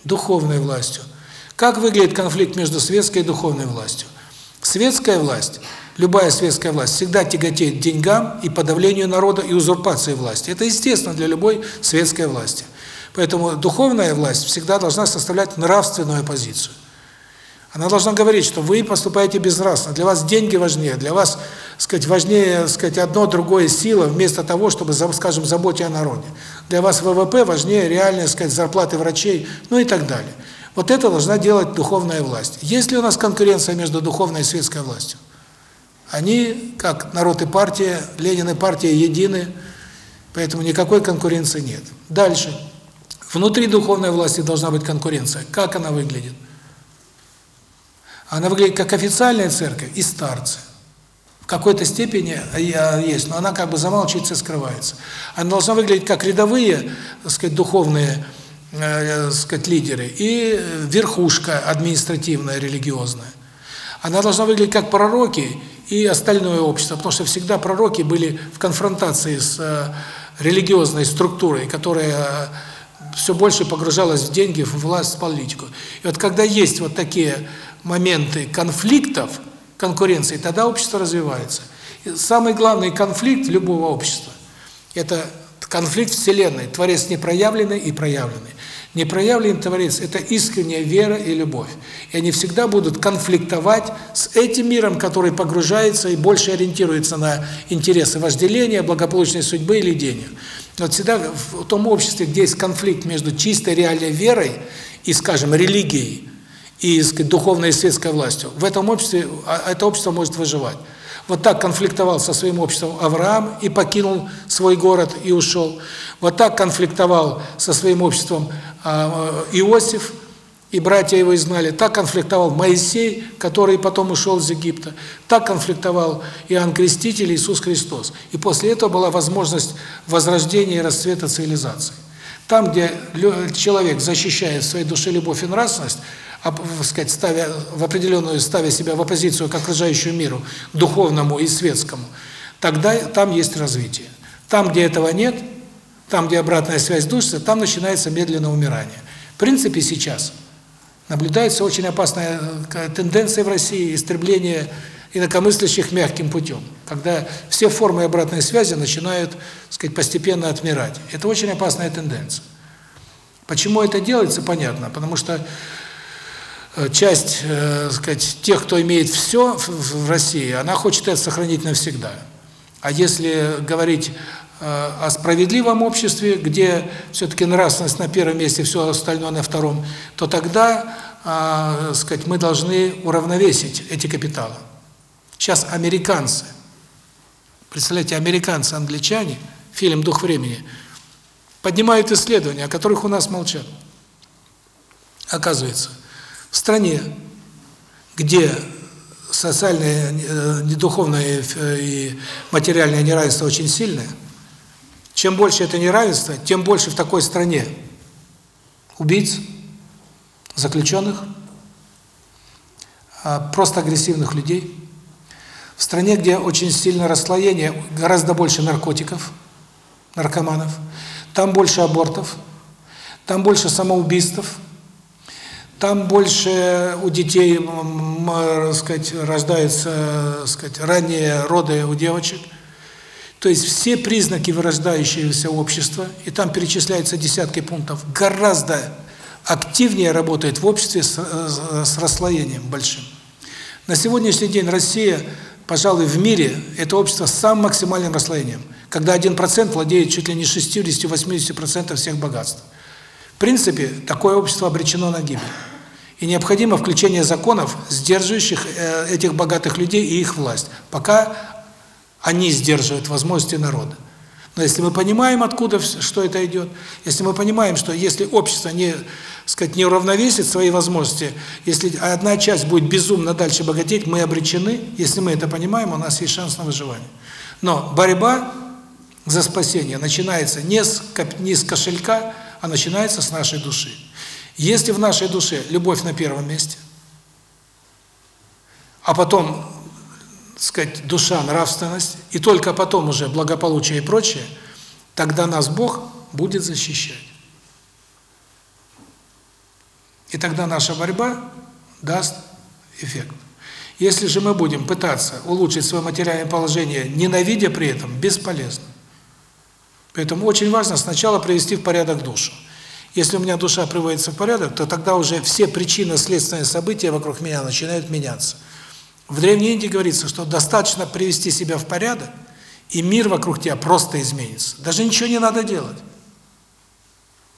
духовной властью. Как выглядит конфликт между светской и духовной властью? Светская власть, любая светская власть, всегда тяготеет деньгам и подавлению народа и узурпации власти. Это естественно для любой светской власти. Поэтому духовная власть всегда должна составлять нравственную позицию. Она должна говорить, что вы поступаете безнравственно, для вас деньги важнее, для вас, сказать, важнее, сказать, одно другое сила вместо того, чтобы, скажем, заботить о народе. Для вас ВВП важнее реальные, сказать, зарплаты врачей, ну и так далее. Вот это должна делать духовная власть. Есть ли у нас конкуренция между духовной и светской властью? Они, как народ и партия, Ленин и партия едины, поэтому никакой конкуренции нет. Дальше. Внутри духовной власти должна быть конкуренция. Как она выглядит? Она выглядит как официальная церковь и старцы. В какой-то степени есть, но она как бы замалчивается и скрывается. Она должна выглядеть как рядовые, так сказать, духовные, э, так сказать, лидеры и верхушка административная, религиозная. Она должна выглядеть как пророки и остальное общество, потому что всегда пророки были в конфронтации с э, религиозной структурой, которая все больше погружалась в деньги, в власть, в политику. И вот когда есть вот такие моменты конфликтов, конкуренции, тогда общество развивается. И самый главный конфликт любого общества – это конфликт Вселенной, Творец непроявленный и проявленный. Непроявленный Творец – это искренняя вера и любовь. И они всегда будут конфликтовать с этим миром, который погружается и больше ориентируется на интересы вожделения, благополучной судьбы или денег. Вот всегда в том обществе, где есть конфликт между чистой реальной верой и, скажем, религией, и сказать, духовной и светской властью, в этом обществе а, это общество может выживать. Вот так конфликтовал со своим обществом Авраам и покинул свой город и ушел. Вот так конфликтовал со своим обществом а, Иосиф, и братья его изгнали. Так конфликтовал Моисей, который потом ушел из Египта. Так конфликтовал Иоанн Креститель, Иисус Христос. И после этого была возможность возрождения и расцвета цивилизации. Там, где человек защищает в своей душе любовь и нравственность, а, сказать, ставя в определенную, ставя себя в оппозицию к окружающему миру, духовному и светскому, тогда там есть развитие. Там, где этого нет, там, где обратная связь души, там начинается медленное умирание. В принципе, сейчас наблюдается очень опасная э, тенденция в России истребления инакомыслящих мягким путем, когда все формы обратной связи начинают, так сказать, постепенно отмирать. Это очень опасная тенденция. Почему это делается, понятно, потому что э, часть, э, сказать, тех, кто имеет все в России, она хочет это сохранить навсегда. А если говорить э, о справедливом обществе, где все-таки нравственность на первом месте, все остальное на втором, то тогда, э, сказать, мы должны уравновесить эти капиталы. Сейчас американцы, представляете, американцы, англичане, фильм «Дух времени», поднимают исследования, о которых у нас молчат. Оказывается, в стране, где социальное, э, духовное э, и материальное неравенство очень сильное, чем больше это неравенство, тем больше в такой стране убийц, заключенных, а, просто агрессивных людей. В стране, где очень сильное расслоение, гораздо больше наркотиков, наркоманов, там больше абортов, там больше самоубийств, там больше у детей, сказать, рождаются, сказать, ранние роды у девочек. То есть все признаки вырождающегося общества, и там перечисляются десятки пунктов, гораздо активнее работает в обществе с, с расслоением большим. На сегодняшний день Россия, пожалуй, в мире это общество с самым максимальным расслоением, когда 1% владеет чуть ли не 60-80% всех богатств. В принципе, такое общество обречено на гибель. И необходимо включение законов, сдерживающих э, этих богатых людей и их власть, пока они сдерживают возможности народа. Но если мы понимаем, откуда что это идет, если мы понимаем, что если общество не, сказать, не уравновесит свои возможности, если одна часть будет безумно дальше богатеть, мы обречены. Если мы это понимаем, у нас есть шанс на выживание. Но борьба за спасение начинается не с, не с кошелька, а начинается с нашей души. Если в нашей душе любовь на первом месте, а потом, сказать, душа, нравственность, и только потом уже благополучие и прочее, тогда нас Бог будет защищать. И тогда наша борьба даст эффект. Если же мы будем пытаться улучшить свое материальное положение, ненавидя при этом, бесполезно. Поэтому очень важно сначала привести в порядок душу. Если у меня душа приводится в порядок, то тогда уже все причинно-следственные события вокруг меня начинают меняться. В Древней Индии говорится, что достаточно привести себя в порядок, и мир вокруг тебя просто изменится. Даже ничего не надо делать.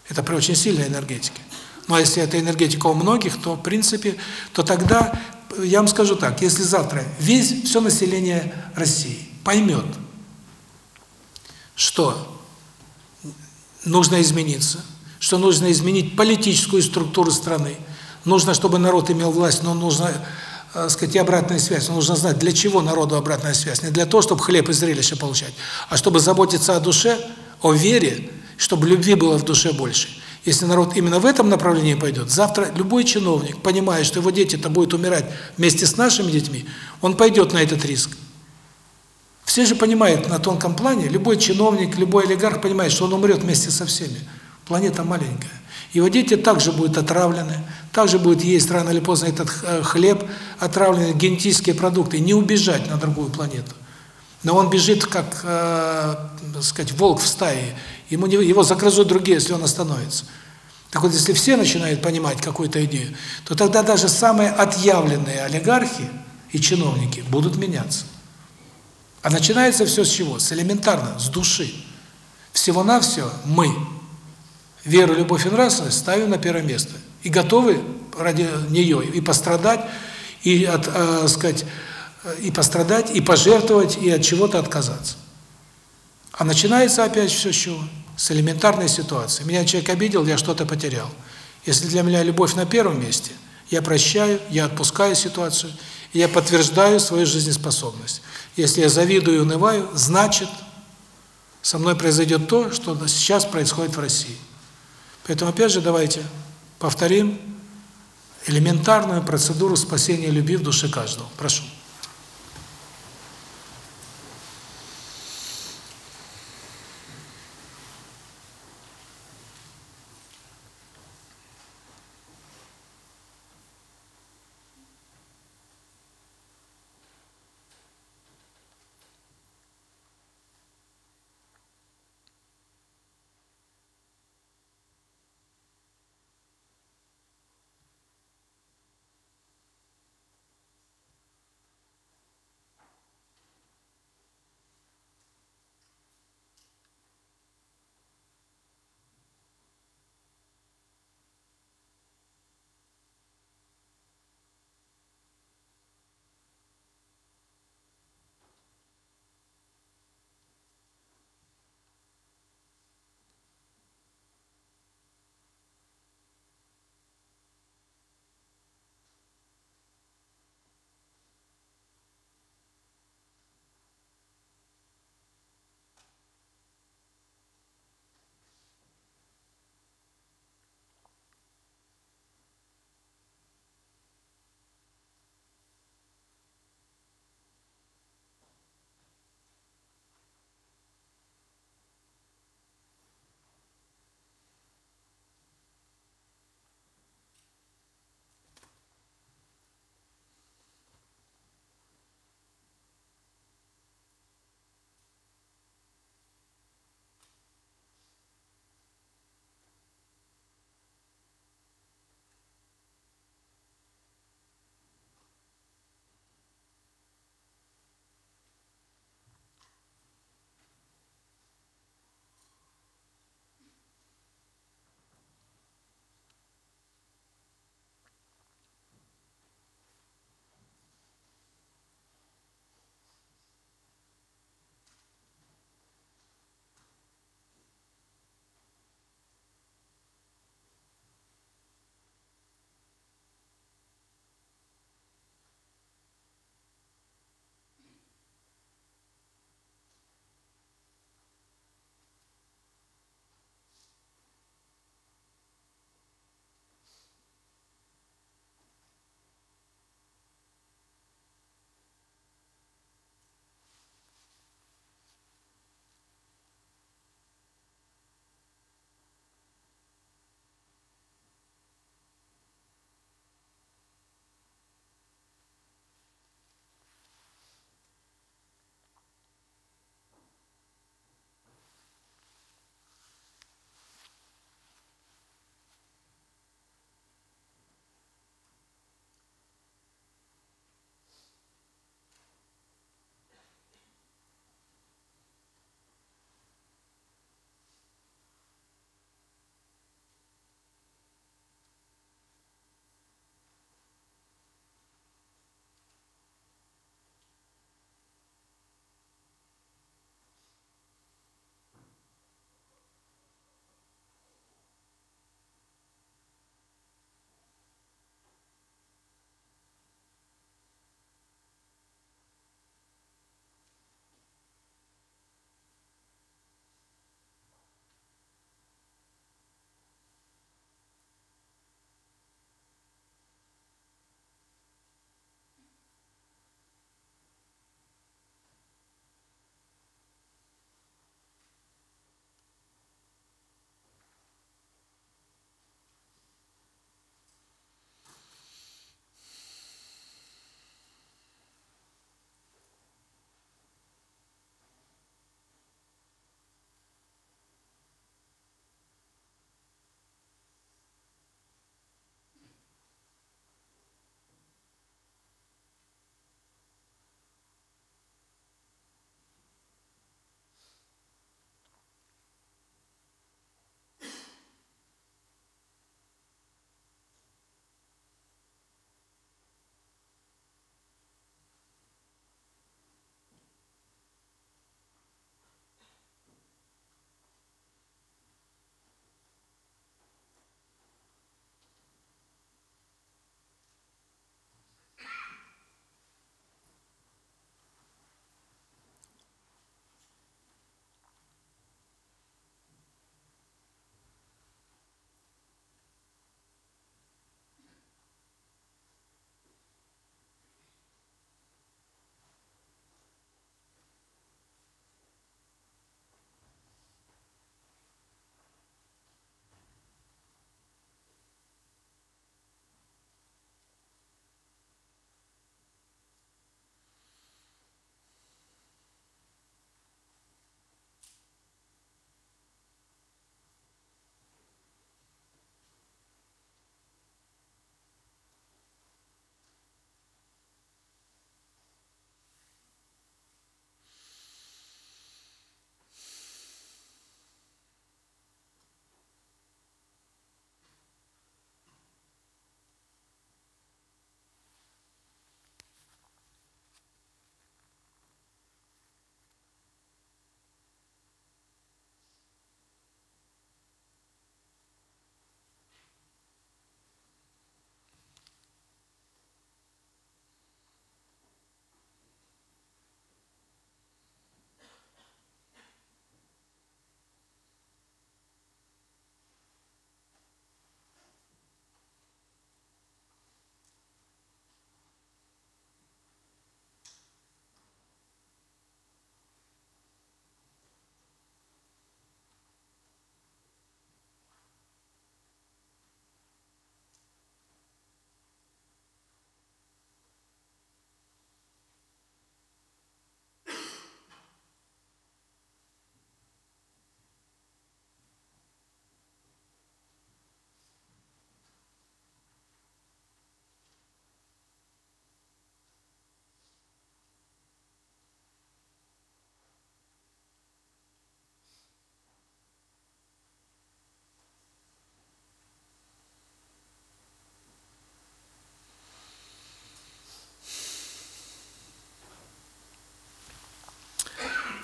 Это при очень сильной энергетике. Но если эта энергетика у многих, то, в принципе, то тогда, я вам скажу так, если завтра весь, все население России поймет, что нужно измениться, что нужно изменить политическую структуру страны, нужно, чтобы народ имел власть, но нужно, э, сказать, и обратная связь. Нужно знать, для чего народу обратная связь. Не для того, чтобы хлеб и зрелище получать, а чтобы заботиться о душе, о вере, чтобы любви было в душе больше. Если народ именно в этом направлении пойдет, завтра любой чиновник, понимая, что его дети-то будут умирать вместе с нашими детьми, он пойдет на этот риск. Все же понимают на тонком плане, любой чиновник, любой олигарх понимает, что он умрет вместе со всеми. Планета маленькая. Его дети также будут отравлены, также будут есть рано или поздно этот э, хлеб, отравленные генетические продукты, не убежать на другую планету. Но он бежит, как, э, сказать, волк в стае, ему не, его загрызут другие, если он остановится. Так вот, если все начинают понимать какую-то идею, то тогда даже самые отъявленные олигархи и чиновники будут меняться. А начинается все с чего? С элементарно, с души. Всего-навсего мы веру, любовь и нравственность ставим на первое место. И готовы ради нее и пострадать, и, от, э, сказать, и пострадать, и пожертвовать, и от чего-то отказаться. А начинается опять все с чего? С элементарной ситуации. Меня человек обидел, я что-то потерял. Если для меня любовь на первом месте, я прощаю, я отпускаю ситуацию, я подтверждаю свою жизнеспособность. Если я завидую и унываю, значит, со мной произойдет то, что сейчас происходит в России. Поэтому опять же давайте повторим элементарную процедуру спасения любви в душе каждого. Прошу.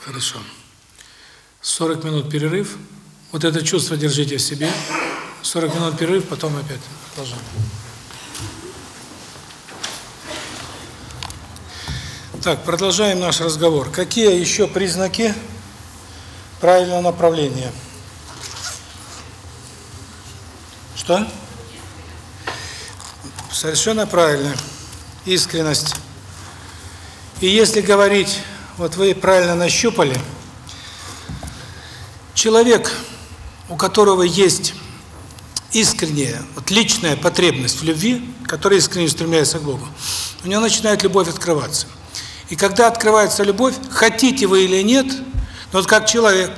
Хорошо. 40 минут перерыв. Вот это чувство держите в себе. 40 минут перерыв, потом опять продолжаем. Так, продолжаем наш разговор. Какие еще признаки правильного направления? Что? Совершенно правильно. Искренность. И если говорить, вот вы правильно нащупали, человек, у которого есть искренняя, вот личная потребность в любви, который искренне устремляется к Богу, у него начинает любовь открываться. И когда открывается любовь, хотите вы или нет, но вот как человек,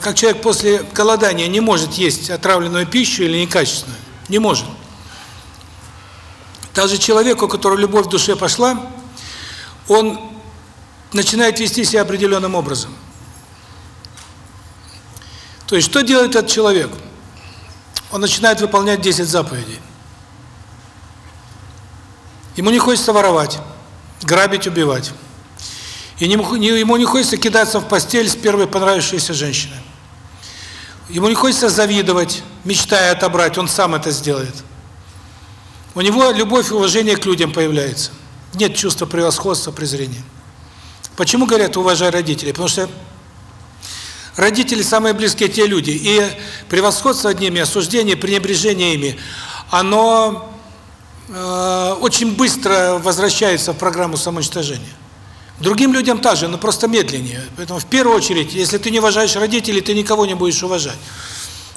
как человек после голодания не может есть отравленную пищу или некачественную, не может. Даже человек, у которого любовь в душе пошла, он начинает вести себя определенным образом. То есть, что делает этот человек? Он начинает выполнять 10 заповедей. Ему не хочется воровать грабить, убивать. И ему не хочется кидаться в постель с первой понравившейся женщиной. Ему не хочется завидовать, мечтая отобрать, он сам это сделает. У него любовь и уважение к людям появляется. Нет чувства превосходства, презрения. Почему говорят «уважай родителей»? Потому что родители самые близкие те люди. И превосходство над ними, осуждение, пренебрежение ими, оно Э, очень быстро возвращается в программу самоуничтожения. Другим людям также, но просто медленнее. Поэтому в первую очередь, если ты не уважаешь родителей, ты никого не будешь уважать.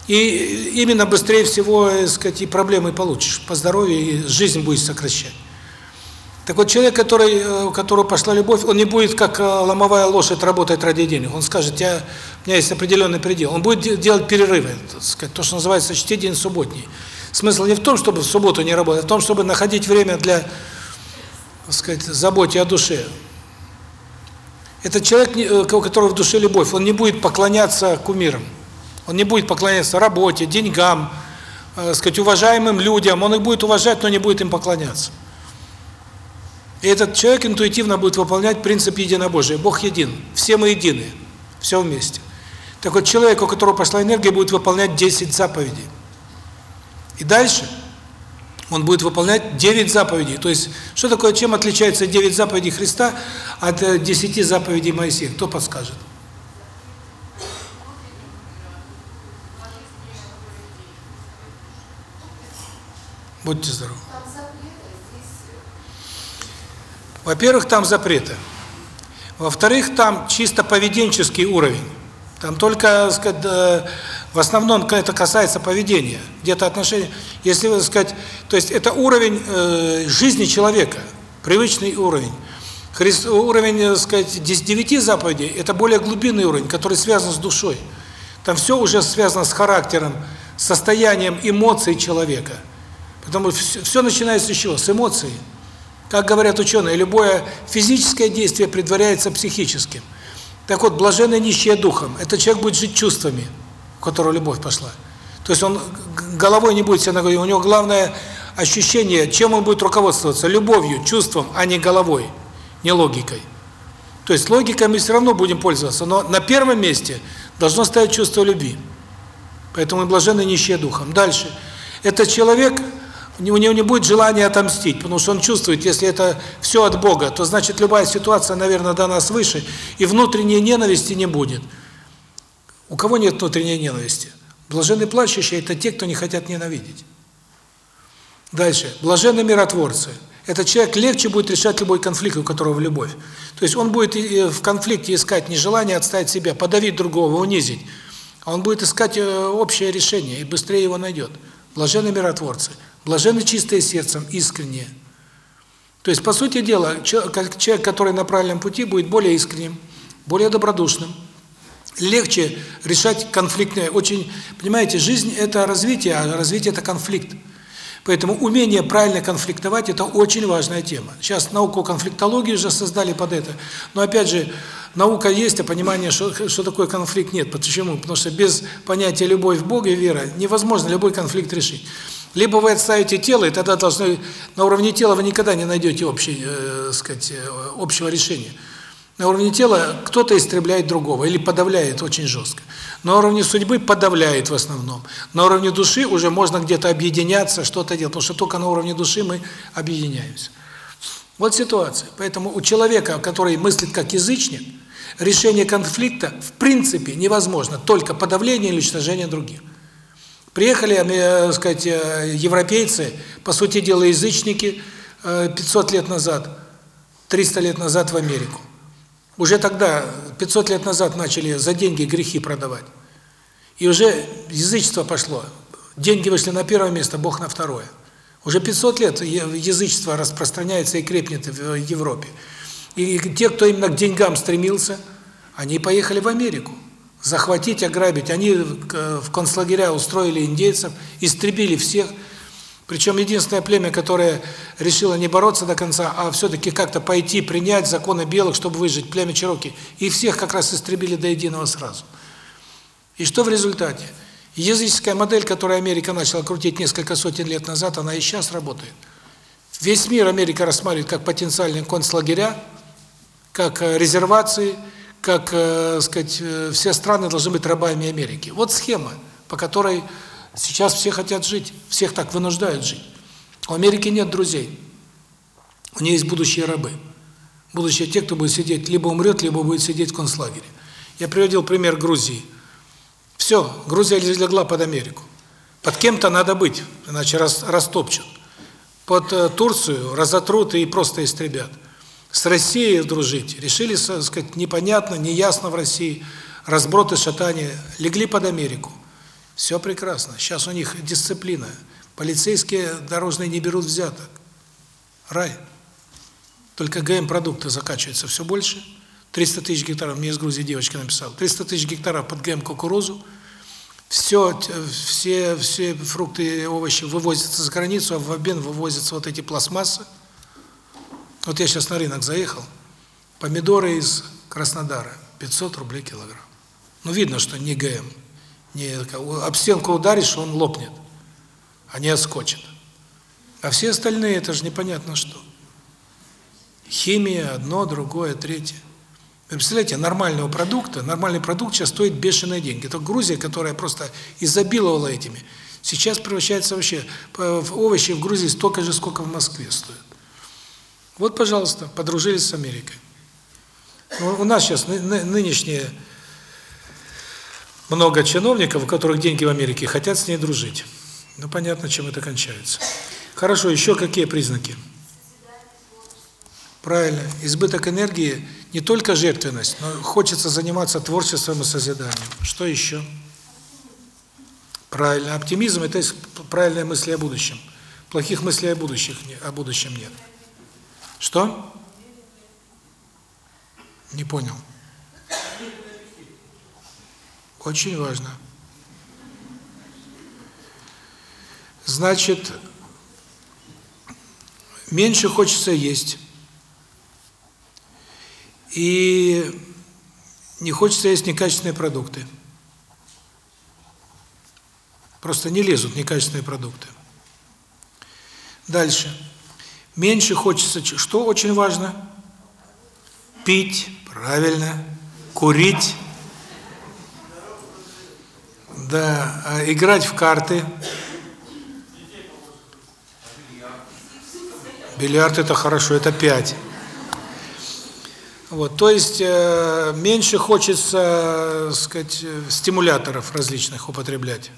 И именно быстрее всего, так сказать, и проблемы получишь по здоровью, и жизнь будет сокращать. Так вот, человек, который, э, у которого пошла любовь, он не будет как э, ломовая лошадь работать ради денег. Он скажет, я, у меня есть определенный предел. Он будет делать перерывы, так сказать, то, что называется «чти день субботний». Смысл не в том, чтобы в субботу не работать, а в том, чтобы находить время для, так сказать, заботы о душе. Этот человек, э, у которого в душе любовь, он не будет поклоняться кумирам. Он не будет поклоняться работе, деньгам, сказать, уважаемым людям. Он их будет уважать, но не будет им поклоняться. И этот человек интуитивно будет выполнять принцип единобожия. Бог един, все мы едины, все вместе. Так вот, человек, у которого пошла энергия, будет выполнять 10 заповедей. И дальше он будет выполнять 9 заповедей. То есть, что такое, чем отличается 9 заповедей Христа от 10 э, заповедей Моисея? Кто подскажет? Будьте здоровы. Во-первых, там запреты. Во-вторых, там чисто поведенческий уровень. Там только, сказать, э, в основном это касается поведения, где-то отношения. Если вы сказать, то есть это уровень э, жизни человека, привычный уровень. Христ, уровень, так сказать, 9 заповедей это более глубинный уровень, который связан с душой. Там все уже связано с характером, состоянием эмоций человека. Потому что все, все начинается с чего? С эмоций. Как говорят ученые, любое физическое действие предваряется психическим. Так вот, блаженный нищие духом это человек будет жить чувствами у которого любовь пошла. То есть он головой не будет себя наговорить, у него главное ощущение, чем он будет руководствоваться? Любовью, чувством, а не головой, не логикой. То есть логикой мы все равно будем пользоваться, но на первом месте должно стоять чувство любви. Поэтому и блаженны нищие духом. Дальше. Этот человек, у него не будет желания отомстить, потому что он чувствует, если это все от Бога, то значит любая ситуация, наверное, дана свыше, и внутренней ненависти не будет. У кого нет внутренней ненависти? Блаженные плачущие – это те, кто не хотят ненавидеть. Дальше. Блаженные миротворцы. Этот человек легче будет решать любой конфликт, у которого любовь. То есть он будет в конфликте искать не желание отставить себя, подавить другого, унизить, а он будет искать э, общее решение и быстрее его найдет. Блаженные миротворцы. Блаженны чистые сердцем, искренние. То есть, по сути дела, человек, который на правильном пути, будет более искренним, более добродушным, легче решать конфликтные. Очень, понимаете, жизнь – это развитие, а развитие – это конфликт. Поэтому умение правильно конфликтовать – это очень важная тема. Сейчас науку конфликтологии уже создали под это. Но опять же, наука есть, а понимание, что, что такое конфликт, нет. Почему? Потому что без понятия любовь Бога и вера невозможно любой конфликт решить. Либо вы отставите тело, и тогда должны на уровне тела вы никогда не найдете общей, э, сказать, э, общего решения. На уровне тела кто-то истребляет другого или подавляет очень жестко. На уровне судьбы подавляет в основном. На уровне души уже можно где-то объединяться, что-то делать, потому что только на уровне души мы объединяемся. Вот ситуация. Поэтому у человека, который мыслит как язычник, решение конфликта в принципе невозможно, только подавление или уничтожение других. Приехали, э, так сказать, э, европейцы, по сути дела язычники, 500 э, лет назад, 300 лет назад в Америку. Уже тогда, 500 лет назад, начали за деньги грехи продавать. И уже язычество пошло. Деньги вышли на первое место, Бог на второе. Уже 500 лет язычество распространяется и крепнет в Европе. И те, кто именно к деньгам стремился, они поехали в Америку. Захватить, ограбить. Они в концлагеря устроили индейцев, истребили всех. Причем единственное племя, которое решило не бороться до конца, а все-таки как-то пойти, принять законы белых, чтобы выжить, племя Чероки. И всех как раз истребили до единого сразу. И что в результате? Языческая модель, которую Америка начала крутить несколько сотен лет назад, она и сейчас работает. Весь мир Америка рассматривает как потенциальные концлагеря, как э, резервации, как, э, сказать, э, все страны должны быть рабами Америки. Вот схема, по которой сейчас все хотят жить, всех так вынуждают жить. У Америки нет друзей. У нее есть будущие рабы. Будущие те, кто будет сидеть, либо умрет, либо будет сидеть в концлагере. Я приводил пример Грузии. Все, Грузия легла под Америку. Под кем-то надо быть, иначе рас, растопчут. Под э, Турцию разотрут и просто истребят. С Россией дружить решили, так сказать, непонятно, неясно в России, разброты, шатания, легли под Америку. Все прекрасно. Сейчас у них дисциплина. Полицейские дорожные не берут взяток. Рай. Только ГМ-продукты закачиваются все больше – 300 тысяч гектаров, мне из Грузии девочка написала, 300 тысяч гектаров под ГМ кукурузу, все, все, все фрукты и овощи вывозятся за границу, а в обмен вывозятся вот эти пластмассы. Вот я сейчас на рынок заехал, помидоры из Краснодара, 500 рублей килограмм. Ну, видно, что не ГМ. Не, об стенку ударишь, он лопнет, а не отскочит. А все остальные, это же непонятно что. Химия, одно, другое, третье. Вы представляете, нормального продукта, нормальный продукт сейчас стоит бешеные деньги. Это Грузия, которая просто изобиловала этими, сейчас превращается вообще в овощи в Грузии столько же, сколько в Москве стоят. Вот, пожалуйста, подружились с Америкой. Ну, у нас сейчас нынешние много чиновников, у которых деньги в Америке, хотят с ней дружить. Ну, понятно, чем это кончается. Хорошо, еще какие признаки? Правильно. Избыток энергии не только жертвенность, но хочется заниматься творчеством и созиданием. Что еще? Правильно. Оптимизм – это правильные мысли о будущем. Плохих мыслей о, будущих, о будущем нет. Что? Не понял. Очень важно. Значит, меньше хочется есть. И не хочется есть некачественные продукты. Просто не лезут некачественные продукты. Дальше. Меньше хочется, что очень важно? Пить, правильно, курить, да, а играть в карты. Бильярд это хорошо, это пять. Вот, то есть э, меньше хочется, э, сказать, стимуляторов различных употреблять.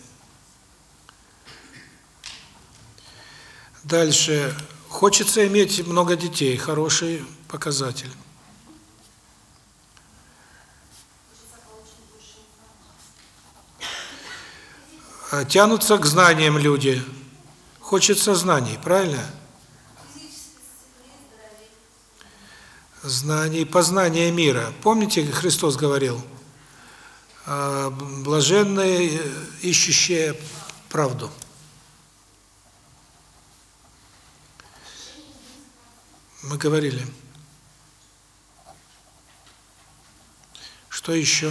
Дальше хочется иметь много детей, хороший показатель. Э, тянутся к знаниям люди. Хочется знаний, правильно? знаний, познания мира. Помните, Христос говорил, «А, блаженные, ищущие правду. Мы говорили. Что еще?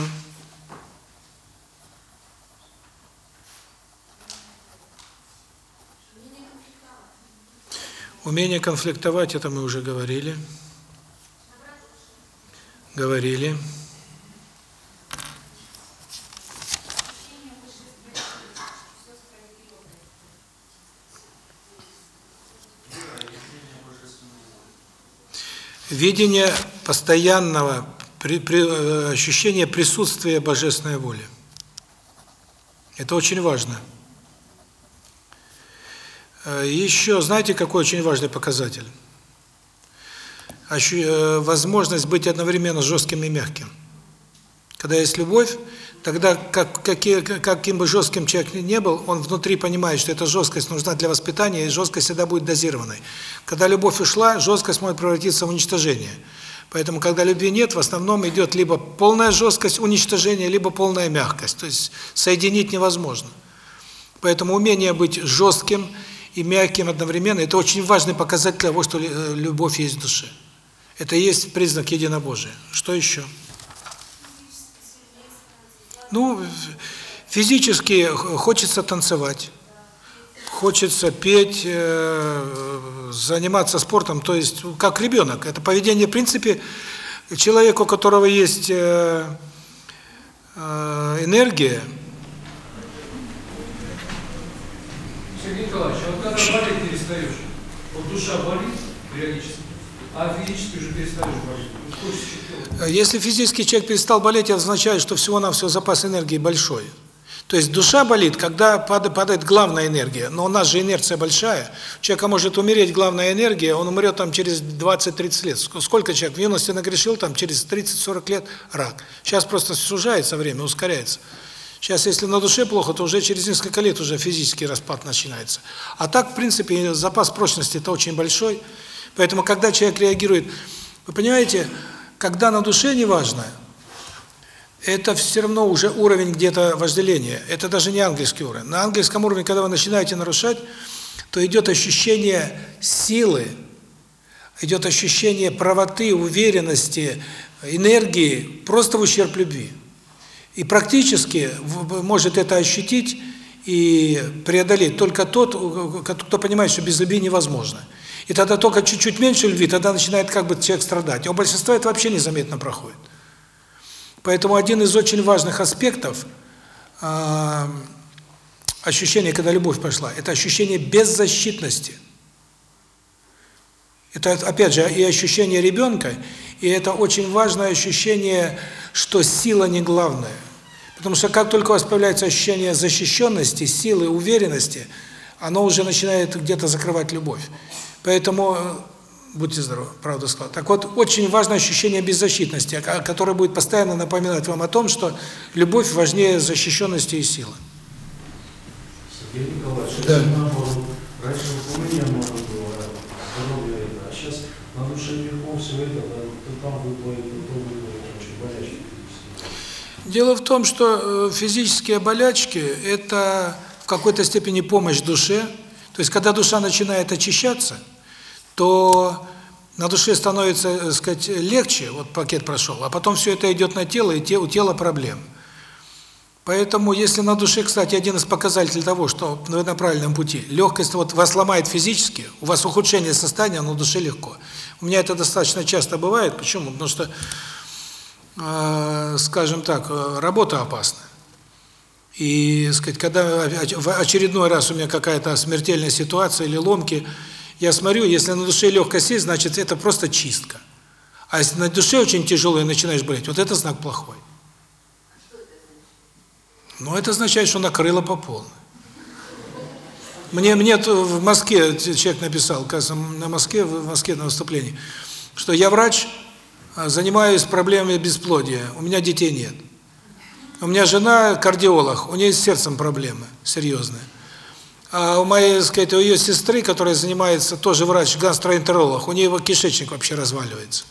Умение конфликтовать, это мы уже говорили. Говорили. Видение постоянного при, при, э, ощущения присутствия божественной воли. Это очень важно. Э, Еще, знаете, какой очень важный показатель? Э, возможность быть одновременно жестким и мягким. Когда есть любовь, тогда как, какие, каким бы жестким человек ни был, он внутри понимает, что эта жесткость нужна для воспитания, и жесткость всегда будет дозированной. Когда любовь ушла, жесткость может превратиться в уничтожение. Поэтому, когда любви нет, в основном идет либо полная жесткость уничтожения, либо полная мягкость. То есть соединить невозможно. Поэтому умение быть жестким и мягким одновременно – это очень важный показатель того, что любовь есть в душе. Это есть признак единобожия. Что еще? Ну, физически хочется танцевать, хочется петь, заниматься спортом, то есть как ребенок. Это поведение, в принципе, человека, у которого есть энергия. Сергей Николаевич, а вот когда болеть перестаешь, вот душа болит периодически, а физически уже перестаешь болеть. Если физический человек перестал болеть, это означает, что всего-навсего запас энергии большой. То есть душа болит, когда падает главная энергия. Но у нас же инерция большая. Человека может умереть главная энергия, он умрет там через 20-30 лет. Сколько человек в юности нагрешил, там через 30-40 лет рак. Сейчас просто сужается время, ускоряется. Сейчас, если на душе плохо, то уже через несколько лет уже физический распад начинается. А так, в принципе, запас прочности это очень большой. Поэтому, когда человек реагирует, вы понимаете, когда на душе неважно, это все равно уже уровень где-то вожделения. Это даже не ангельский уровень. На ангельском уровне, когда вы начинаете нарушать, то идет ощущение силы, идет ощущение правоты, уверенности, энергии, просто в ущерб любви. И практически может это ощутить и преодолеть только тот, кто понимает, что без любви невозможно. И тогда только чуть-чуть меньше любви, тогда начинает как бы человек страдать. А у большинства это вообще незаметно проходит. Поэтому один из очень важных аспектов э, ощущения, когда любовь пошла, это ощущение беззащитности. Это, опять же, и ощущение ребенка, и это очень важное ощущение, что сила не главное. Потому что как только у вас появляется ощущение защищенности, силы, уверенности, оно уже начинает где-то закрывать любовь. Поэтому будьте здоровы, правда сказал. Так вот, очень важно ощущение беззащитности, которое будет постоянно напоминать вам о том, что любовь важнее защищенности и силы. Сергей Николаевич, да. раньше у меня много было здоровья, а сейчас на душе легко все это, то там выплывет, то выплывет, очень болячки. Дело в том, что физические болячки – это в какой-то степени помощь душе. То есть, когда душа начинает очищаться – то на душе становится, так сказать, легче, вот пакет прошел, а потом все это идет на тело, и те, у тела проблемы. Поэтому, если на душе, кстати, один из показателей того, что вы на правильном пути, легкость вот вас ломает физически, у вас ухудшение состояния, но на душе легко. У меня это достаточно часто бывает. Почему? Потому что, э, скажем так, работа опасна. И, сказать, когда в очередной раз у меня какая-то смертельная ситуация или ломки, я смотрю, если на душе легкость есть, значит, это просто чистка. А если на душе очень тяжело и начинаешь болеть, вот это знак плохой. Ну, это означает, что накрыло по полной. Мне, мне в Москве человек написал, кажется, на Москве, в Москве на выступлении, что я врач, занимаюсь проблемами бесплодия, у меня детей нет. У меня жена кардиолог, у нее с сердцем проблемы серьезные. А у моей, так сказать, у ее сестры, которая занимается, тоже врач, гастроэнтеролог, у нее его кишечник вообще разваливается.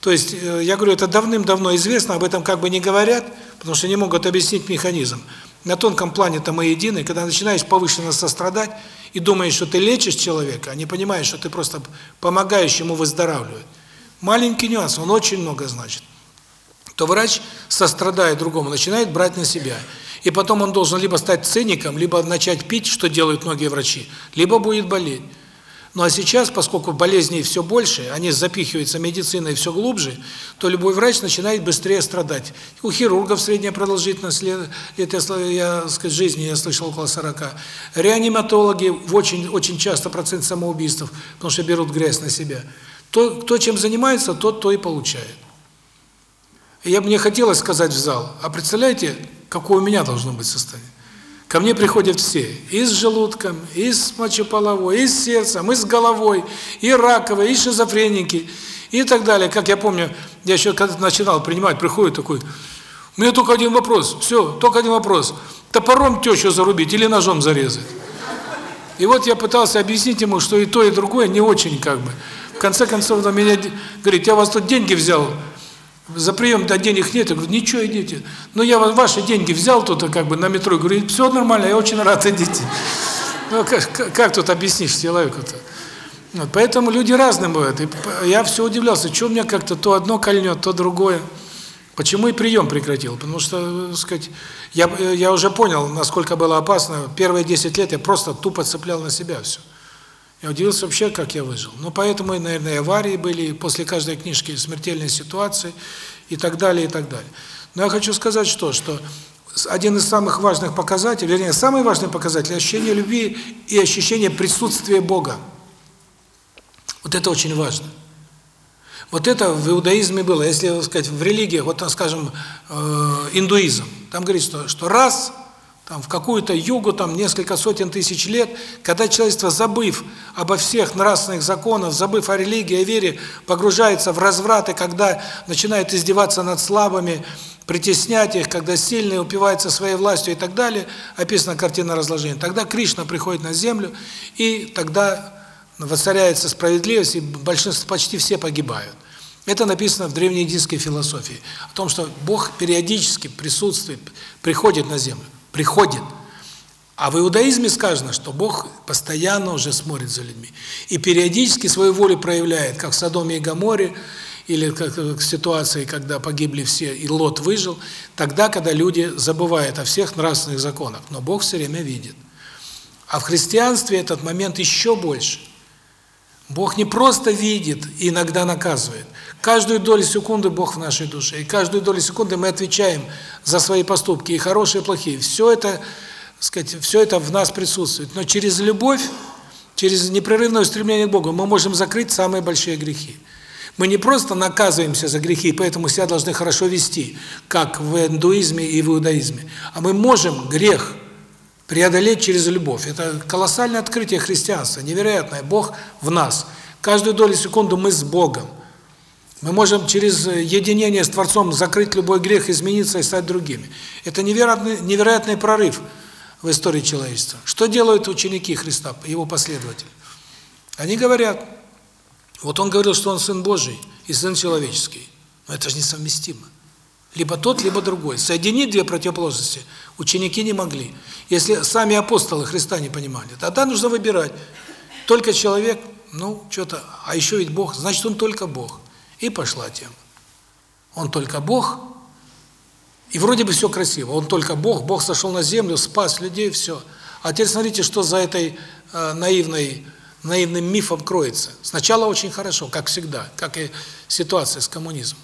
То есть, я говорю, это давным-давно известно, об этом как бы не говорят, потому что не могут объяснить механизм. На тонком плане-то мы едины, когда начинаешь повышенно сострадать и думаешь, что ты лечишь человека, а не понимаешь, что ты просто помогаешь ему выздоравливать. Маленький нюанс, он очень много значит. То врач, сострадая другому, начинает брать на себя – и потом он должен либо стать циником, либо начать пить, что делают многие врачи, либо будет болеть. Ну а сейчас, поскольку болезней все больше, они запихиваются медициной все глубже, то любой врач начинает быстрее страдать. У хирургов средняя продолжительность лет, лет я, я сказать, жизни я слышал около 40. Реаниматологи в очень очень часто процент самоубийств, потому что берут грязь на себя. То, кто чем занимается, тот то и получает. Я бы мне хотелось сказать в зал, а представляете, какое у меня должно быть состояние? Ко мне приходят все, и с желудком, и с мочеполовой, и с сердцем, и с головой, и раковые, и шизофреники, и так далее. Как я помню, я еще когда начинал принимать, приходит такой, у меня только один вопрос, все, только один вопрос, топором тещу зарубить или ножом зарезать? И вот я пытался объяснить ему, что и то, и другое не очень как бы. В конце концов, он меня говорит, я вас тут деньги взял, за прием да денег нет. Я говорю, ничего, идите. Но я ваши деньги взял тут как бы на метро. Я говорю, все нормально, я очень рад, идите. Ну, как, как, как тут объяснишь человеку-то? Вот, поэтому люди разные бывают. И я все удивлялся, что у меня как-то то одно кольнет, то другое. Почему и прием прекратил? Потому что, так сказать, я, я уже понял, насколько было опасно. Первые 10 лет я просто тупо цеплял на себя все. Я удивился вообще, как я выжил. Ну, поэтому, наверное, аварии были, после каждой книжки смертельные ситуации и так далее, и так далее. Но я хочу сказать что, что один из самых важных показателей, вернее, самый важный показатель – ощущение любви и ощущение присутствия Бога. Вот это очень важно. Вот это в иудаизме было. Если, сказать, в религиях, вот, скажем, э, индуизм, там говорится, что, что раз – там в какую-то югу, там несколько сотен тысяч лет, когда человечество, забыв обо всех нравственных законах, забыв о религии, о вере, погружается в разврат, и когда начинает издеваться над слабыми, притеснять их, когда сильные упиваются своей властью и так далее, описана картина разложения, тогда Кришна приходит на землю, и тогда воцаряется справедливость, и большинство, почти все погибают. Это написано в древнеиндийской философии, о том, что Бог периодически присутствует, приходит на землю приходит. А в иудаизме сказано, что Бог постоянно уже смотрит за людьми. И периодически свою волю проявляет, как в Содоме и Гоморе, или как в ситуации, когда погибли все, и Лот выжил, тогда, когда люди забывают о всех нравственных законах. Но Бог все время видит. А в христианстве этот момент еще больше. Бог не просто видит иногда наказывает. Каждую долю секунды Бог в нашей душе. И каждую долю секунды мы отвечаем за свои поступки, и хорошие, и плохие. Все это, сказать, все это в нас присутствует. Но через любовь, через непрерывное стремление к Богу мы можем закрыть самые большие грехи. Мы не просто наказываемся за грехи, поэтому себя должны хорошо вести, как в индуизме и в иудаизме. А мы можем грех преодолеть через любовь. Это колоссальное открытие христианства, невероятное. Бог в нас. Каждую долю секунды мы с Богом. Мы можем через единение с Творцом закрыть любой грех, измениться и стать другими. Это невероятный, невероятный прорыв в истории человечества. Что делают ученики Христа, его последователи? Они говорят, вот он говорил, что он Сын Божий и Сын Человеческий. Но это же несовместимо. Либо тот, либо другой. Соединить две противоположности ученики не могли. Если сами апостолы Христа не понимали, тогда нужно выбирать. Только человек, ну, что-то, а еще ведь Бог, значит, он только Бог. И пошла тема. Он только Бог, и вроде бы все красиво. Он только Бог, Бог сошел на землю, спас людей, все. А теперь смотрите, что за этой э, наивной наивным мифом кроется. Сначала очень хорошо, как всегда, как и ситуация с коммунизмом.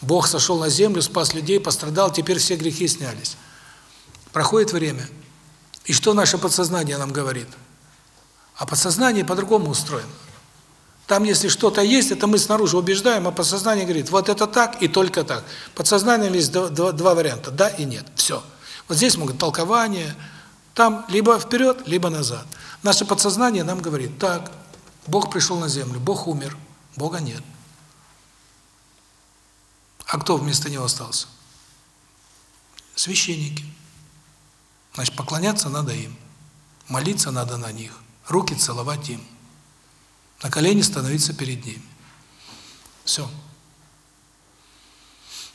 Бог сошел на землю, спас людей, пострадал, теперь все грехи снялись. Проходит время. И что наше подсознание нам говорит? А подсознание по-другому устроено. Там, если что-то есть, это мы снаружи убеждаем, а подсознание говорит, вот это так и только так. Подсознанием есть два, два, два варианта, да и нет. Все. Вот здесь могут толкования, там либо вперед, либо назад. Наше подсознание нам говорит, так, Бог пришел на землю, Бог умер, Бога нет. А кто вместо него остался? Священники. Значит, поклоняться надо им, молиться надо на них, руки целовать им на колени становиться перед ними. Все.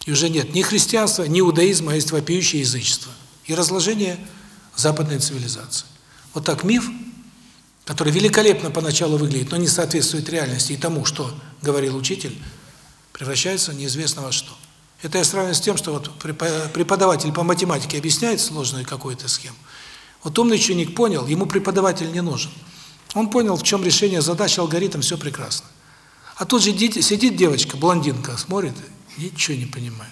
И уже нет ни христианства, ни иудаизма, а есть вопиющее язычество. И разложение западной цивилизации. Вот так миф, который великолепно поначалу выглядит, но не соответствует реальности и тому, что говорил учитель, превращается в неизвестно во что. Это я сравниваю с тем, что вот преподаватель по математике объясняет сложную какую-то схему. Вот умный ученик понял, ему преподаватель не нужен. Он понял, в чем решение задачи, алгоритм, все прекрасно. А тут же сидит девочка, блондинка, смотрит, ничего не понимает.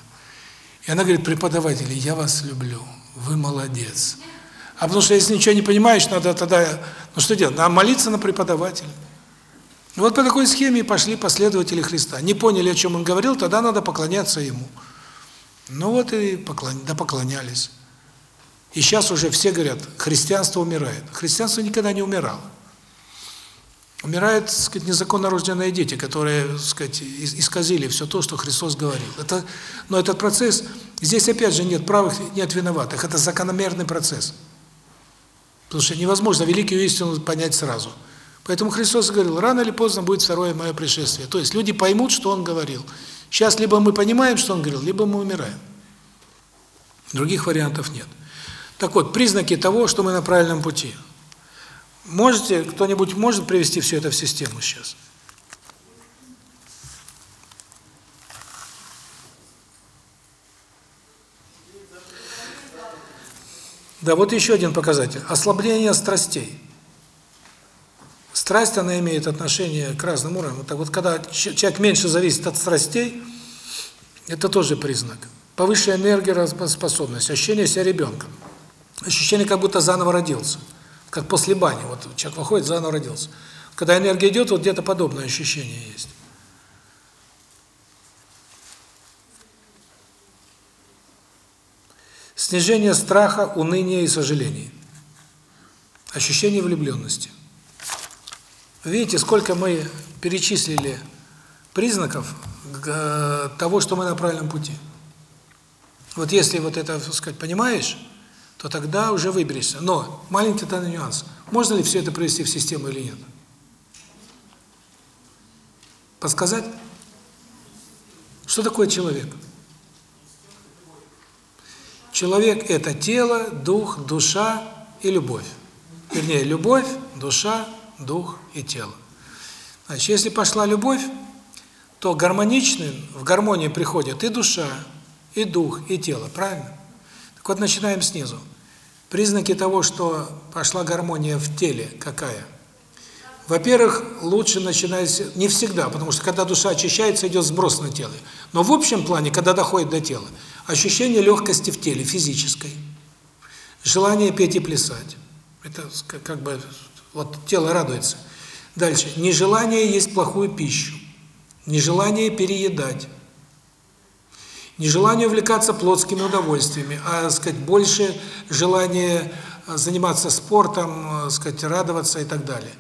И она говорит, преподаватели, я вас люблю, вы молодец. А потому что если ничего не понимаешь, надо тогда, ну что делать, надо молиться на преподавателя. И вот по такой схеме пошли последователи Христа. Не поняли, о чем он говорил, тогда надо поклоняться ему. Ну вот и поклон... да поклонялись. И сейчас уже все говорят, христианство умирает. Христианство никогда не умирало. Умирают, так сказать, незаконно рожденные дети, которые, так сказать, исказили все то, что Христос говорил. Это, но этот процесс, здесь опять же нет правых, нет виноватых, это закономерный процесс. Потому что невозможно великую истину понять сразу. Поэтому Христос говорил, рано или поздно будет второе мое пришествие. То есть люди поймут, что Он говорил. Сейчас либо мы понимаем, что Он говорил, либо мы умираем. Других вариантов нет. Так вот, признаки того, что мы на правильном пути. Можете, кто-нибудь может привести все это в систему сейчас? Да, вот еще один показатель. Ослабление страстей. Страсть, она имеет отношение к разным уровням. Так вот, когда человек меньше зависит от страстей, это тоже признак. Повышенная энергия, способность, ощущение себя ребенком. Ощущение, как будто заново родился. Как после бани. Вот человек выходит, заново родился. Когда энергия идет, вот где-то подобное ощущение есть. Снижение страха, уныния и сожалений. Ощущение влюбленности. Видите, сколько мы перечислили признаков того, что мы на правильном пути. Вот если вот это, так сказать, понимаешь, то тогда уже выберешься. Но маленький тайный нюанс. Можно ли все это привести в систему или нет? Подсказать? Что такое человек? Человек – это тело, дух, душа и любовь. Вернее, любовь, душа, дух и тело. Значит, если пошла любовь, то гармоничным, в гармонии приходят и душа, и дух, и тело, правильно? Так вот, начинаем снизу. Признаки того, что пошла гармония в теле, какая? Во-первых, лучше начинать, не всегда, потому что когда душа очищается, идет сброс на тело. Но в общем плане, когда доходит до тела, ощущение легкости в теле, физической, желание петь и плясать. Это как бы, вот тело радуется. Дальше, нежелание есть плохую пищу, нежелание переедать, Нежелание увлекаться плотскими удовольствиями, а, сказать, больше желание а, заниматься спортом, а, сказать, радоваться и так далее.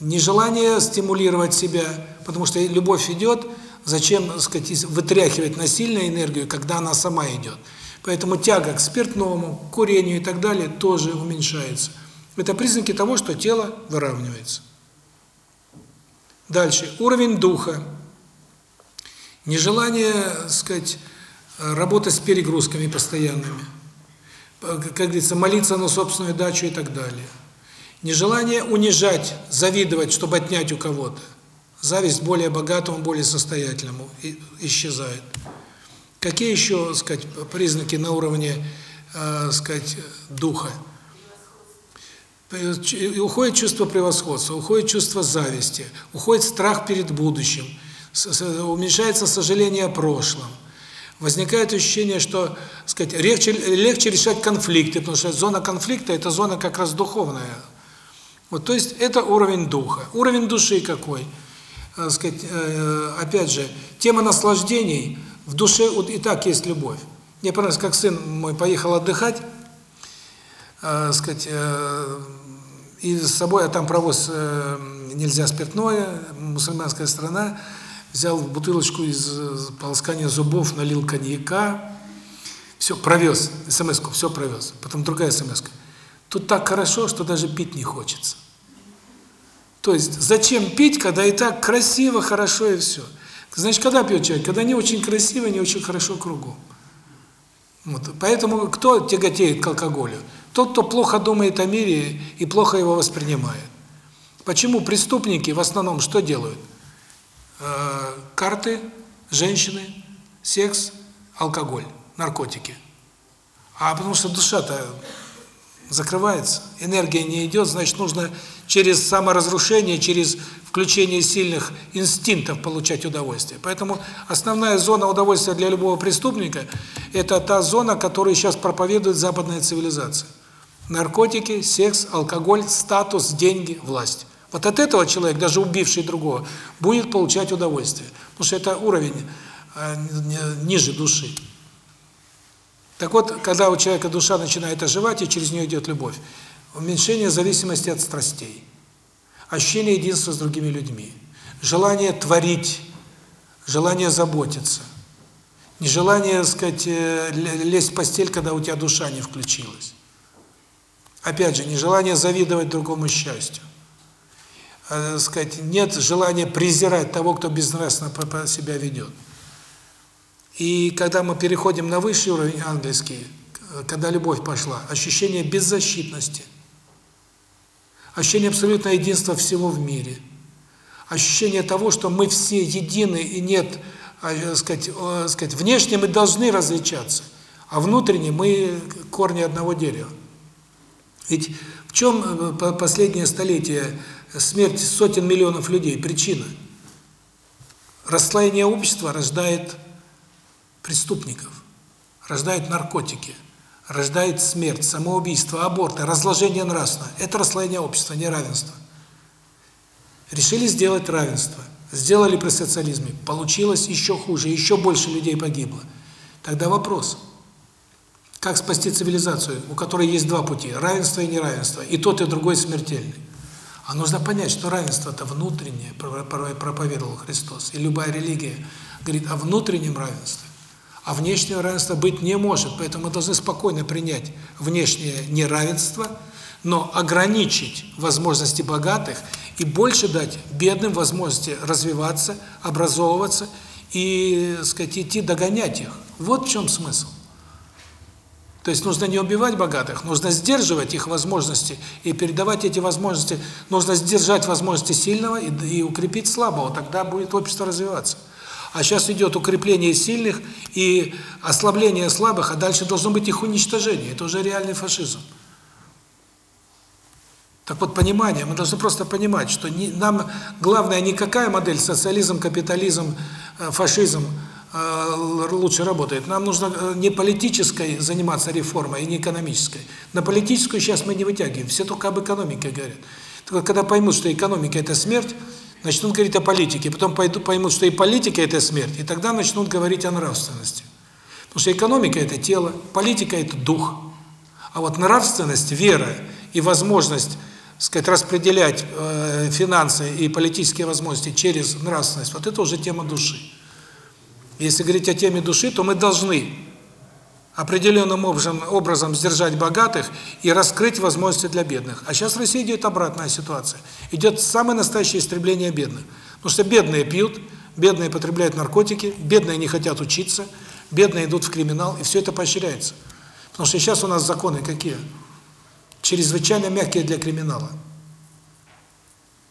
Нежелание стимулировать себя, потому что любовь идет, зачем, сказать, вытряхивать насильно энергию, когда она сама идет. Поэтому тяга к спиртному, к курению и так далее тоже уменьшается. Это признаки того, что тело выравнивается. Дальше. Уровень духа. Нежелание, сказать, работать с перегрузками постоянными, как говорится, молиться на собственную дачу и так далее. Нежелание унижать, завидовать, чтобы отнять у кого-то. Зависть более богатому, более состоятельному исчезает. Какие еще, сказать, признаки на уровне, э, сказать, духа? Уходит чувство превосходства, уходит чувство зависти, уходит страх перед будущим, уменьшается сожаление о прошлом возникает ощущение, что, сказать, легче легче решать конфликты, потому что зона конфликта это зона как раз духовная. Вот, то есть это уровень духа. Уровень души какой? Э, сказать, э, опять же, тема наслаждений в душе вот и так есть любовь. Мне понравилось, как сын мой поехал отдыхать, э, сказать, э, и с собой, а там провоз э, нельзя спиртное, мусульманская страна, взял бутылочку из полоскания зубов, налил коньяка, все, провез, смс-ку, все провез. Потом другая смс -ка. Тут так хорошо, что даже пить не хочется. То есть, зачем пить, когда и так красиво, хорошо и все. Значит, когда пьет человек? Когда не очень красиво, не очень хорошо кругом. Вот. Поэтому кто тяготеет к алкоголю? Тот, кто плохо думает о мире и плохо его воспринимает. Почему преступники в основном что делают? Э, карты, женщины, секс, алкоголь, наркотики. А потому что душа-то закрывается. Энергия не идет, значит, нужно через саморазрушение, через включение сильных инстинктов получать удовольствие. Поэтому основная зона удовольствия для любого преступника – это та зона, которую сейчас проповедует западная цивилизация. Наркотики, секс, алкоголь, статус, деньги, власть. Вот от этого человек, даже убивший другого, будет получать удовольствие. Потому что это уровень э, ниже души. Так вот, когда у человека душа начинает оживать, и через нее идет любовь, уменьшение зависимости от страстей, ощущение единства с другими людьми, желание творить, желание заботиться, нежелание, так сказать, э, лезть в постель, когда у тебя душа не включилась. Опять же, нежелание завидовать другому счастью. Э, сказать, нет желания презирать того, кто безнравственно себя ведет. И когда мы переходим на высший уровень ангельский, когда любовь пошла, ощущение беззащитности, ощущение абсолютного единства всего в мире, ощущение того, что мы все едины и нет, а, сказать, сказать, внешне мы должны различаться, а внутренне мы корни одного дерева. Ведь в чем э, последнее столетие смерть сотен миллионов людей. Причина. Расслоение общества рождает преступников, рождает наркотики, рождает смерть, самоубийство, аборты, разложение нравственного. Это расслоение общества, не равенство. Решили сделать равенство. Сделали при социализме. Получилось еще хуже, еще больше людей погибло. Тогда вопрос. Как спасти цивилизацию, у которой есть два пути – равенство и неравенство, и тот, и другой смертельный? А нужно понять, что равенство – это внутреннее, проповедовал Христос. И любая религия говорит о внутреннем равенстве. А внешнего равенства быть не может. Поэтому мы должны спокойно принять внешнее неравенство, но ограничить возможности богатых и больше дать бедным возможности развиваться, образовываться и, сказать, идти догонять их. Вот в чем смысл. То есть нужно не убивать богатых, нужно сдерживать их возможности и передавать эти возможности, нужно сдержать возможности сильного и, и укрепить слабого, тогда будет общество развиваться. А сейчас идет укрепление сильных и ослабление слабых, а дальше должно быть их уничтожение. Это уже реальный фашизм. Так вот, понимание, мы должны просто понимать, что не, нам главное не какая модель, социализм, капитализм, э, фашизм, лучше работает. Нам нужно э, не политической заниматься реформой, и не экономической. На политическую сейчас мы не вытягиваем, все только об экономике говорят. Только когда поймут, что экономика – это смерть, начнут говорить о политике, потом поймут, что и политика – это смерть, и тогда начнут говорить о нравственности. Потому что экономика – это тело, политика – это дух. А вот нравственность, вера и возможность сказать, распределять э, финансы и политические возможности через нравственность, вот это уже тема души. Если говорить о теме души, то мы должны определенным образом, образом сдержать богатых и раскрыть возможности для бедных. А сейчас в России идет обратная ситуация. Идет самое настоящее истребление бедных. Потому что бедные пьют, бедные потребляют наркотики, бедные не хотят учиться, бедные идут в криминал, и все это поощряется. Потому что сейчас у нас законы какие? Чрезвычайно мягкие для криминала.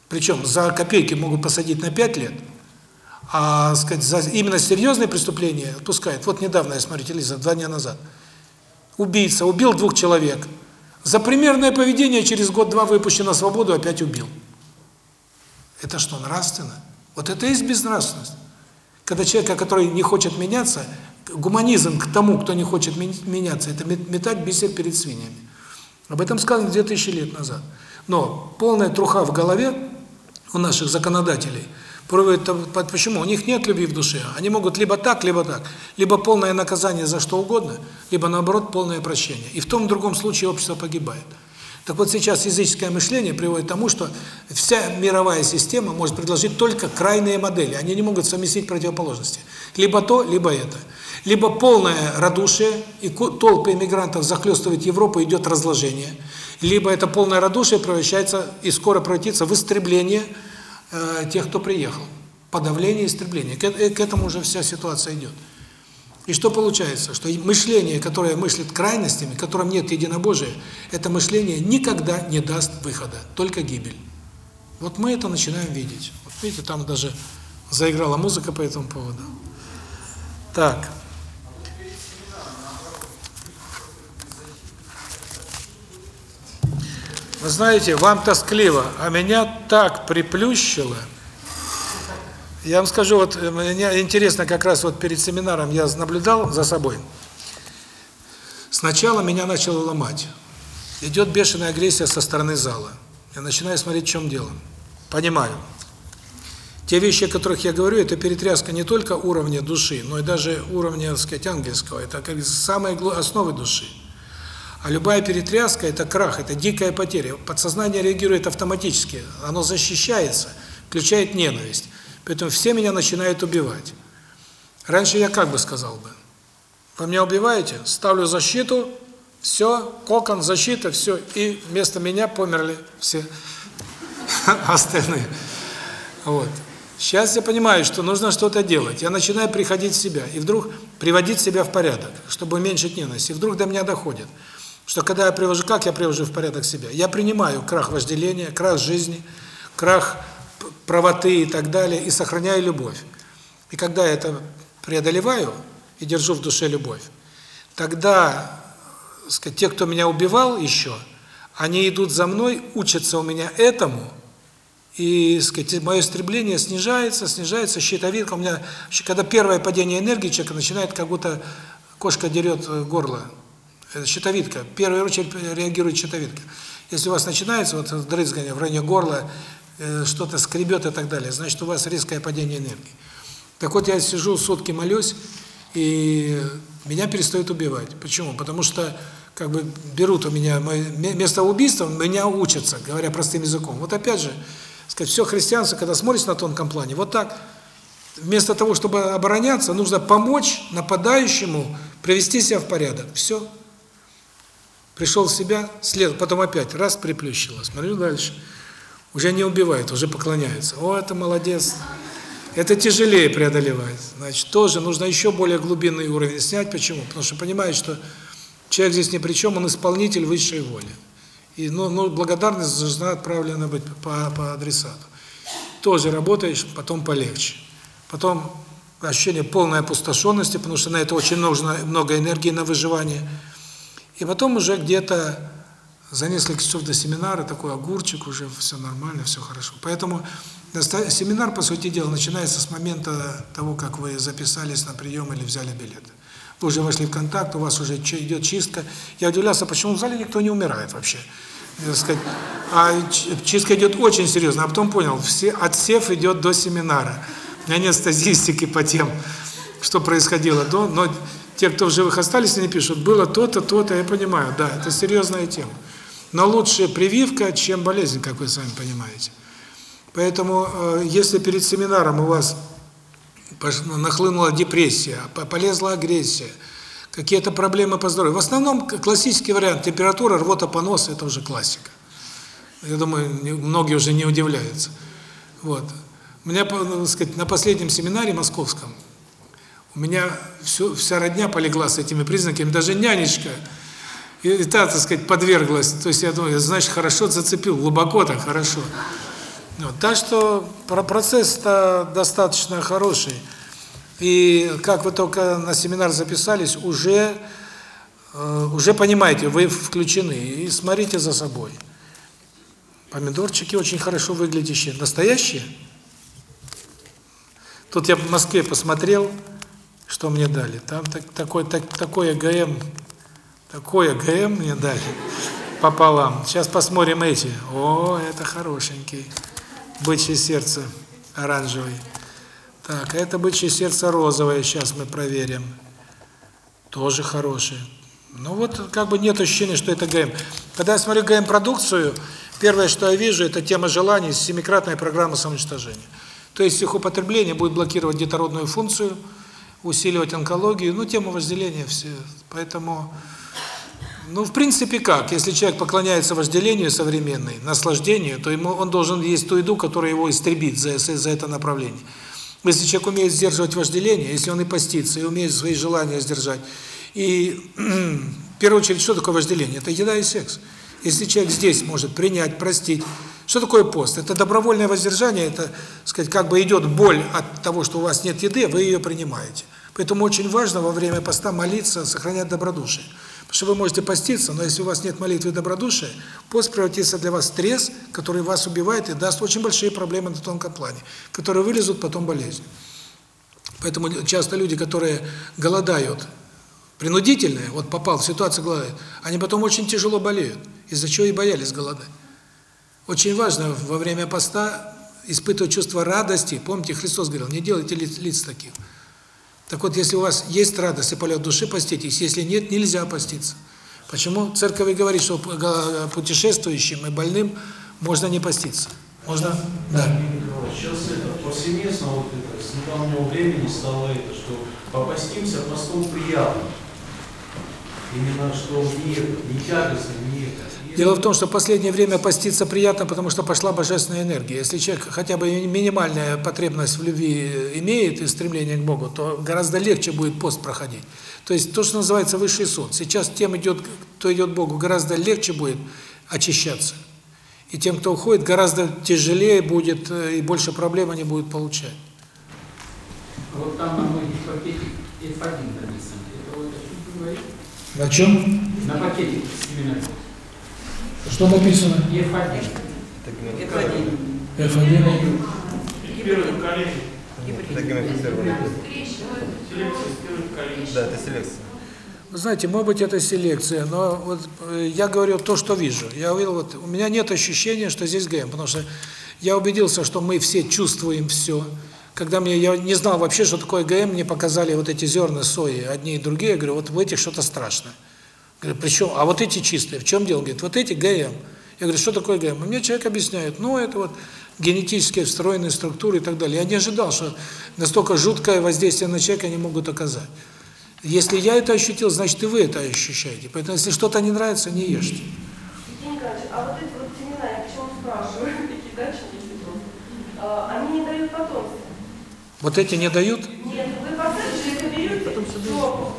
Причем за копейки могут посадить на 5 лет – а сказать, за именно серьезные преступления отпускают. Вот недавно я смотрю телевизор, два дня назад. Убийца убил двух человек. За примерное поведение через год-два выпущен на свободу, опять убил. Это что, нравственно? Вот это и есть безнравственность. Когда человек, который не хочет меняться, гуманизм к тому, кто не хочет меняться, это метать бисер перед свиньями. Об этом сказано 2000 лет назад. Но полная труха в голове у наших законодателей – Почему? У них нет любви в душе. Они могут либо так, либо так. Либо полное наказание за что угодно, либо наоборот полное прощение. И в том и другом случае общество погибает. Так вот сейчас языческое мышление приводит к тому, что вся мировая система может предложить только крайние модели. Они не могут совместить противоположности. Либо то, либо это. Либо полное радушие, и толпы иммигрантов захлестывает Европу, идет разложение. Либо это полное радушие превращается и скоро превратится в истребление э, тех, кто приехал. Подавление, истребление. К, э, к этому уже вся ситуация идет. И что получается? Что мышление, которое мыслит крайностями, в котором нет единобожия, это мышление никогда не даст выхода, только гибель. Вот мы это начинаем видеть. Вот видите, там даже заиграла музыка по этому поводу. Так. Вы знаете, вам тоскливо, а меня так приплющило. Я вам скажу, вот э, мне интересно, как раз вот перед семинаром я наблюдал за собой. Сначала меня начало ломать. Идет бешеная агрессия со стороны зала. Я начинаю смотреть, в чем дело. Понимаю. Те вещи, о которых я говорю, это перетряска не только уровня души, но и даже уровня, так сказать, ангельского. Это как самые основы души. А любая перетряска – это крах, это дикая потеря. Подсознание реагирует автоматически, оно защищается, включает ненависть. Поэтому все меня начинают убивать. Раньше я как бы сказал бы, вы меня убиваете, ставлю защиту, все, кокон, защита, все, и вместо меня померли все остальные. Вот. Сейчас я понимаю, что нужно что-то делать. Я начинаю приходить в себя, и вдруг приводить себя в порядок, чтобы уменьшить ненависть. И вдруг до меня доходит, что когда я привожу, как я привожу в порядок себя? Я принимаю крах вожделения, крах жизни, крах правоты и так далее, и сохраняю любовь. И когда я это преодолеваю и держу в душе любовь, тогда, сказать, те, кто меня убивал еще, они идут за мной, учатся у меня этому, и, сказать, мое стремление снижается, снижается щитовидка. У меня, когда первое падение энергии человека начинает, как будто кошка дерет горло. Это щитовидка. В первую очередь реагирует щитовидка. Если у вас начинается вот дрызгание в районе горла, что-то скребет и так далее, значит, у вас резкое падение энергии. Так вот, я сижу сутки молюсь, и меня перестают убивать. Почему? Потому что как бы берут у меня место убийства, меня учатся, говоря простым языком. Вот опять же, сказать, все христианство, когда смотришь на тонком плане, вот так, вместо того, чтобы обороняться, нужно помочь нападающему привести себя в порядок. Все. Пришел в себя, след, потом опять раз приплющило. Смотрю дальше. Уже не убивает, уже поклоняется. О, это молодец. Это тяжелее преодолевать. Значит, тоже нужно еще более глубинный уровень снять. Почему? Потому что понимает, что человек здесь ни при чем, он исполнитель высшей воли. И ну, ну благодарность должна отправлена быть по, по адресату. Тоже работаешь, потом полегче. Потом ощущение полной опустошенности, потому что на это очень нужно много энергии на выживание. И потом уже где-то за несколько часов до семинара такой огурчик, уже все нормально, все хорошо. Поэтому семинар, по сути дела, начинается с момента того, как вы записались на прием или взяли билет. Вы уже вошли в контакт, у вас уже идет чистка. Я удивлялся, почему в зале никто не умирает вообще. А чистка идет очень серьезно. А потом понял, все отсев идет до семинара. У меня нет статистики по тем, что происходило до, но те, кто в живых остались, они пишут, было то-то, то-то, я понимаю, да, это серьезная тема. Но лучше прививка, чем болезнь, как вы сами понимаете. Поэтому, э, если перед семинаром у вас нахлынула депрессия, полезла агрессия, какие-то проблемы по здоровью, в основном классический вариант температура, рвота, понос – это уже классика. Я думаю, многие уже не удивляются. Вот. У меня, так сказать, на последнем семинаре московском у меня все, вся родня полегла с этими признаками, даже нянечка – и та, так сказать, подверглась. То есть я думаю, значит, хорошо зацепил, глубоко так хорошо. Вот. Так что процесс-то достаточно хороший. И как вы только на семинар записались, уже э, уже понимаете, вы включены. И смотрите за собой. Помидорчики очень хорошо выглядящие. Настоящие? Тут я в Москве посмотрел, что мне дали. Там так, такой, так, такой АГМ Такое ГМ мне дали пополам. Сейчас посмотрим эти. О, это хорошенький. Бычье сердце оранжевый. Так, это бычье сердце розовое. Сейчас мы проверим. Тоже хорошее. Ну вот, как бы нет ощущения, что это ГМ. Когда я смотрю ГМ-продукцию, первое, что я вижу, это тема желаний, семикратная программа самоуничтожения. То есть их употребление будет блокировать детородную функцию, усиливать онкологию, ну, тему возделения все. Поэтому ну, в принципе, как? Если человек поклоняется вожделению современной, наслаждению, то ему он должен есть ту еду, которая его истребит за, за это направление. Если человек умеет сдерживать вожделение, если он и постится, и умеет свои желания сдержать, и в первую очередь, что такое вожделение? Это еда и секс. Если человек здесь может принять, простить, что такое пост? Это добровольное воздержание, это, сказать, как бы идет боль от того, что у вас нет еды, вы ее принимаете. Поэтому очень важно во время поста молиться, сохранять добродушие. Потому что вы можете поститься, но если у вас нет молитвы и добродушия, пост превратится для вас в стресс, который вас убивает и даст очень большие проблемы на тонком плане, которые вылезут потом болезнью. Поэтому часто люди, которые голодают, принудительные, вот попал в ситуацию голодают, они потом очень тяжело болеют, из-за чего и боялись голодать. Очень важно во время поста испытывать чувство радости. Помните, Христос говорил, не делайте лиц, лиц таких. Так вот, если у вас есть радость и полет души, поститесь. Если нет, нельзя поститься. Почему? Церковь говорит, что путешествующим и больным можно не поститься. Можно? Да. Сейчас это повсеместно, вот это, с недавнего времени стало это, что попастимся постом приятно. Именно что не не это. Дело в том, что в последнее время поститься приятно, потому что пошла божественная энергия. Если человек хотя бы минимальная потребность в любви имеет и стремление к Богу, то гораздо легче будет пост проходить. То есть то, что называется высший сон. Сейчас тем идет, кто идет к Богу, гораздо легче будет очищаться. И тем, кто уходит, гораздо тяжелее будет э, и больше проблем они будут получать. Вот там на многих пакетик F1 написано. Это вот о чем вы говорите? На чем? На пакетик семинарий. Что написано? F1. F1. Первое поколение. Это поколение. Да, это селекция. Вы знаете, может быть, это селекция, но вот э, я говорю то, что вижу. Я увидел, вот у меня нет ощущения, что здесь ГМ, потому что я убедился, что мы все чувствуем все. Когда мне я не знал вообще, что такое ГМ, мне показали вот эти зерна сои, одни и другие, я говорю, вот в этих что-то страшное. Говорю, причем, а вот эти чистые, в чем дело? Говорит, вот эти ГМ. Я говорю, что такое ГМ? И мне человек объясняет, ну, это вот генетические встроенные структуры и так далее. Я не ожидал, что настолько жуткое воздействие на человека они могут оказать. Если я это ощутил, значит и вы это ощущаете. Поэтому если что-то не нравится, не ешьте. Евгений Николаевич, а вот эти вот семена, я почему спрашиваю, такие дачники просто, а, они не дают потомства. Вот эти не дают? Нет, вы посадите, это берете, все,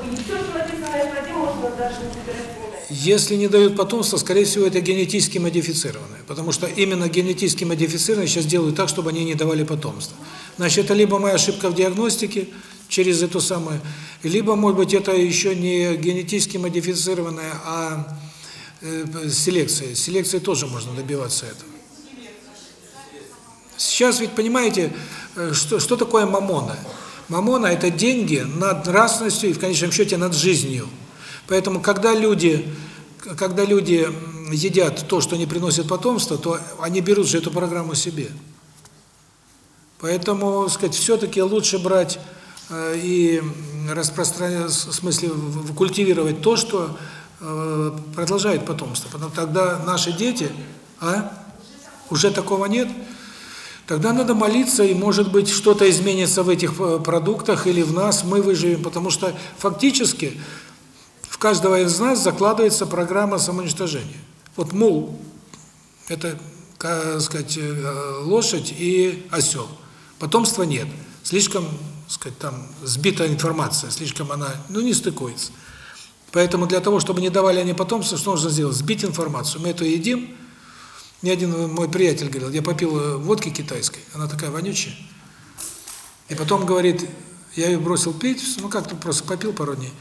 что написано на F1, можно даже не собирать семена. Если не дают потомство, скорее всего, это генетически модифицированное. Потому что именно генетически модифицированные сейчас делают так, чтобы они не давали потомство. Значит, это либо моя ошибка в диагностике, через эту самую, либо, может быть, это еще не генетически модифицированное, а э, селекция. Селекцией тоже можно добиваться этого. Сейчас ведь понимаете, э, что, что такое мамона? Мамона – это деньги над нравственностью и, в конечном счете, над жизнью. Поэтому, когда люди, когда люди едят то, что не приносит потомство, то они берут же эту программу себе. Поэтому, сказать, все-таки лучше брать э, и распространять, в смысле, культивировать то, что э, продолжает потомство. Потому тогда наши дети, а? Уже такого нет? Тогда надо молиться, и, может быть, что-то изменится в этих э, продуктах или в нас, мы выживем, потому что фактически в каждого из нас закладывается программа самоуничтожения. Вот мул – это, как сказать, лошадь и осел. Потомства нет. Слишком, сказать, там сбита информация, слишком она, ну, не стыкуется. Поэтому для того, чтобы не давали они потомство, что нужно сделать? Сбить информацию. Мы эту едим. Мне один мой приятель говорил, я попил водки китайской, она такая вонючая. И потом говорит, я ее бросил пить, ну как-то просто попил пару дней.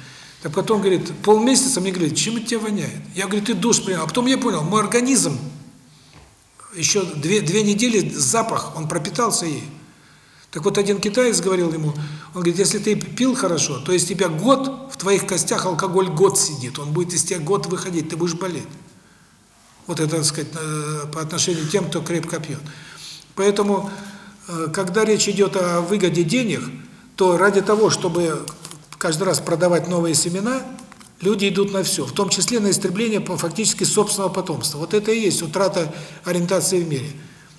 Так потом, говорит, полмесяца мне говорит, чем это тебе воняет? Я говорю, ты душ принял. А потом я понял, мой организм еще две, две недели запах, он пропитался ей. Так вот, один китаец говорил ему, он говорит, если ты пил хорошо, то из тебя год, в твоих костях алкоголь год сидит, он будет из тебя год выходить, ты будешь болеть. Вот это, так сказать, по отношению к тем, кто крепко пьет. Поэтому, когда речь идет о выгоде денег, то ради того, чтобы каждый раз продавать новые семена, люди идут на все, в том числе на истребление фактически собственного потомства. Вот это и есть утрата ориентации в мире.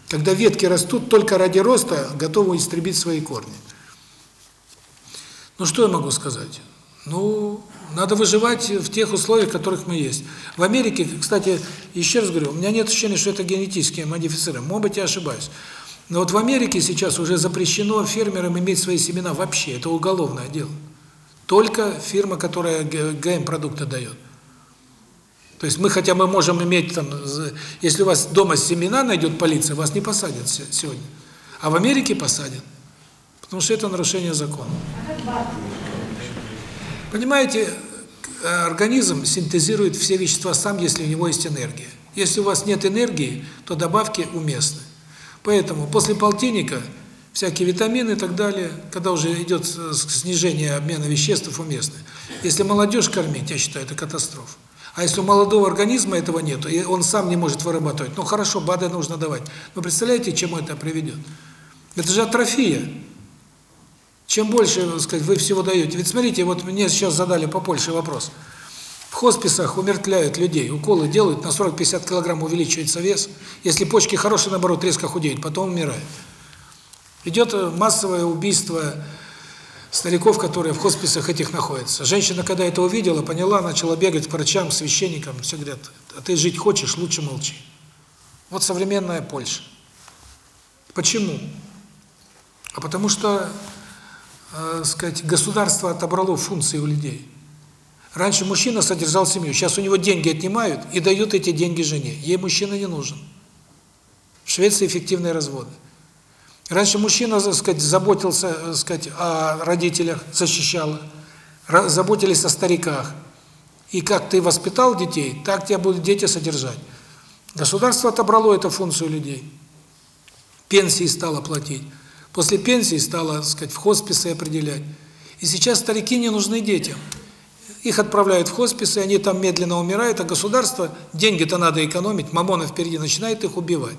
Когда ветки растут только ради роста, готовы истребить свои корни. Ну что я могу сказать? Ну, надо выживать в тех условиях, в которых мы есть. В Америке, кстати, еще раз говорю, у меня нет ощущения, что это генетически модифицировано. Может быть, я ошибаюсь. Но вот в Америке сейчас уже запрещено фермерам иметь свои семена вообще. Это уголовное дело. Только фирма, которая ГМ-продукты дает. То есть мы хотя бы можем иметь там, если у вас дома семена найдет полиция, вас не посадят сегодня. А в Америке посадят. Потому что это нарушение закона. Понимаете, э, организм синтезирует все вещества сам, если у него есть энергия. Если у вас нет энергии, то добавки уместны. Поэтому после полтинника всякие витамины и так далее, когда уже идет снижение обмена веществ, уместны. Если молодежь кормить, я считаю, это катастрофа. А если у молодого организма этого нет, и он сам не может вырабатывать, ну хорошо, БАДы нужно давать. Но представляете, чему это приведет? Это же атрофия. Чем больше, так сказать, вы всего даете. Ведь смотрите, вот мне сейчас задали по Польше вопрос. В хосписах умертвляют людей, уколы делают, на 40-50 килограмм увеличивается вес. Если почки хорошие, наоборот, резко худеют, потом умирают. Идет массовое убийство стариков, которые в хосписах этих находятся. Женщина, когда это увидела, поняла, начала бегать к врачам, священникам. Все говорят, а ты жить хочешь, лучше молчи. Вот современная Польша. Почему? А потому что, э, сказать, государство отобрало функции у людей. Раньше мужчина содержал семью, сейчас у него деньги отнимают и дают эти деньги жене. Ей мужчина не нужен. В Швеции эффективные разводы. Раньше мужчина, так сказать, заботился, так сказать, о родителях, защищал заботились о стариках. И как ты воспитал детей, так тебя будут дети содержать. Государство отобрало эту функцию людей. Пенсии стало платить. После пенсии стало, так сказать, в хосписы определять. И сейчас старики не нужны детям. Их отправляют в хосписы, они там медленно умирают, а государство, деньги-то надо экономить, мамона впереди начинает их убивать.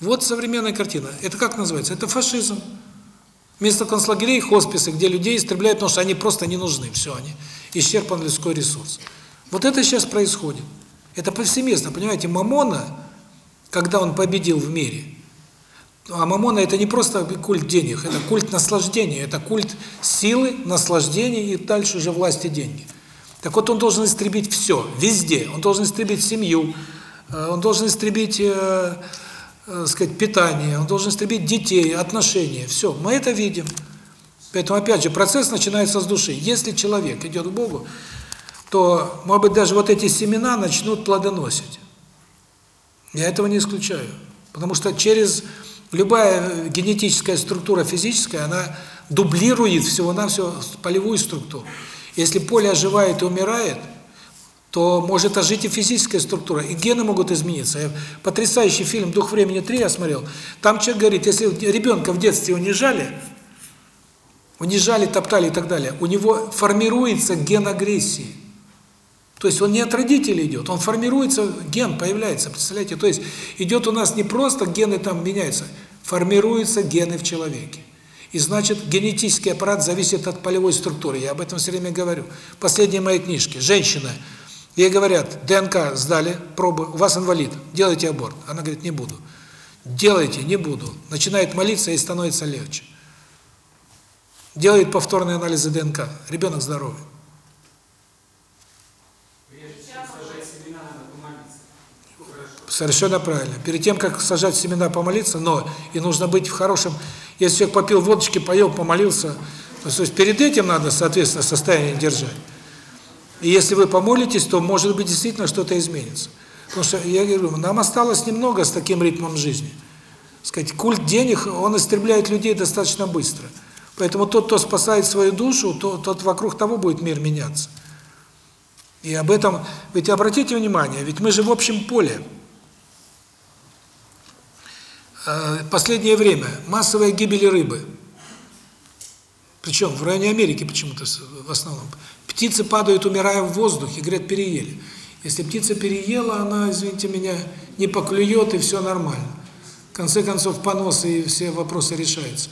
Вот современная картина. Это как называется? Это фашизм. Вместо концлагерей хосписы, где людей истребляют, потому что они просто не нужны. Все, они исчерпан людской ресурс. Вот это сейчас происходит. Это повсеместно, понимаете, Мамона, когда он победил в мире, а Мамона это не просто культ денег, это культ наслаждения, это культ силы, наслаждения и дальше уже власти деньги. Так вот он должен истребить все, везде. Он должен истребить семью, э, он должен истребить э, э, сказать, питание, он должен истребить детей, отношения. Все, мы это видим. Поэтому, опять же, процесс начинается с души. Если человек идет к Богу, то, может быть, даже вот эти семена начнут плодоносить. Я этого не исключаю. Потому что через любая генетическая структура физическая, она дублирует всего-навсего полевую структуру. Если поле оживает и умирает – то может ожить и физическая структура, и гены могут измениться. Потрясающий фильм «Дух времени 3» я смотрел. Там человек говорит, если ребенка в детстве унижали, унижали, топтали и так далее, у него формируется ген агрессии. То есть он не от родителей идет, он формируется, ген появляется, представляете? То есть идет у нас не просто гены там меняются, формируются гены в человеке. И значит, генетический аппарат зависит от полевой структуры. Я об этом все время говорю. Последние мои книжки. Женщина Ей говорят, ДНК сдали, пробы, у вас инвалид, делайте аборт. Она говорит, не буду. Делайте, не буду. Начинает молиться, и становится легче. Делает повторные анализы ДНК. Ребенок здоровый. Совершенно правильно. Перед тем, как сажать семена, помолиться, но и нужно быть в хорошем... Если человек попил водочки, поел, помолился, то есть перед этим надо, соответственно, состояние держать. И если вы помолитесь, то, может быть, действительно что-то изменится. Потому что, я говорю, нам осталось немного с таким ритмом жизни. Сказать, культ денег, он истребляет людей достаточно быстро. Поэтому тот, кто спасает свою душу, то, тот вокруг того будет мир меняться. И об этом, ведь обратите внимание, ведь мы же в общем поле. Э, последнее время массовая гибель рыбы. Причем в районе Америки почему-то в основном. Птицы падают, умирая в воздухе, говорят, переели. Если птица переела, она, извините меня, не поклюет, и все нормально. В конце концов, поносы и все вопросы решаются.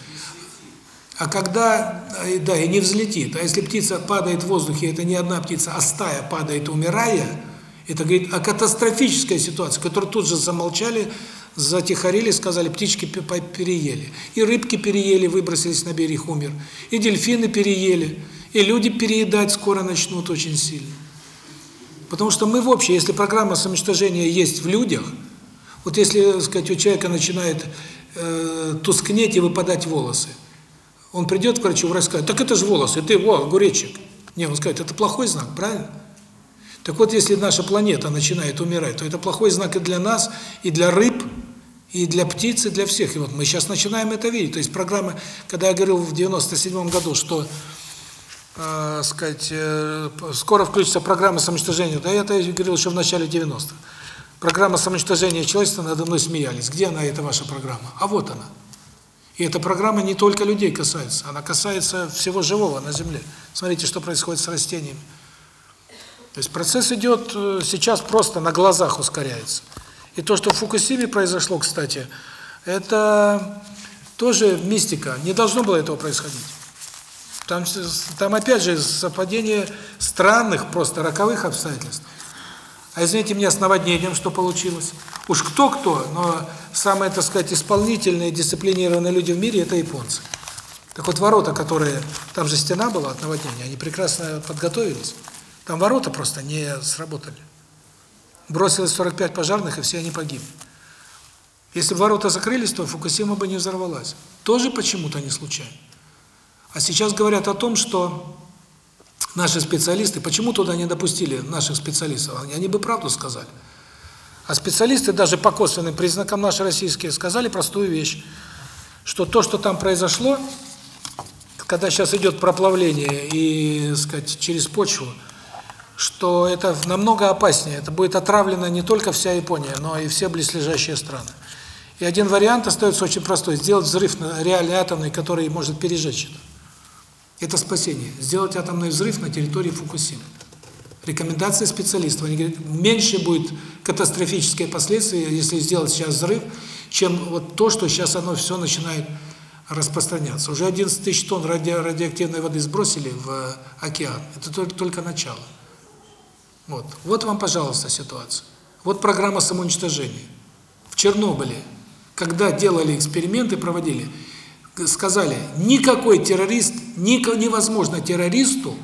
А когда, да, и не взлетит, а если птица падает в воздухе, это не одна птица, а стая падает, умирая, это говорит о катастрофической ситуации, которую тут же замолчали, затихарили, сказали, птички переели. И рыбки переели, выбросились на берег, умер. И дельфины переели. И люди переедать скоро начнут очень сильно. Потому что мы вообще, если программа самоуничтожения есть в людях, вот если, сказать, у человека начинает э, тускнеть и выпадать волосы, он придет к врачу, врач скажет, так это же волосы, ты, во, огуречек. Не, он скажет, это плохой знак, правильно? Так вот, если наша планета начинает умирать, то это плохой знак и для нас, и для рыб, и для птиц, и для всех. И вот мы сейчас начинаем это видеть. То есть программа, когда я говорил в 97 году, что э, сказать, э, скоро включится программа самоуничтожения. Да это я говорил еще в начале 90-х. Программа самоуничтожения человечества, надо мной смеялись. Где она, эта ваша программа? А вот она. И эта программа не только людей касается, она касается всего живого на Земле. Смотрите, что происходит с растениями. То есть процесс идет э, сейчас просто на глазах ускоряется. И то, что в Фукусиме произошло, кстати, это тоже мистика. Не должно было этого происходить. Там, там опять же совпадение странных, просто роковых обстоятельств. А извините меня, с наводнением что получилось? Уж кто-кто, но самые, так сказать, исполнительные, дисциплинированные люди в мире – это японцы. Так вот, ворота, которые... Там же стена была от наводнения, они прекрасно подготовились. Там ворота просто не сработали. Бросилось 45 пожарных, и все они погибли. Если бы ворота закрылись, то Фукусима бы не взорвалась. Тоже почему-то не случайно. А сейчас говорят о том, что наши специалисты, почему туда не допустили наших специалистов? Они бы правду сказали. А специалисты даже по косвенным признакам наши российские сказали простую вещь, что то, что там произошло, когда сейчас идет проплавление и, сказать, через почву, что это намного опаснее. Это будет отравлена не только вся Япония, но и все близлежащие страны. И один вариант остается очень простой: сделать взрыв реальный атомный, который может пережечь это. Это спасение. Сделать атомный взрыв на территории Фукусимы. Рекомендации специалистов. Они говорят, меньше будет катастрофические последствия, если сделать сейчас взрыв, чем вот то, что сейчас оно все начинает распространяться. Уже 11 тысяч тонн ради, радиоактивной воды сбросили в океан. Это только, только начало. Вот. Вот вам, пожалуйста, ситуация. Вот программа самоуничтожения. В Чернобыле, когда делали эксперименты, проводили, сказали, никакой террорист, невозможно террористу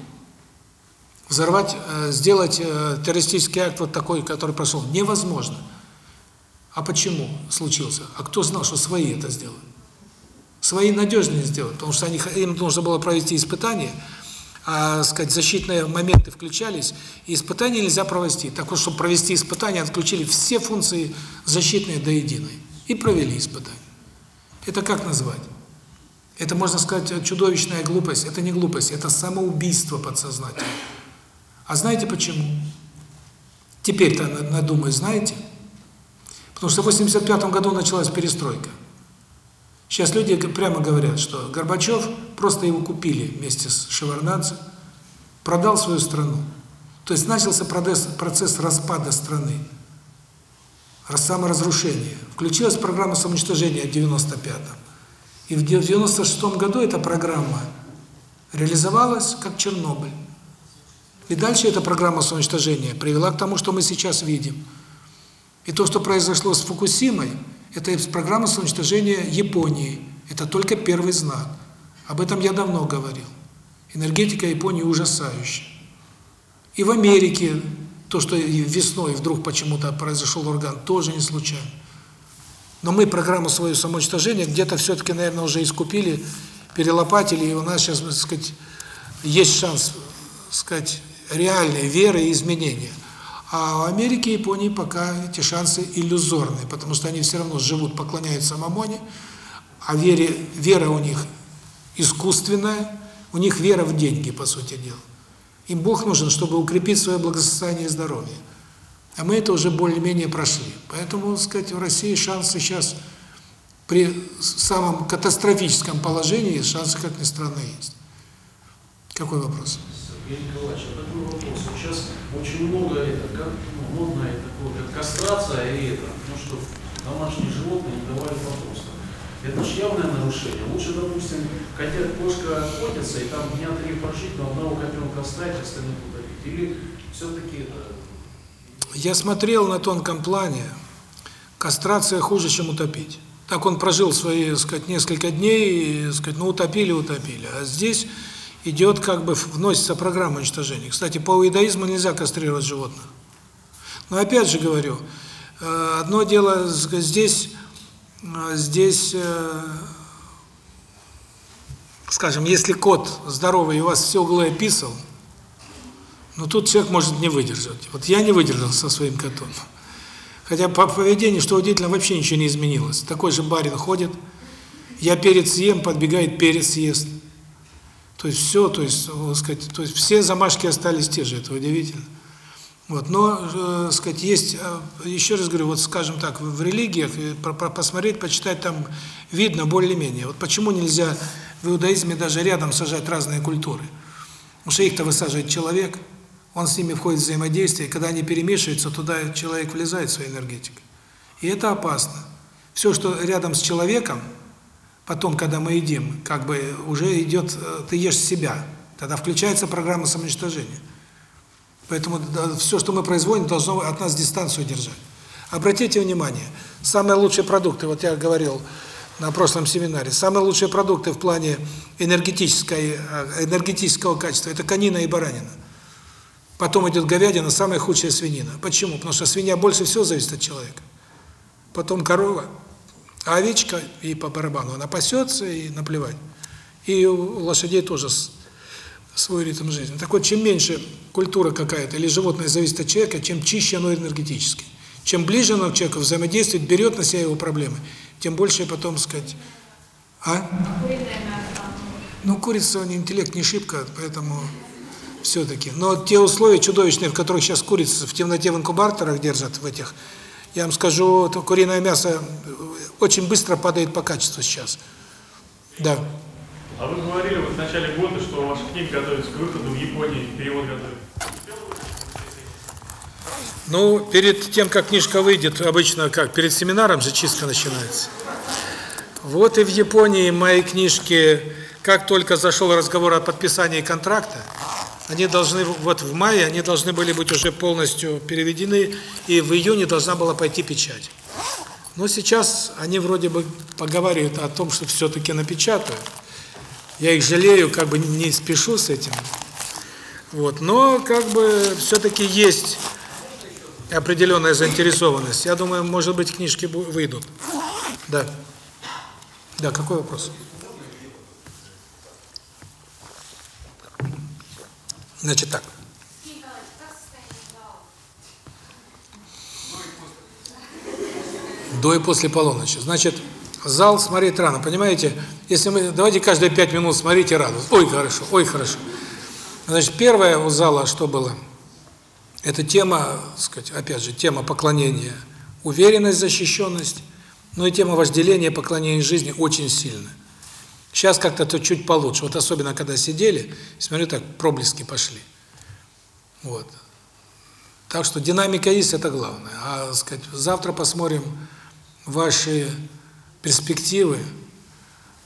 взорвать, э, сделать э, террористический акт вот такой, который прошел. Невозможно. А почему случился? А кто знал, что свои это сделают? Свои надежнее сделают, потому что они, им нужно было провести испытания, а, сказать, защитные моменты включались, и испытания нельзя провести. Так вот, чтобы провести испытания, отключили все функции защитные до единой. И провели испытания. Это как назвать? Это, можно сказать, чудовищная глупость. Это не глупость, это самоубийство подсознательное. А знаете почему? Теперь-то надумай, знаете? Потому что в 85 году началась перестройка. Сейчас люди прямо говорят, что Горбачев просто его купили вместе с Шеварнадзе, продал свою страну. То есть начался процесс распада страны, саморазрушения. Включилась программа самоуничтожения в 95-м. И в 96-м году эта программа реализовалась как Чернобыль. И дальше эта программа самоуничтожения привела к тому, что мы сейчас видим. И то, что произошло с Фукусимой, это программа самоуничтожения Японии. Это только первый знак. Об этом я давно говорил. Энергетика Японии ужасающая. И в Америке то, что весной вдруг почему-то произошел орган, тоже не случайно. Но мы программу свою самоуничтожения где-то все-таки, наверное, уже искупили, перелопатили, и у нас сейчас, так сказать, есть шанс, так сказать, реальной веры и изменения. А в Америке и Японии пока эти шансы иллюзорные, потому что они все равно живут, поклоняются Мамоне, а вере, вера у них искусственная, у них вера в деньги, по сути дела. Им Бог нужен, чтобы укрепить свое благосостояние и здоровье. А мы это уже более-менее прошли. Поэтому, сказать, в России шансы сейчас при самом катастрофическом положении, шансы, как ни странно, есть. Какой вопрос? Сергей Николаевич, а такой вопрос. Сейчас очень много это, как ну, модно это такое, как кастрация и это, ну что домашние животные не давали потомства. Это же явное нарушение. Лучше, допустим, котят, кошка охотятся, и там дня три прожить, но одного котенка оставить, остальных удалить. Или все-таки это... Я смотрел на тонком плане, кастрация хуже, чем утопить. Так он прожил свои, сказать, несколько дней, и, сказать, ну утопили, утопили. А здесь идет как бы вносится программа уничтожения. Кстати, по иудаизму нельзя кастрировать животных. Но опять же говорю, э, одно дело здесь э, здесь э, скажем, если кот здоровый и у вас все углы описал, ну тут человек может не выдержать. Вот я не выдержал со своим котом. Хотя по поведению, что удивительно, вообще ничего не изменилось. Такой же барин ходит, я перец съем, подбегает, перец съест. То есть все, то есть, вот сказать, то есть все замашки остались те же, это удивительно. Вот, но, э, сказать, есть, э, еще раз говорю, вот скажем так, в религиях э, посмотреть, почитать там видно более-менее. Вот почему нельзя в иудаизме даже рядом сажать разные культуры? Потому что их-то высаживает человек, он с ними входит в взаимодействие, и когда они перемешиваются, туда человек влезает своей энергетикой. И это опасно. Все, что рядом с человеком, потом, когда мы едим, как бы уже идет, э, ты ешь себя. Тогда включается программа самоуничтожения. Поэтому все, что мы производим, должно от нас дистанцию держать. Обратите внимание, самые лучшие продукты, вот я говорил на прошлом семинаре, самые лучшие продукты в плане энергетической, э, энергетического качества – это конина и баранина. Потом идет говядина, самая худшая свинина. Почему? Потому что свинья больше всего зависит от человека. Потом корова, а овечка и по барабану. Она пасется и наплевать. И у лошадей тоже свой ритм жизни. Так вот, чем меньше культура какая-то или животное зависит от человека, чем чище оно энергетически. Чем ближе оно к человеку взаимодействует, берет на себя его проблемы, тем больше потом, сказать, а? Ну, курица, у нее интеллект не шибко, поэтому все-таки. Но те условия чудовищные, в которых сейчас курицы в темноте в инкубаторах держат, в этих, я вам скажу, то куриное мясо очень быстро падает по качеству сейчас. Да. А вы говорили вот в начале года, что ваша книга готовится к выходу в Японии, перевод готовится. Ну, перед тем, как книжка выйдет, обычно как, перед семинаром же чистка начинается. Вот и в Японии мои книжки, как только зашел разговор о подписании контракта, они должны, вот в мае, они должны были быть уже полностью переведены, и в июне должна была пойти печать. Но сейчас они вроде бы поговаривают о том, что все-таки напечатают. Я их жалею, как бы не спешу с этим. Вот, но как бы все-таки есть определенная заинтересованность. Я думаю, может быть, книжки выйдут. Да. Да, какой вопрос? Значит так. До и после полуночи. Значит, зал смотреть рано, понимаете? Если мы, давайте каждые пять минут смотрите радость. Ой, хорошо, ой, хорошо. Значит, первое у зала что было? Это тема, сказать, опять же, тема поклонения, уверенность, защищенность, но и тема вожделения, поклонения жизни очень сильно. Сейчас как-то то чуть получше. Вот особенно когда сидели, смотрю, так проблески пошли. Вот. Так что динамика есть, это главное. А, сказать, завтра посмотрим ваши перспективы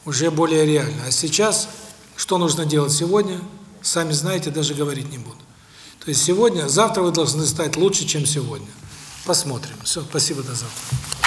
уже более реально. А сейчас, что нужно делать сегодня, сами знаете, даже говорить не буду. То есть сегодня, завтра вы должны стать лучше, чем сегодня. Посмотрим. Все, спасибо, до завтра.